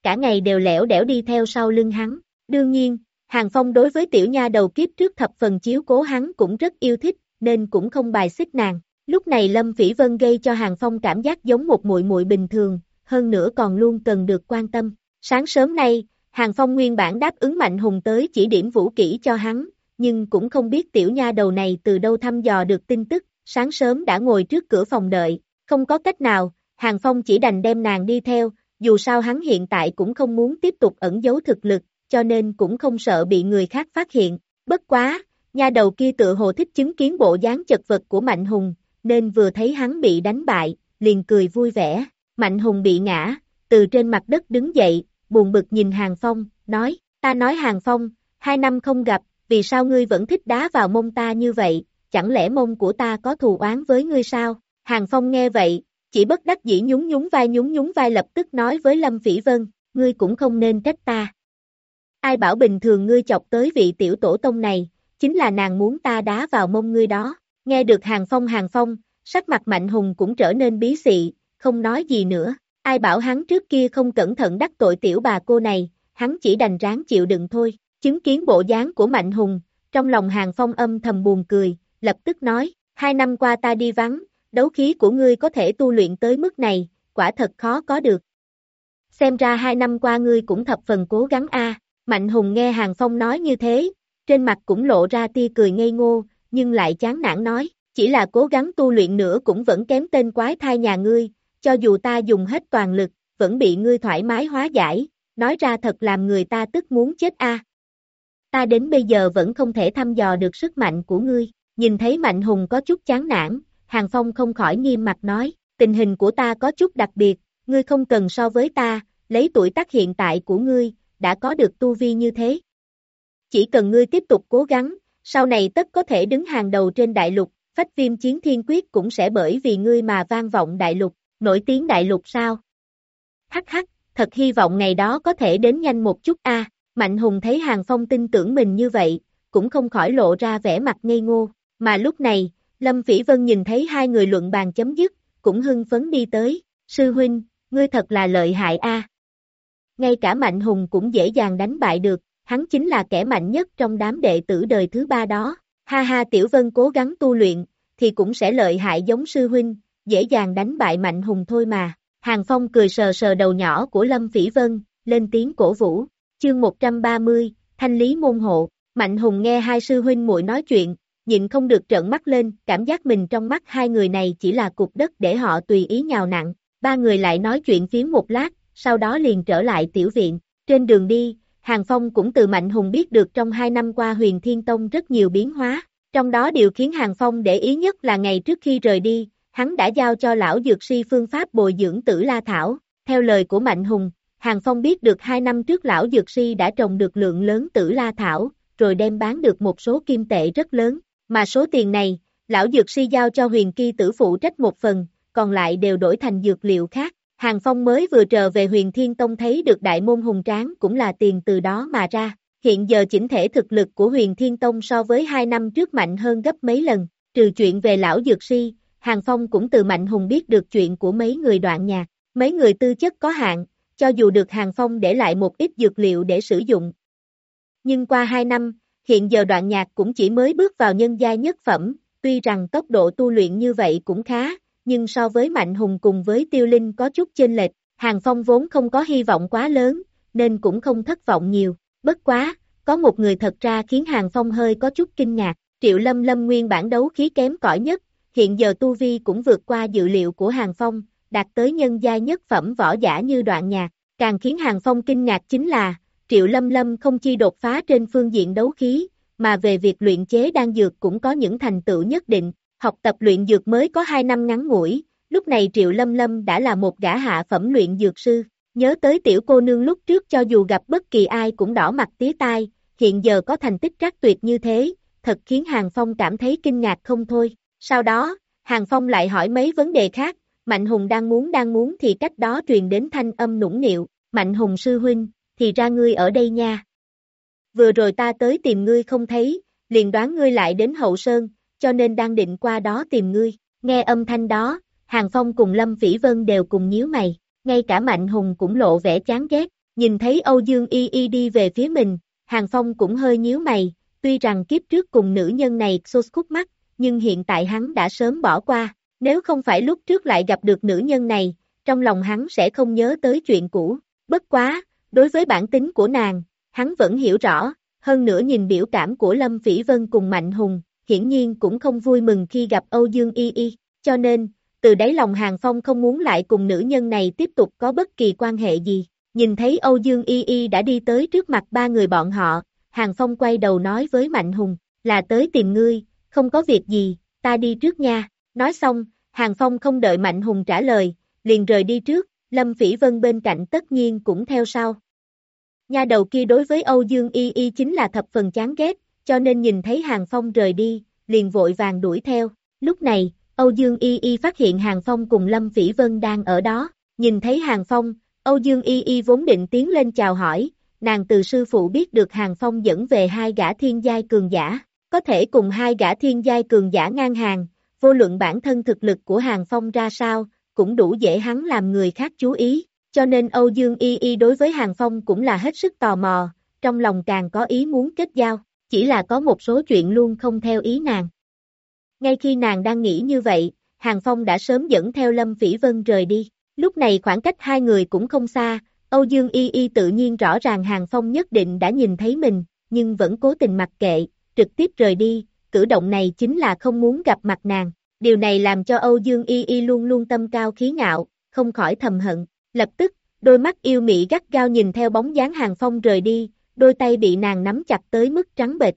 Speaker 2: Cả ngày đều lẻo đẻo đi theo sau lưng hắn, đương nhiên, Hàng Phong đối với tiểu nha đầu kiếp trước thập phần chiếu cố hắn cũng rất yêu thích, nên cũng không bài xích nàng. Lúc này Lâm Phỉ Vân gây cho Hàng Phong cảm giác giống một muội muội bình thường, hơn nữa còn luôn cần được quan tâm. Sáng sớm nay, Hàng Phong nguyên bản đáp ứng Mạnh Hùng tới chỉ điểm vũ kỹ cho hắn, nhưng cũng không biết tiểu nha đầu này từ đâu thăm dò được tin tức, sáng sớm đã ngồi trước cửa phòng đợi, không có cách nào, Hàng Phong chỉ đành đem nàng đi theo, dù sao hắn hiện tại cũng không muốn tiếp tục ẩn giấu thực lực, cho nên cũng không sợ bị người khác phát hiện, bất quá, nha đầu kia tự hồ thích chứng kiến bộ dáng chật vật của Mạnh Hùng, nên vừa thấy hắn bị đánh bại, liền cười vui vẻ, Mạnh Hùng bị ngã, từ trên mặt đất đứng dậy, buồn bực nhìn Hàng Phong, nói, ta nói Hàng Phong, hai năm không gặp, vì sao ngươi vẫn thích đá vào mông ta như vậy, chẳng lẽ mông của ta có thù oán với ngươi sao? Hàng Phong nghe vậy, chỉ bất đắc dĩ nhún nhún vai nhún nhún vai lập tức nói với Lâm Phỉ Vân, ngươi cũng không nên trách ta. Ai bảo bình thường ngươi chọc tới vị tiểu tổ tông này, chính là nàng muốn ta đá vào mông ngươi đó. Nghe được Hàng Phong Hàng Phong, sắc mặt Mạnh Hùng cũng trở nên bí xị, không nói gì nữa. Ai bảo hắn trước kia không cẩn thận đắc tội tiểu bà cô này, hắn chỉ đành ráng chịu đựng thôi. Chứng kiến bộ dáng của Mạnh Hùng, trong lòng Hàng Phong âm thầm buồn cười, lập tức nói, hai năm qua ta đi vắng, đấu khí của ngươi có thể tu luyện tới mức này, quả thật khó có được. Xem ra hai năm qua ngươi cũng thập phần cố gắng a. Mạnh Hùng nghe Hàng Phong nói như thế, trên mặt cũng lộ ra tia cười ngây ngô, nhưng lại chán nản nói, chỉ là cố gắng tu luyện nữa cũng vẫn kém tên quái thai nhà ngươi, cho dù ta dùng hết toàn lực, vẫn bị ngươi thoải mái hóa giải, nói ra thật làm người ta tức muốn chết a ta đến bây giờ vẫn không thể thăm dò được sức mạnh của ngươi. Nhìn thấy Mạnh Hùng có chút chán nản, Hàng Phong không khỏi nghiêm mặt nói, tình hình của ta có chút đặc biệt, ngươi không cần so với ta, lấy tuổi tác hiện tại của ngươi, đã có được tu vi như thế. Chỉ cần ngươi tiếp tục cố gắng, sau này tất có thể đứng hàng đầu trên đại lục, phách viêm chiến thiên quyết cũng sẽ bởi vì ngươi mà vang vọng đại lục, nổi tiếng đại lục sao? Hắc hắc, thật hy vọng ngày đó có thể đến nhanh một chút a. Mạnh Hùng thấy Hàng Phong tin tưởng mình như vậy, cũng không khỏi lộ ra vẻ mặt ngây ngô, mà lúc này, Lâm Phỉ Vân nhìn thấy hai người luận bàn chấm dứt, cũng hưng phấn đi tới, sư huynh, ngươi thật là lợi hại a. Ngay cả Mạnh Hùng cũng dễ dàng đánh bại được, hắn chính là kẻ mạnh nhất trong đám đệ tử đời thứ ba đó, ha ha Tiểu Vân cố gắng tu luyện, thì cũng sẽ lợi hại giống sư huynh, dễ dàng đánh bại Mạnh Hùng thôi mà. Hàng Phong cười sờ sờ đầu nhỏ của Lâm Phỉ Vân, lên tiếng cổ vũ, chương 130, thanh lý môn hộ, Mạnh Hùng nghe hai sư huynh muội nói chuyện, nhịn không được trợn mắt lên, cảm giác mình trong mắt hai người này chỉ là cục đất để họ tùy ý nhào nặng, ba người lại nói chuyện phiếm một lát, sau đó liền trở lại tiểu viện, trên đường đi, Hàng Phong cũng từ Mạnh Hùng biết được trong hai năm qua huyền Thiên Tông rất nhiều biến hóa, trong đó điều khiến Hàng Phong để ý nhất là ngày trước khi rời đi, hắn đã giao cho lão dược si phương pháp bồi dưỡng tử La Thảo, theo lời của Mạnh Hùng, Hàng Phong biết được hai năm trước lão dược si đã trồng được lượng lớn tử La Thảo, rồi đem bán được một số kim tệ rất lớn, mà số tiền này, lão dược si giao cho huyền kỳ tử phụ trách một phần, còn lại đều đổi thành dược liệu khác. Hàng Phong mới vừa trở về huyền Thiên Tông thấy được đại môn hùng tráng cũng là tiền từ đó mà ra. Hiện giờ chỉnh thể thực lực của huyền Thiên Tông so với hai năm trước mạnh hơn gấp mấy lần, trừ chuyện về lão dược si, Hàng Phong cũng từ Mạnh Hùng biết được chuyện của mấy người đoạn nhạc, mấy người tư chất có hạn, cho dù được Hàng Phong để lại một ít dược liệu để sử dụng. Nhưng qua hai năm, hiện giờ đoạn nhạc cũng chỉ mới bước vào nhân giai nhất phẩm, tuy rằng tốc độ tu luyện như vậy cũng khá, nhưng so với Mạnh Hùng cùng với Tiêu Linh có chút chênh lệch, Hàng Phong vốn không có hy vọng quá lớn, nên cũng không thất vọng nhiều, bất quá, có một người thật ra khiến Hàng Phong hơi có chút kinh ngạc, Triệu Lâm Lâm nguyên bản đấu khí kém cỏi nhất, hiện giờ Tu Vi cũng vượt qua dự liệu của Hàng Phong, đạt tới nhân gia nhất phẩm võ giả như đoạn nhạc, càng khiến Hàng Phong kinh ngạc chính là, Triệu Lâm Lâm không chi đột phá trên phương diện đấu khí, mà về việc luyện chế đan dược cũng có những thành tựu nhất định, học tập luyện dược mới có 2 năm ngắn ngủi, lúc này Triệu Lâm Lâm đã là một gã hạ phẩm luyện dược sư, nhớ tới tiểu cô nương lúc trước cho dù gặp bất kỳ ai cũng đỏ mặt tía tai, hiện giờ có thành tích trắc tuyệt như thế, thật khiến Hàng Phong cảm thấy kinh ngạc không thôi. Sau đó, Hàng Phong lại hỏi mấy vấn đề khác, Mạnh Hùng đang muốn đang muốn thì cách đó truyền đến thanh âm nũng nịu, Mạnh Hùng sư huynh, thì ra ngươi ở đây nha. Vừa rồi ta tới tìm ngươi không thấy, liền đoán ngươi lại đến hậu sơn, cho nên đang định qua đó tìm ngươi. Nghe âm thanh đó, Hàng Phong cùng Lâm Phỉ Vân đều cùng nhíu mày, ngay cả Mạnh Hùng cũng lộ vẻ chán ghét, nhìn thấy Âu Dương Y Y đi về phía mình, Hàng Phong cũng hơi nhíu mày, tuy rằng kiếp trước cùng nữ nhân này xô khúc mắt, nhưng hiện tại hắn đã sớm bỏ qua, nếu không phải lúc trước lại gặp được nữ nhân này, trong lòng hắn sẽ không nhớ tới chuyện cũ, bất quá, đối với bản tính của nàng, hắn vẫn hiểu rõ, hơn nữa nhìn biểu cảm của Lâm Phỉ Vân cùng Mạnh Hùng, hiển nhiên cũng không vui mừng khi gặp Âu Dương Y Y, cho nên, từ đáy lòng Hàng Phong không muốn lại cùng nữ nhân này tiếp tục có bất kỳ quan hệ gì. Nhìn thấy Âu Dương Y Y đã đi tới trước mặt ba người bọn họ, Hàng Phong quay đầu nói với Mạnh Hùng, là tới tìm ngươi, không có việc gì, ta đi trước nha. Nói xong, Hàng Phong không đợi Mạnh Hùng trả lời, liền rời đi trước, Lâm Phỉ Vân bên cạnh tất nhiên cũng theo sau. nhà đầu kia đối với Âu Dương Y Y chính là thập phần chán ghét, cho nên nhìn thấy Hàng Phong rời đi, liền vội vàng đuổi theo. Lúc này, Âu Dương Y Y phát hiện Hàng Phong cùng Lâm Phỉ Vân đang ở đó. Nhìn thấy Hàng Phong, Âu Dương Y Y vốn định tiến lên chào hỏi, nàng từ sư phụ biết được Hàng Phong dẫn về hai gã thiên giai cường giả, có thể cùng hai gã thiên giai cường giả ngang hàng, vô luận bản thân thực lực của Hàng Phong ra sao, cũng đủ dễ hắn làm người khác chú ý, cho nên Âu Dương Y Y đối với Hàng Phong cũng là hết sức tò mò, trong lòng càng có ý muốn kết giao, chỉ là có một số chuyện luôn không theo ý nàng. Ngay khi nàng đang nghĩ như vậy, Hàng Phong đã sớm dẫn theo Lâm Phỉ Vân rời đi, lúc này khoảng cách hai người cũng không xa, Âu Dương Y Y tự nhiên rõ ràng Hàng Phong nhất định đã nhìn thấy mình, nhưng vẫn cố tình mặc kệ, trực tiếp rời đi, cử động này chính là không muốn gặp mặt nàng. Điều này làm cho Âu Dương Y Y luôn luôn tâm cao khí ngạo, không khỏi thầm hận. Lập tức, đôi mắt yêu mị gắt gao nhìn theo bóng dáng Hàng Phong rời đi, đôi tay bị nàng nắm chặt tới mức trắng bệch.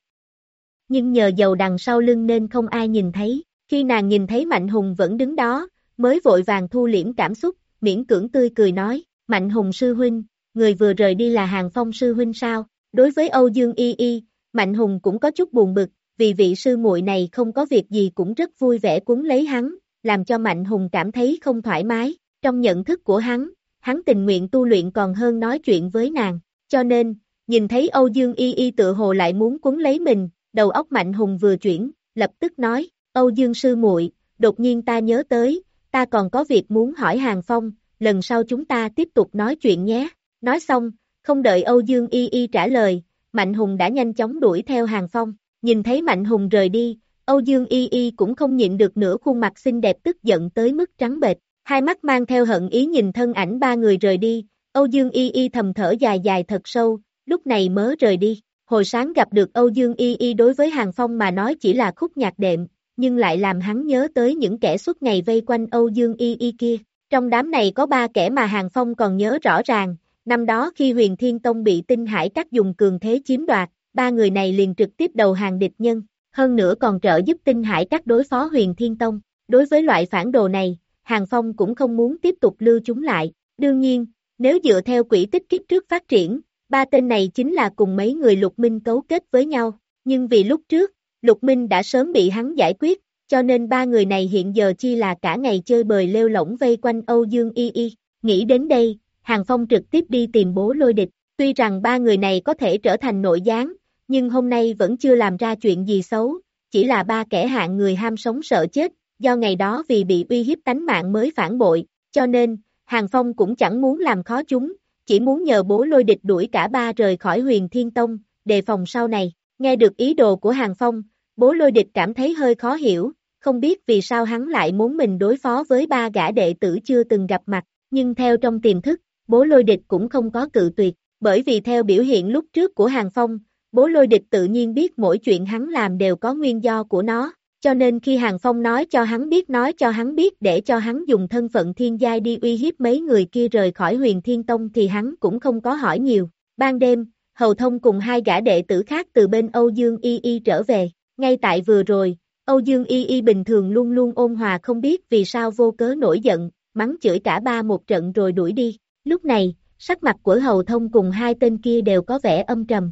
Speaker 2: Nhưng nhờ dầu đằng sau lưng nên không ai nhìn thấy, khi nàng nhìn thấy Mạnh Hùng vẫn đứng đó, mới vội vàng thu liễm cảm xúc, miễn cưỡng tươi cười nói, Mạnh Hùng sư huynh, người vừa rời đi là Hàng Phong sư huynh sao? Đối với Âu Dương Y Y, Mạnh Hùng cũng có chút buồn bực, vì vị sư muội này không có việc gì cũng rất vui vẻ cuốn lấy hắn, làm cho Mạnh Hùng cảm thấy không thoải mái. Trong nhận thức của hắn, hắn tình nguyện tu luyện còn hơn nói chuyện với nàng, cho nên, nhìn thấy Âu Dương Y Y tự hồ lại muốn cuốn lấy mình, đầu óc Mạnh Hùng vừa chuyển, lập tức nói, Âu Dương sư muội, đột nhiên ta nhớ tới, ta còn có việc muốn hỏi Hàng Phong, lần sau chúng ta tiếp tục nói chuyện nhé. Nói xong, không đợi Âu Dương Y Y trả lời, Mạnh Hùng đã nhanh chóng đuổi theo Hàng Phong, nhìn thấy Mạnh Hùng rời đi, Âu Dương Y Y cũng không nhịn được nửa khuôn mặt xinh đẹp tức giận tới mức trắng bệch, hai mắt mang theo hận ý nhìn thân ảnh ba người rời đi, Âu Dương Y Y thầm thở dài dài thật sâu, lúc này mới rời đi. Hồi sáng gặp được Âu Dương Y Y đối với Hàng Phong mà nói chỉ là khúc nhạc đệm, nhưng lại làm hắn nhớ tới những kẻ suốt ngày vây quanh Âu Dương Y Y kia. Trong đám này có ba kẻ mà Hàng Phong còn nhớ rõ ràng, năm đó khi huyền Thiên Tông bị tinh hải các dùng cường thế chiếm đoạt, ba người này liền trực tiếp đầu hàng địch nhân, hơn nữa còn trợ giúp tinh hải các đối phó huyền Thiên Tông. Đối với loại phản đồ này, Hàng Phong cũng không muốn tiếp tục lưu chúng lại. Đương nhiên, nếu dựa theo quỹ tích kiếp trước phát triển, ba tên này chính là cùng mấy người lục minh cấu kết với nhau, nhưng vì lúc trước, lục minh đã sớm bị hắn giải quyết, cho nên ba người này hiện giờ chi là cả ngày chơi bời lêu lỏng vây quanh Âu Dương Y Y. Nghĩ đến đây, Hàng Phong trực tiếp đi tìm bố lôi địch, tuy rằng ba người này có thể trở thành nội gián, nhưng hôm nay vẫn chưa làm ra chuyện gì xấu, chỉ là ba kẻ hạng người ham sống sợ chết, do ngày đó vì bị uy hiếp tánh mạng mới phản bội, cho nên, Hàng Phong cũng chẳng muốn làm khó chúng, chỉ muốn nhờ bố lôi địch đuổi cả ba rời khỏi huyền thiên tông, đề phòng sau này. Nghe được ý đồ của Hàng Phong, bố lôi địch cảm thấy hơi khó hiểu, không biết vì sao hắn lại muốn mình đối phó với ba gã đệ tử chưa từng gặp mặt, nhưng theo trong tiềm thức, bố lôi địch cũng không có cự tuyệt, bởi vì theo biểu hiện lúc trước của Hàng Phong, bố lôi địch tự nhiên biết mỗi chuyện hắn làm đều có nguyên do của nó, cho nên khi Hàng Phong nói cho hắn biết nói cho hắn biết để cho hắn dùng thân phận thiên giai đi uy hiếp mấy người kia rời khỏi huyền thiên tông thì hắn cũng không có hỏi nhiều. Ban đêm, Hầu Thông cùng hai gã đệ tử khác từ bên Âu Dương Y Y trở về. Ngay tại vừa rồi, Âu Dương Y Y bình thường luôn luôn ôn hòa không biết vì sao vô cớ nổi giận, mắng chửi cả ba một trận rồi đuổi đi. Lúc này, sắc mặt của Hầu Thông cùng hai tên kia đều có vẻ âm trầm.